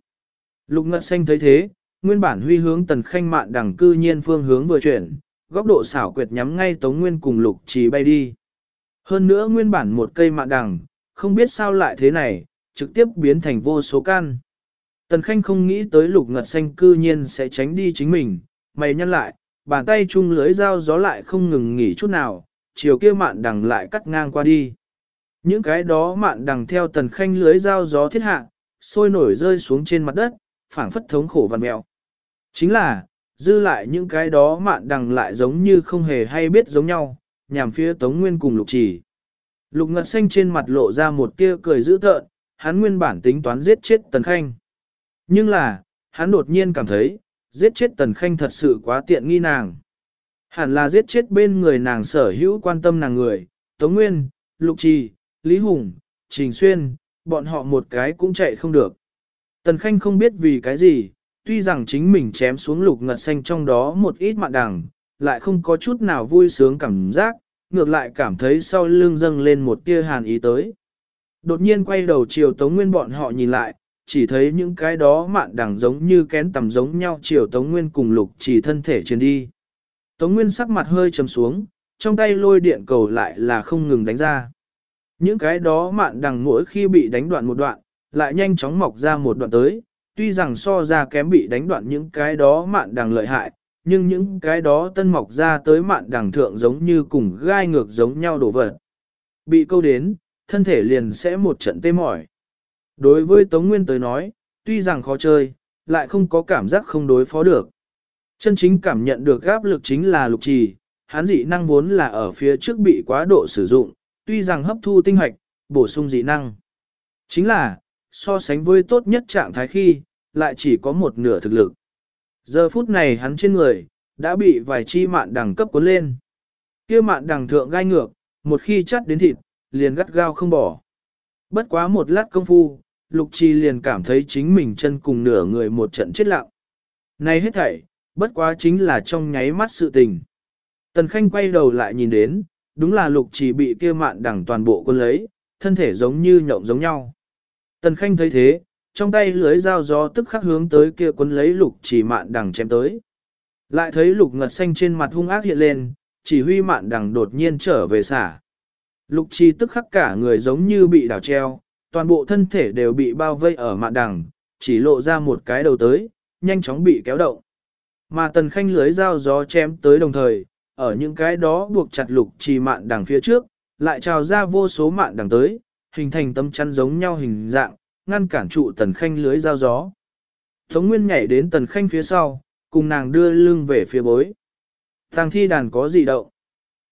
Lục ngật xanh thấy thế, nguyên bản huy hướng tần khanh mạn đẳng cư nhiên phương hướng vừa chuyển, góc độ xảo quyệt nhắm ngay tống nguyên cùng lục trì bay đi. Hơn nữa nguyên bản một cây mạn đằng, không biết sao lại thế này, trực tiếp biến thành vô số căn. Tần Khanh không nghĩ tới lục ngật xanh cư nhiên sẽ tránh đi chính mình, mày nhăn lại, bàn tay chung lưới dao gió lại không ngừng nghỉ chút nào, chiều kia mạn đằng lại cắt ngang qua đi. Những cái đó mạn đằng theo tần khanh lưới dao gió thiết hạ, sôi nổi rơi xuống trên mặt đất, phảng phất thống khổ văn mèo. Chính là, dư lại những cái đó mạn đằng lại giống như không hề hay biết giống nhau, nhằm phía Tống Nguyên cùng Lục Chỉ. Lục Ngật Xanh trên mặt lộ ra một tia cười dữ tợn, hắn nguyên bản tính toán giết chết Tần Khanh. Nhưng là, hắn đột nhiên cảm thấy, giết chết Tần Khanh thật sự quá tiện nghi nàng. Hẳn là giết chết bên người nàng sở hữu quan tâm nàng người, Tống Nguyên, Lục Trì, Lý Hùng, Trình Xuyên, bọn họ một cái cũng chạy không được. Tần Khanh không biết vì cái gì, tuy rằng chính mình chém xuống lục ngật xanh trong đó một ít mạng đằng, lại không có chút nào vui sướng cảm giác, ngược lại cảm thấy sau lưng dâng lên một tia hàn ý tới. Đột nhiên quay đầu chiều Tống Nguyên bọn họ nhìn lại, chỉ thấy những cái đó mạn đằng giống như kén tầm giống nhau chiều Tống Nguyên cùng lục chỉ thân thể trên đi. Tống Nguyên sắc mặt hơi trầm xuống, trong tay lôi điện cầu lại là không ngừng đánh ra. Những cái đó mạn đằng mỗi khi bị đánh đoạn một đoạn, lại nhanh chóng mọc ra một đoạn tới, tuy rằng so ra kém bị đánh đoạn những cái đó mạn đằng lợi hại, nhưng những cái đó tân mọc ra tới mạn đằng thượng giống như cùng gai ngược giống nhau đổ vật. Bị câu đến, thân thể liền sẽ một trận tê mỏi. Đối với Tống Nguyên tới nói, tuy rằng khó chơi, lại không có cảm giác không đối phó được. Chân chính cảm nhận được áp lực chính là lục trì, hắn dị năng vốn là ở phía trước bị quá độ sử dụng, tuy rằng hấp thu tinh hoạch, bổ sung dị năng. Chính là, so sánh với tốt nhất trạng thái khi, lại chỉ có một nửa thực lực. Giờ phút này hắn trên người, đã bị vài chi mạn đằng cấp cuốn lên. kia mạn đằng thượng gai ngược, một khi chắt đến thịt, liền gắt gao không bỏ. Bất quá một lát công phu, lục chi liền cảm thấy chính mình chân cùng nửa người một trận chết lặng. Này hết thảy, bất quá chính là trong nháy mắt sự tình. Tần Khanh quay đầu lại nhìn đến, đúng là lục chỉ bị kia mạn đằng toàn bộ quân lấy, thân thể giống như nhộng giống nhau. Tần Khanh thấy thế, trong tay lưới dao gió tức khắc hướng tới kia quân lấy lục chỉ mạn đằng chém tới. Lại thấy lục ngật xanh trên mặt hung ác hiện lên, chỉ huy mạn đằng đột nhiên trở về xả. Lục chỉ tức khắc cả người giống như bị đảo treo, toàn bộ thân thể đều bị bao vây ở mạn đằng, chỉ lộ ra một cái đầu tới, nhanh chóng bị kéo động. Mà tần khanh lưới dao gió chém tới đồng thời, ở những cái đó buộc chặt lục trì mạn đằng phía trước, lại trào ra vô số mạn đằng tới, hình thành tấm chắn giống nhau hình dạng, ngăn cản trụ tần khanh lưới giao gió. Tống Nguyên nhảy đến tần khanh phía sau, cùng nàng đưa lưng về phía bối. Tăng thi đàn có gì động?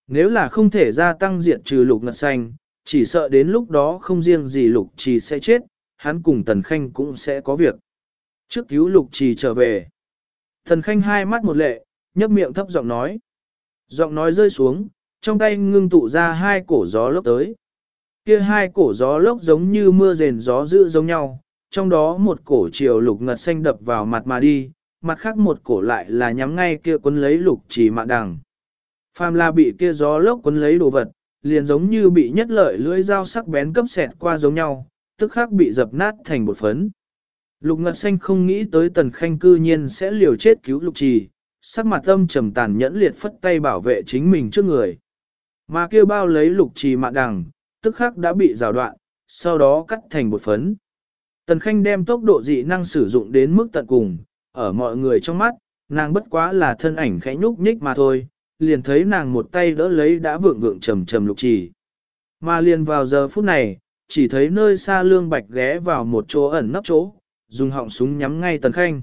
Nếu là không thể gia tăng diện trừ lục ngật xanh, chỉ sợ đến lúc đó không riêng gì lục trì sẽ chết, hắn cùng tần khanh cũng sẽ có việc. Trước cứu lục trì trở về. Tần khanh hai mắt một lệ, nhấp miệng thấp giọng nói. Giọng nói rơi xuống, trong tay ngưng tụ ra hai cổ gió lốc tới. Kia hai cổ gió lốc giống như mưa rền gió dữ giống nhau, trong đó một cổ chiều lục ngật xanh đập vào mặt mà đi, mặt khác một cổ lại là nhắm ngay kia quấn lấy lục chỉ mạng đằng. Phàm là bị kia gió lốc quấn lấy đồ vật, liền giống như bị nhất lợi lưỡi dao sắc bén cấp xẹt qua giống nhau, tức khắc bị dập nát thành một phấn. Lục Ngật Xanh không nghĩ tới Tần Khanh cư nhiên sẽ liều chết cứu Lục Trì, sắc mặt âm trầm tàn nhẫn liệt phất tay bảo vệ chính mình trước người. Mà kêu bao lấy Lục Trì mạ đằng, tức khắc đã bị rào đoạn, sau đó cắt thành một phấn. Tần Khanh đem tốc độ dị năng sử dụng đến mức tận cùng, ở mọi người trong mắt, nàng bất quá là thân ảnh khẽ nhúc nhích mà thôi, liền thấy nàng một tay đỡ lấy đã vượng vượng trầm trầm lục trì. Mà liền vào giờ phút này, chỉ thấy nơi xa lương bạch ghé vào một chỗ ẩn nấp chỗ, dùng họng súng nhắm ngay Tần Khanh.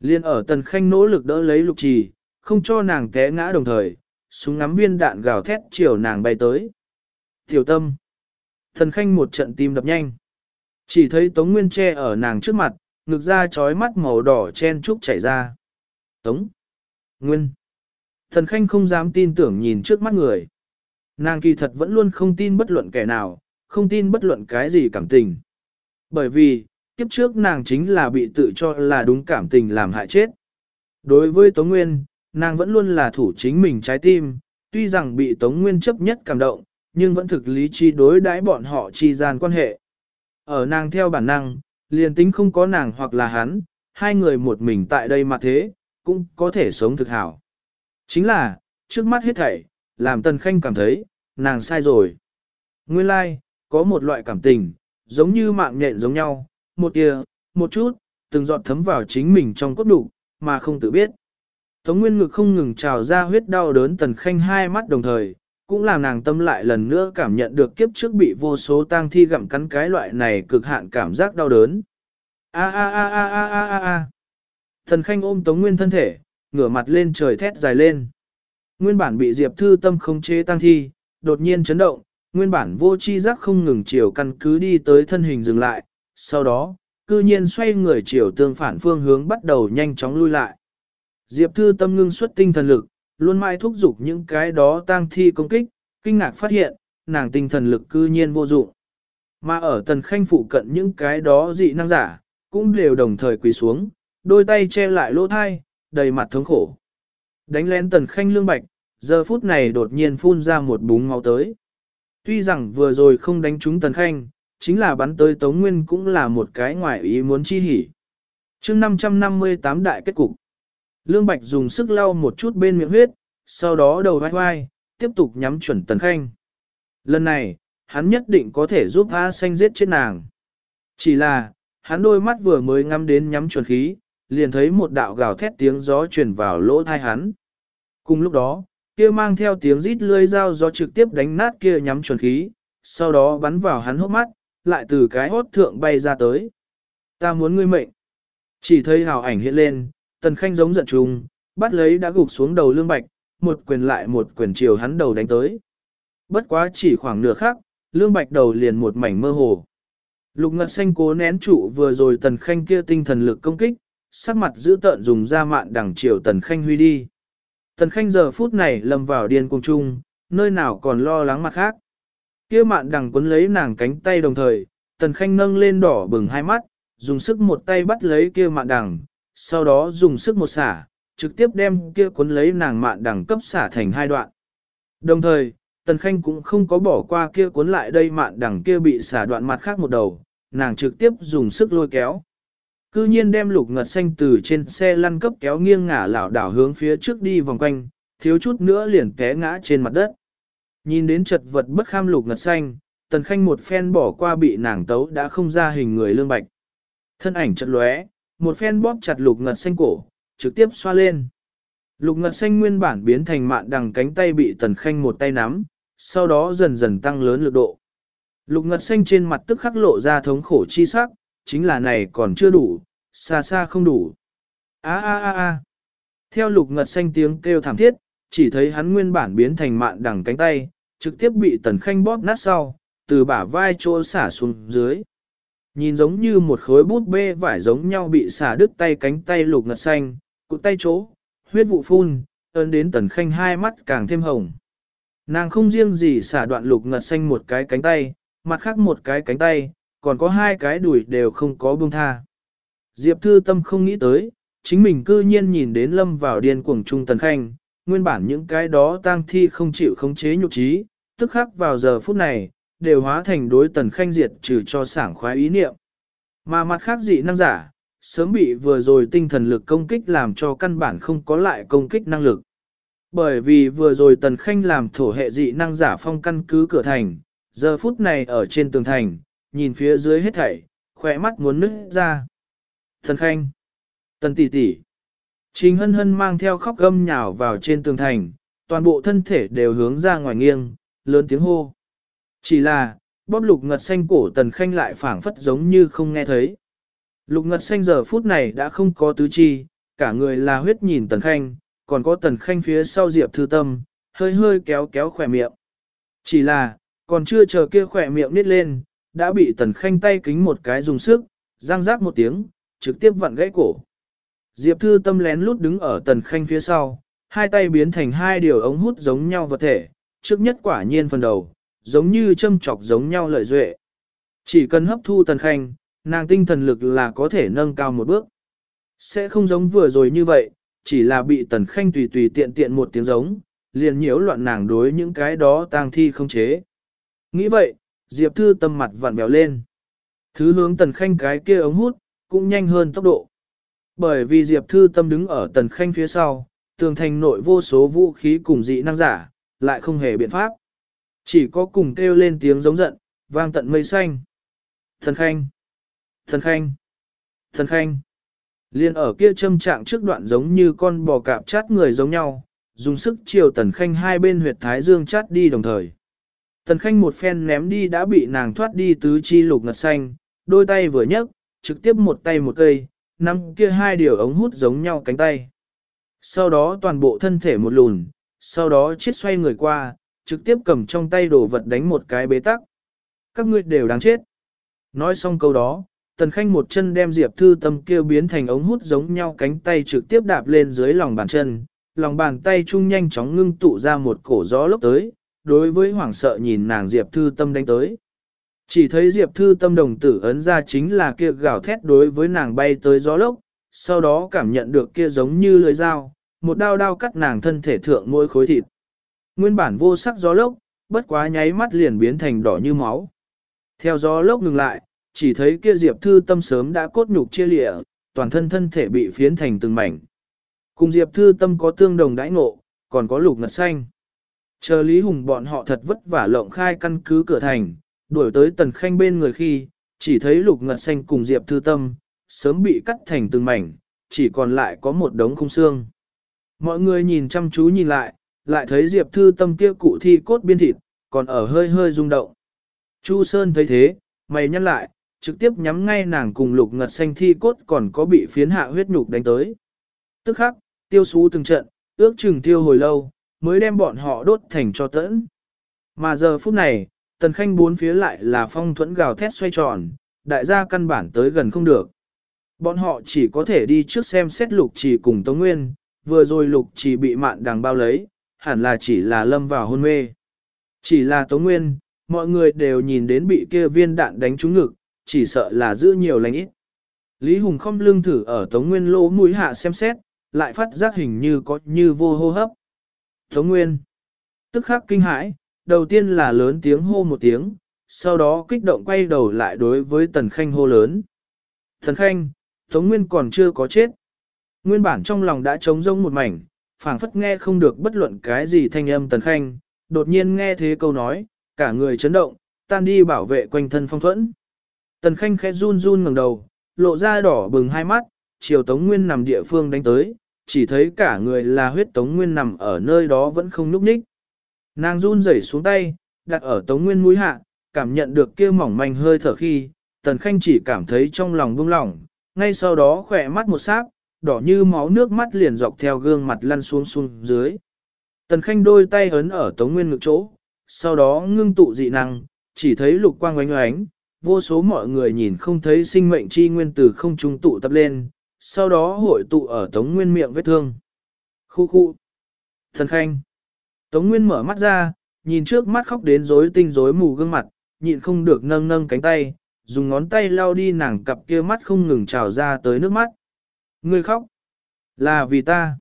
Liên ở Tần Khanh nỗ lực đỡ lấy lục trì, không cho nàng té ngã đồng thời, súng ngắm viên đạn gào thét chiều nàng bay tới. Tiểu tâm. Thần khanh một trận tim đập nhanh. Chỉ thấy Tống Nguyên che ở nàng trước mặt, ngực ra trói mắt màu đỏ chen trúc chảy ra. Tống. Nguyên. Thần Khanh không dám tin tưởng nhìn trước mắt người. Nàng kỳ thật vẫn luôn không tin bất luận kẻ nào, không tin bất luận cái gì cảm tình. Bởi vì, kiếp trước nàng chính là bị tự cho là đúng cảm tình làm hại chết. Đối với Tống Nguyên, nàng vẫn luôn là thủ chính mình trái tim, tuy rằng bị Tống Nguyên chấp nhất cảm động, nhưng vẫn thực lý trí đối đãi bọn họ chi gian quan hệ. Ở nàng theo bản năng, liền tính không có nàng hoặc là hắn, hai người một mình tại đây mà thế, cũng có thể sống thực hảo. Chính là, trước mắt hết thảy, làm Tần Khanh cảm thấy, nàng sai rồi. Nguyên lai, like, có một loại cảm tình, giống như mạng nhện giống nhau, một tia, một chút, từng giọt thấm vào chính mình trong cốt đủ, mà không tự biết. Tống Nguyên ngực không ngừng trào ra huyết đau đớn Tần Khanh hai mắt đồng thời, cũng làm nàng tâm lại lần nữa cảm nhận được kiếp trước bị vô số tang thi gặm cắn cái loại này cực hạn cảm giác đau đớn. A a a a a a a a. Thần Khanh ôm Tống Nguyên thân thể, ngửa mặt lên trời thét dài lên. Nguyên bản bị Diệp Thư Tâm khống chế tang thi, đột nhiên chấn động, nguyên bản vô chi giác không ngừng chiều căn cứ đi tới thân hình dừng lại, sau đó, cư nhiên xoay người chiều tương phản phương hướng bắt đầu nhanh chóng lui lại. Diệp Thư Tâm ngưng xuất tinh thần lực, luôn mãi thúc giục những cái đó tang thi công kích, kinh ngạc phát hiện, nàng tinh thần lực cư nhiên vô dụng. Mà ở tần khanh phụ cận những cái đó dị năng giả, cũng đều đồng thời quỳ xuống, đôi tay che lại lỗ thai, đầy mặt thống khổ. Đánh lén tần khanh lương bạch, giờ phút này đột nhiên phun ra một búng máu tới. Tuy rằng vừa rồi không đánh trúng tần khanh, chính là bắn tới Tống Nguyên cũng là một cái ngoài ý muốn chi hỉ. chương 558 đại kết cục. Lương Bạch dùng sức lau một chút bên miệng huyết, sau đó đầu vai vai, tiếp tục nhắm chuẩn tần khanh. Lần này, hắn nhất định có thể giúp A xanh giết chết nàng. Chỉ là, hắn đôi mắt vừa mới ngắm đến nhắm chuẩn khí, liền thấy một đạo gào thét tiếng gió truyền vào lỗ thai hắn. Cùng lúc đó, kia mang theo tiếng rít lưỡi dao gió trực tiếp đánh nát kia nhắm chuẩn khí, sau đó bắn vào hắn hốc mắt, lại từ cái hốt thượng bay ra tới. Ta muốn ngươi mệnh. Chỉ thấy hào ảnh hiện lên, tần khanh giống giận trùng, bắt lấy đã gục xuống đầu lương bạch, một quyền lại một quyền chiều hắn đầu đánh tới. Bất quá chỉ khoảng nửa khắc, lương bạch đầu liền một mảnh mơ hồ. Lục ngật xanh cố nén trụ vừa rồi tần khanh kia tinh thần lực công kích, sắc mặt giữ tợn dùng ra mạn đằng chiều tần khanh huy đi. Tần khanh giờ phút này lầm vào điên cung chung, nơi nào còn lo lắng mặt khác. Kia mạn đằng quấn lấy nàng cánh tay đồng thời, tần khanh nâng lên đỏ bừng hai mắt, dùng sức một tay bắt lấy kia mạn đằng, sau đó dùng sức một xả, trực tiếp đem kia cuốn lấy nàng mạn đẳng cấp xả thành hai đoạn. Đồng thời, tần khanh cũng không có bỏ qua kia cuốn lại đây mạn đẳng kia bị xả đoạn mặt khác một đầu, nàng trực tiếp dùng sức lôi kéo. Cư nhiên đem lục ngật xanh từ trên xe lăn cấp kéo nghiêng ngả lảo đảo hướng phía trước đi vòng quanh, thiếu chút nữa liền té ngã trên mặt đất. Nhìn đến chật vật bất kham lục ngật xanh, tần khanh một phen bỏ qua bị nàng tấu đã không ra hình người lương bạch. Thân ảnh chật lóe, một phen bóp chặt lục ngật xanh cổ, trực tiếp xoa lên. Lục ngật xanh nguyên bản biến thành mạn đằng cánh tay bị tần khanh một tay nắm, sau đó dần dần tăng lớn lực độ. Lục ngật xanh trên mặt tức khắc lộ ra thống khổ chi sắc, chính là này còn chưa đủ, xa xa không đủ. A a a a. Theo lục ngật xanh tiếng kêu thảm thiết, chỉ thấy hắn nguyên bản biến thành mạn đằng cánh tay, trực tiếp bị tần khanh bóp nát sau, từ bả vai chỗ xả xuống dưới. Nhìn giống như một khối bút bê vải giống nhau bị xả đứt tay cánh tay lục ngật xanh, cụt tay chỗ, huyết vụ phun, ơn đến tần khanh hai mắt càng thêm hồng. Nàng không riêng gì xả đoạn lục ngật xanh một cái cánh tay, mặt khác một cái cánh tay, còn có hai cái đùi đều không có buông tha. Diệp Thư Tâm không nghĩ tới, chính mình cư nhiên nhìn đến lâm vào điên cuồng trung tần khanh, nguyên bản những cái đó tang thi không chịu khống chế nhục trí, tức khắc vào giờ phút này, đều hóa thành đối tần khanh diệt trừ cho sảng khoái ý niệm. Mà mặt khác dị năng giả, sớm bị vừa rồi tinh thần lực công kích làm cho căn bản không có lại công kích năng lực. Bởi vì vừa rồi tần khanh làm thổ hệ dị năng giả phong căn cứ cửa thành, giờ phút này ở trên tường thành, nhìn phía dưới hết thảy, khỏe mắt muốn nứt ra. Tần khanh, tần tỷ tỷ, Trình hân hân mang theo khóc gâm nhào vào trên tường thành, toàn bộ thân thể đều hướng ra ngoài nghiêng, lớn tiếng hô. Chỉ là, bóp lục ngật xanh cổ tần khanh lại phảng phất giống như không nghe thấy. Lục ngật xanh giờ phút này đã không có tứ chi, cả người là huyết nhìn tần khanh, còn có tần khanh phía sau diệp thư tâm, hơi hơi kéo kéo khỏe miệng. Chỉ là, còn chưa chờ kia khỏe miệng nít lên, đã bị tần khanh tay kính một cái dùng sức, răng rác một tiếng, trực tiếp vặn gãy cổ. Diệp Thư Tâm lén lút đứng ở Tần Khanh phía sau, hai tay biến thành hai điều ống hút giống nhau vật thể, trước nhất quả nhiên phần đầu, giống như châm chọc giống nhau lợi duệ. Chỉ cần hấp thu Tần Khanh, nàng tinh thần lực là có thể nâng cao một bước. Sẽ không giống vừa rồi như vậy, chỉ là bị Tần Khanh tùy tùy tiện tiện một tiếng giống, liền nhiễu loạn nàng đối những cái đó tang thi không chế. Nghĩ vậy, Diệp Thư tâm mặt vặn béo lên. Thứ hướng Tần Khanh cái kia ống hút, cũng nhanh hơn tốc độ. Bởi vì Diệp Thư tâm đứng ở Tần Khanh phía sau, tường thành nội vô số vũ khí cùng dị năng giả, lại không hề biện pháp. Chỉ có cùng kêu lên tiếng giống giận, vang tận mây xanh. Thần Khanh! Thần Khanh! Thần Khanh! Liên ở kia châm trạng trước đoạn giống như con bò cạp chát người giống nhau, dùng sức chiều Tần Khanh hai bên huyệt thái dương chát đi đồng thời. Tần Khanh một phen ném đi đã bị nàng thoát đi tứ chi lục ngật xanh, đôi tay vừa nhấc, trực tiếp một tay một cây, nắm kia hai điều ống hút giống nhau cánh tay. Sau đó toàn bộ thân thể một lùn, sau đó chết xoay người qua, trực tiếp cầm trong tay đồ vật đánh một cái bế tắc. Các ngươi đều đáng chết. Nói xong câu đó, Tần Khanh một chân đem Diệp Thư Tâm kêu biến thành ống hút giống nhau cánh tay trực tiếp đạp lên dưới lòng bàn chân, lòng bàn tay chung nhanh chóng ngưng tụ ra một cổ gió lốc tới, đối với hoảng sợ nhìn nàng Diệp Thư Tâm đánh tới. Chỉ thấy Diệp Thư Tâm đồng tử ấn ra chính là kia gào thét đối với nàng bay tới gió lốc, sau đó cảm nhận được kia giống như lưỡi dao, một đao đao cắt nàng thân thể thượng mỗi khối thịt. Nguyên bản vô sắc gió lốc, bất quá nháy mắt liền biến thành đỏ như máu. Theo gió lốc ngừng lại, chỉ thấy kia Diệp Thư Tâm sớm đã cốt nhục chia lịa, toàn thân thân thể bị phiến thành từng mảnh. Cùng Diệp Thư Tâm có tương đồng đãi ngộ, còn có lục ngật xanh. Chờ Lý Hùng bọn họ thật vất vả lộng khai căn cứ cửa thành, đuổi tới Tần Khanh bên người khi, chỉ thấy lục ngật xanh cùng Diệp Thư Tâm, sớm bị cắt thành từng mảnh, chỉ còn lại có một đống khung xương. Mọi người nhìn chăm chú nhìn lại, lại thấy Diệp Thư Tâm kia cụ thi cốt biên thịt, còn ở hơi hơi rung động. Chu Sơn thấy thế, mày nhăn lại, trực tiếp nhắm ngay nàng cùng lục ngật xanh thi cốt còn có bị phiến hạ huyết nhục đánh tới. Tức khắc, tiêu xú từng trận, ước chừng tiêu hồi lâu, mới đem bọn họ đốt thành cho tẫn. Mà giờ phút này, tần khanh bốn phía lại là phong thuẫn gào thét xoay tròn, đại gia căn bản tới gần không được. Bọn họ chỉ có thể đi trước xem xét lục trì cùng Tống Nguyên, vừa rồi lục trì bị mạn đằng bao lấy, hẳn là chỉ là lâm vào hôn mê. Chỉ là Tống Nguyên, mọi người đều nhìn đến bị kia viên đạn đánh trúng ngực, chỉ sợ là giữ nhiều lành ít. Lý Hùng không lưng thử ở Tống Nguyên lỗ mũi hạ xem xét, lại phát giác hình như có như vô hô hấp. Tống Nguyên tức khắc kinh hãi, đầu tiên là lớn tiếng hô một tiếng, sau đó kích động quay đầu lại đối với Tần Khanh hô lớn. Tần Khanh, Tống Nguyên còn chưa có chết. Nguyên bản trong lòng đã trống rông một mảnh, phảng phất nghe không được bất luận cái gì thanh âm Tần Khanh, đột nhiên nghe thế câu nói, cả người chấn động, tan đi bảo vệ quanh thân phong thuẫn. Tần Khanh khẽ run run ngẩng đầu, lộ ra đỏ bừng hai mắt, chiều Tống Nguyên nằm địa phương đánh tới, chỉ thấy cả người là huyết Tống Nguyên nằm ở nơi đó vẫn không núp ních. Nàng run rẩy xuống tay, đặt ở Tống Nguyên mũi hạ, cảm nhận được kia mỏng manh hơi thở khi, Tần Khanh chỉ cảm thấy trong lòng buông lỏng, ngay sau đó khỏe mắt một sát, đỏ như máu nước mắt liền dọc theo gương mặt lăn xuống xuống dưới. Tần Khanh đôi tay ấn ở Tống Nguyên ngực chỗ, sau đó ngưng tụ dị năng, chỉ thấy lục quang oánh oánh, vô số mọi người nhìn không thấy sinh mệnh chi nguyên từ không trung tụ tập lên, sau đó hội tụ ở Tống Nguyên miệng vết thương. Khu khu. Tần Khanh. Tống Nguyên mở mắt ra, nhìn trước mắt khóc đến rối tinh rối mù gương mặt, nhịn không được nâng nâng cánh tay, dùng ngón tay lau đi nàng cặp kia mắt không ngừng trào ra tới nước mắt. Ngươi khóc. Là vì ta.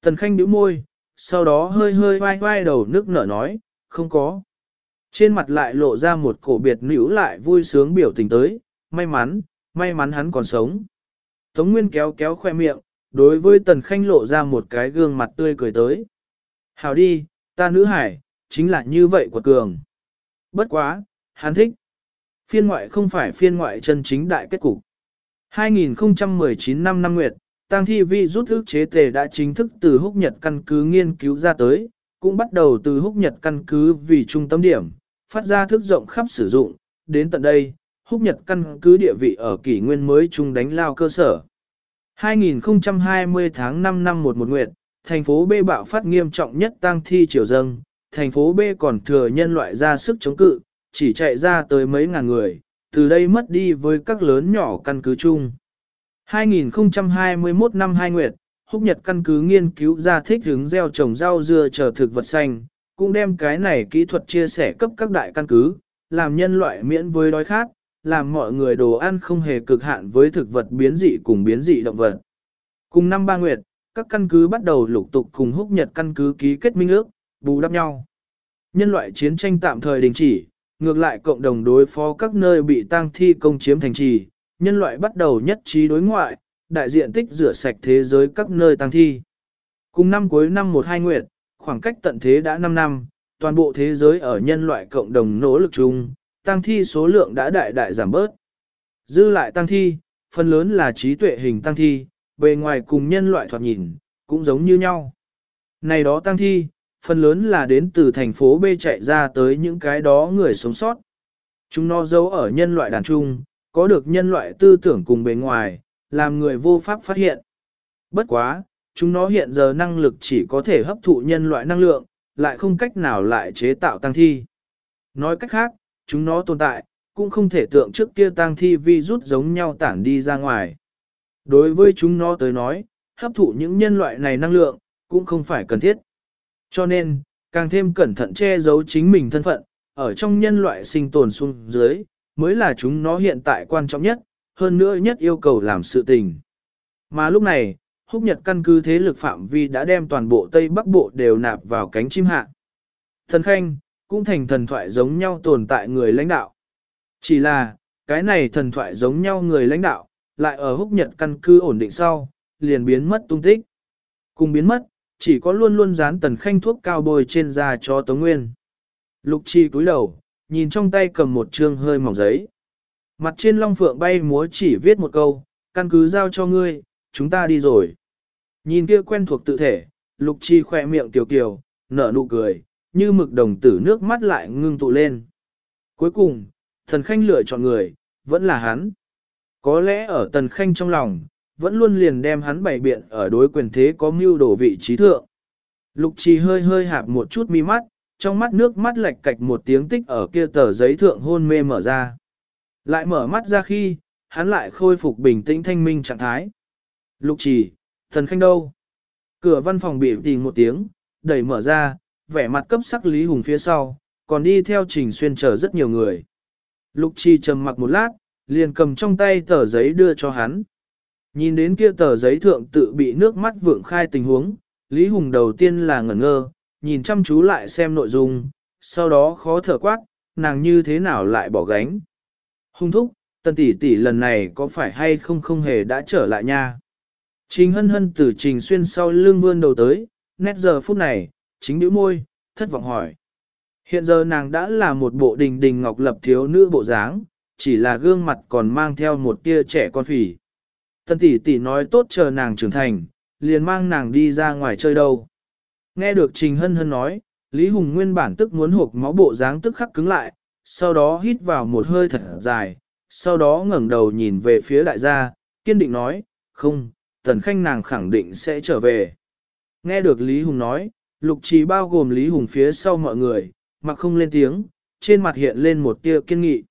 Tần Khanh bĩu môi, sau đó hơi hơi vai vai đầu nước nở nói, không có. Trên mặt lại lộ ra một cổ biệt nữ lại vui sướng biểu tình tới, may mắn, may mắn hắn còn sống. Tống Nguyên kéo kéo khoe miệng, đối với Tần Khanh lộ ra một cái gương mặt tươi cười tới. Hào đi, ta nữ hải, chính là như vậy của cường. Bất quá, hắn thích. Phiên ngoại không phải phiên ngoại chân chính đại kết cục. 2019 năm năm nguyệt, Tăng thi vi rút ước chế tề đã chính thức từ húc nhật căn cứ nghiên cứu ra tới, cũng bắt đầu từ húc nhật căn cứ vì trung tâm điểm, phát ra thức rộng khắp sử dụng, đến tận đây, húc nhật căn cứ địa vị ở kỷ nguyên mới chung đánh lao cơ sở. 2020 tháng 5 năm 11 nguyệt, thành phố B bạo phát nghiêm trọng nhất tăng thi triều dâng, thành phố B còn thừa nhân loại ra sức chống cự, chỉ chạy ra tới mấy ngàn người, từ đây mất đi với các lớn nhỏ căn cứ chung. 2021 năm 2 nguyệt, Húc Nhật căn cứ nghiên cứu ra thích hướng gieo trồng rau dưa trở thực vật xanh, cũng đem cái này kỹ thuật chia sẻ cấp các đại căn cứ, làm nhân loại miễn với đói khát, làm mọi người đồ ăn không hề cực hạn với thực vật biến dị cùng biến dị động vật. Cùng năm ba nguyệt, các căn cứ bắt đầu lục tục cùng húc nhật căn cứ ký kết minh ước, bù đắp nhau. Nhân loại chiến tranh tạm thời đình chỉ, ngược lại cộng đồng đối phó các nơi bị tang thi công chiếm thành trì, nhân loại bắt đầu nhất trí đối ngoại, đại diện tích rửa sạch thế giới các nơi tang thi. Cùng năm cuối năm 12 nguyệt, khoảng cách tận thế đã 5 năm, toàn bộ thế giới ở nhân loại cộng đồng nỗ lực chung, tang thi số lượng đã đại đại giảm bớt. Dư lại tang thi, phần lớn là trí tuệ hình tang thi, bề ngoài cùng nhân loại thoạt nhìn, cũng giống như nhau. Này đó tang thi, phần lớn là đến từ thành phố B chạy ra tới những cái đó người sống sót. Chúng nó giấu ở nhân loại đàn trung, có được nhân loại tư tưởng cùng bề ngoài, làm người vô pháp phát hiện. Bất quá, chúng nó hiện giờ năng lực chỉ có thể hấp thụ nhân loại năng lượng, lại không cách nào lại chế tạo tăng thi. Nói cách khác, chúng nó tồn tại, cũng không thể tượng trước kia tăng thi vi rút giống nhau tản đi ra ngoài. Đối với chúng nó tới nói, hấp thụ những nhân loại này năng lượng, cũng không phải cần thiết. Cho nên, càng thêm cẩn thận che giấu chính mình thân phận, ở trong nhân loại sinh tồn xuống dưới, mới là chúng nó hiện tại quan trọng nhất, hơn nữa nhất yêu cầu làm sự tình. Mà lúc này, húc nhật căn cứ thế lực phạm vi đã đem toàn bộ Tây Bắc Bộ đều nạp vào cánh chim hạ. Thần Khanh, cũng thành thần thoại giống nhau tồn tại người lãnh đạo. Chỉ là, cái này thần thoại giống nhau người lãnh đạo, lại ở húc nhật căn cứ ổn định sau, liền biến mất tung tích. Cùng biến mất, chỉ có luôn luôn dán tần khanh thuốc cao bôi trên da cho Tống Nguyên. Lục chi cúi đầu, nhìn trong tay cầm một trương hơi mỏng giấy. Mặt trên long phượng bay múa chỉ viết một câu, căn cứ giao cho ngươi, chúng ta đi rồi. Nhìn kia quen thuộc tự thể, lục chi khỏe miệng tiểu kiều, nở nụ cười, như mực đồng tử nước mắt lại ngưng tụ lên. Cuối cùng, thần khanh lựa chọn người, vẫn là hắn. Có lẽ ở tần khanh trong lòng, vẫn luôn liền đem hắn bày biện ở đối quyền thế có mưu đổ vị trí thượng. Lục trì hơi hơi hạp một chút mi mắt, trong mắt nước mắt lệch cạch một tiếng tích ở kia tờ giấy thượng hôn mê mở ra. Lại mở mắt ra khi, hắn lại khôi phục bình tĩnh thanh minh trạng thái. Lục trì, thần khanh đâu? Cửa văn phòng bị tìm một tiếng, đẩy mở ra, vẻ mặt cấp sắc Lý Hùng phía sau, còn đi theo trình xuyên chờ rất nhiều người. Lục trì trầm mặc một lát, liền cầm trong tay tờ giấy đưa cho hắn. Nhìn đến kia tờ giấy thượng tự bị nước mắt vượng khai tình huống, Lý Hùng đầu tiên là ngẩn ngơ, nhìn chăm chú lại xem nội dung, sau đó khó thở quát, nàng như thế nào lại bỏ gánh. Hùng thúc, tần tỷ tỷ lần này có phải hay không không hề đã trở lại nha. Trình hân hân từ trình xuyên sau lưng vươn đầu tới, nét giờ phút này, chính nữ môi, thất vọng hỏi. Hiện giờ nàng đã là một bộ đình đình ngọc lập thiếu nữ bộ dáng, chỉ là gương mặt còn mang theo một tia trẻ con phỉ. Tần tỷ tỷ nói tốt chờ nàng trưởng thành, liền mang nàng đi ra ngoài chơi đâu. Nghe được Trình Hân Hân nói, Lý Hùng nguyên bản tức muốn hộp máu bộ dáng tức khắc cứng lại, sau đó hít vào một hơi thật dài, sau đó ngẩng đầu nhìn về phía đại gia, kiên định nói, không, tần khanh nàng khẳng định sẽ trở về. Nghe được Lý Hùng nói, lục trì bao gồm Lý Hùng phía sau mọi người, mà không lên tiếng, trên mặt hiện lên một tia kiên nghị.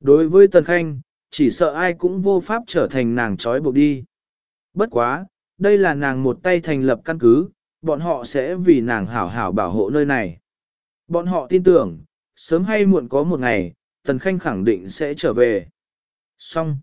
Đối với tần khanh, chỉ sợ ai cũng vô pháp trở thành nàng trói buộc đi. Bất quá, đây là nàng một tay thành lập căn cứ, bọn họ sẽ vì nàng hảo hảo bảo hộ nơi này. Bọn họ tin tưởng, sớm hay muộn có một ngày, Tần Khanh khẳng định sẽ trở về. Xong.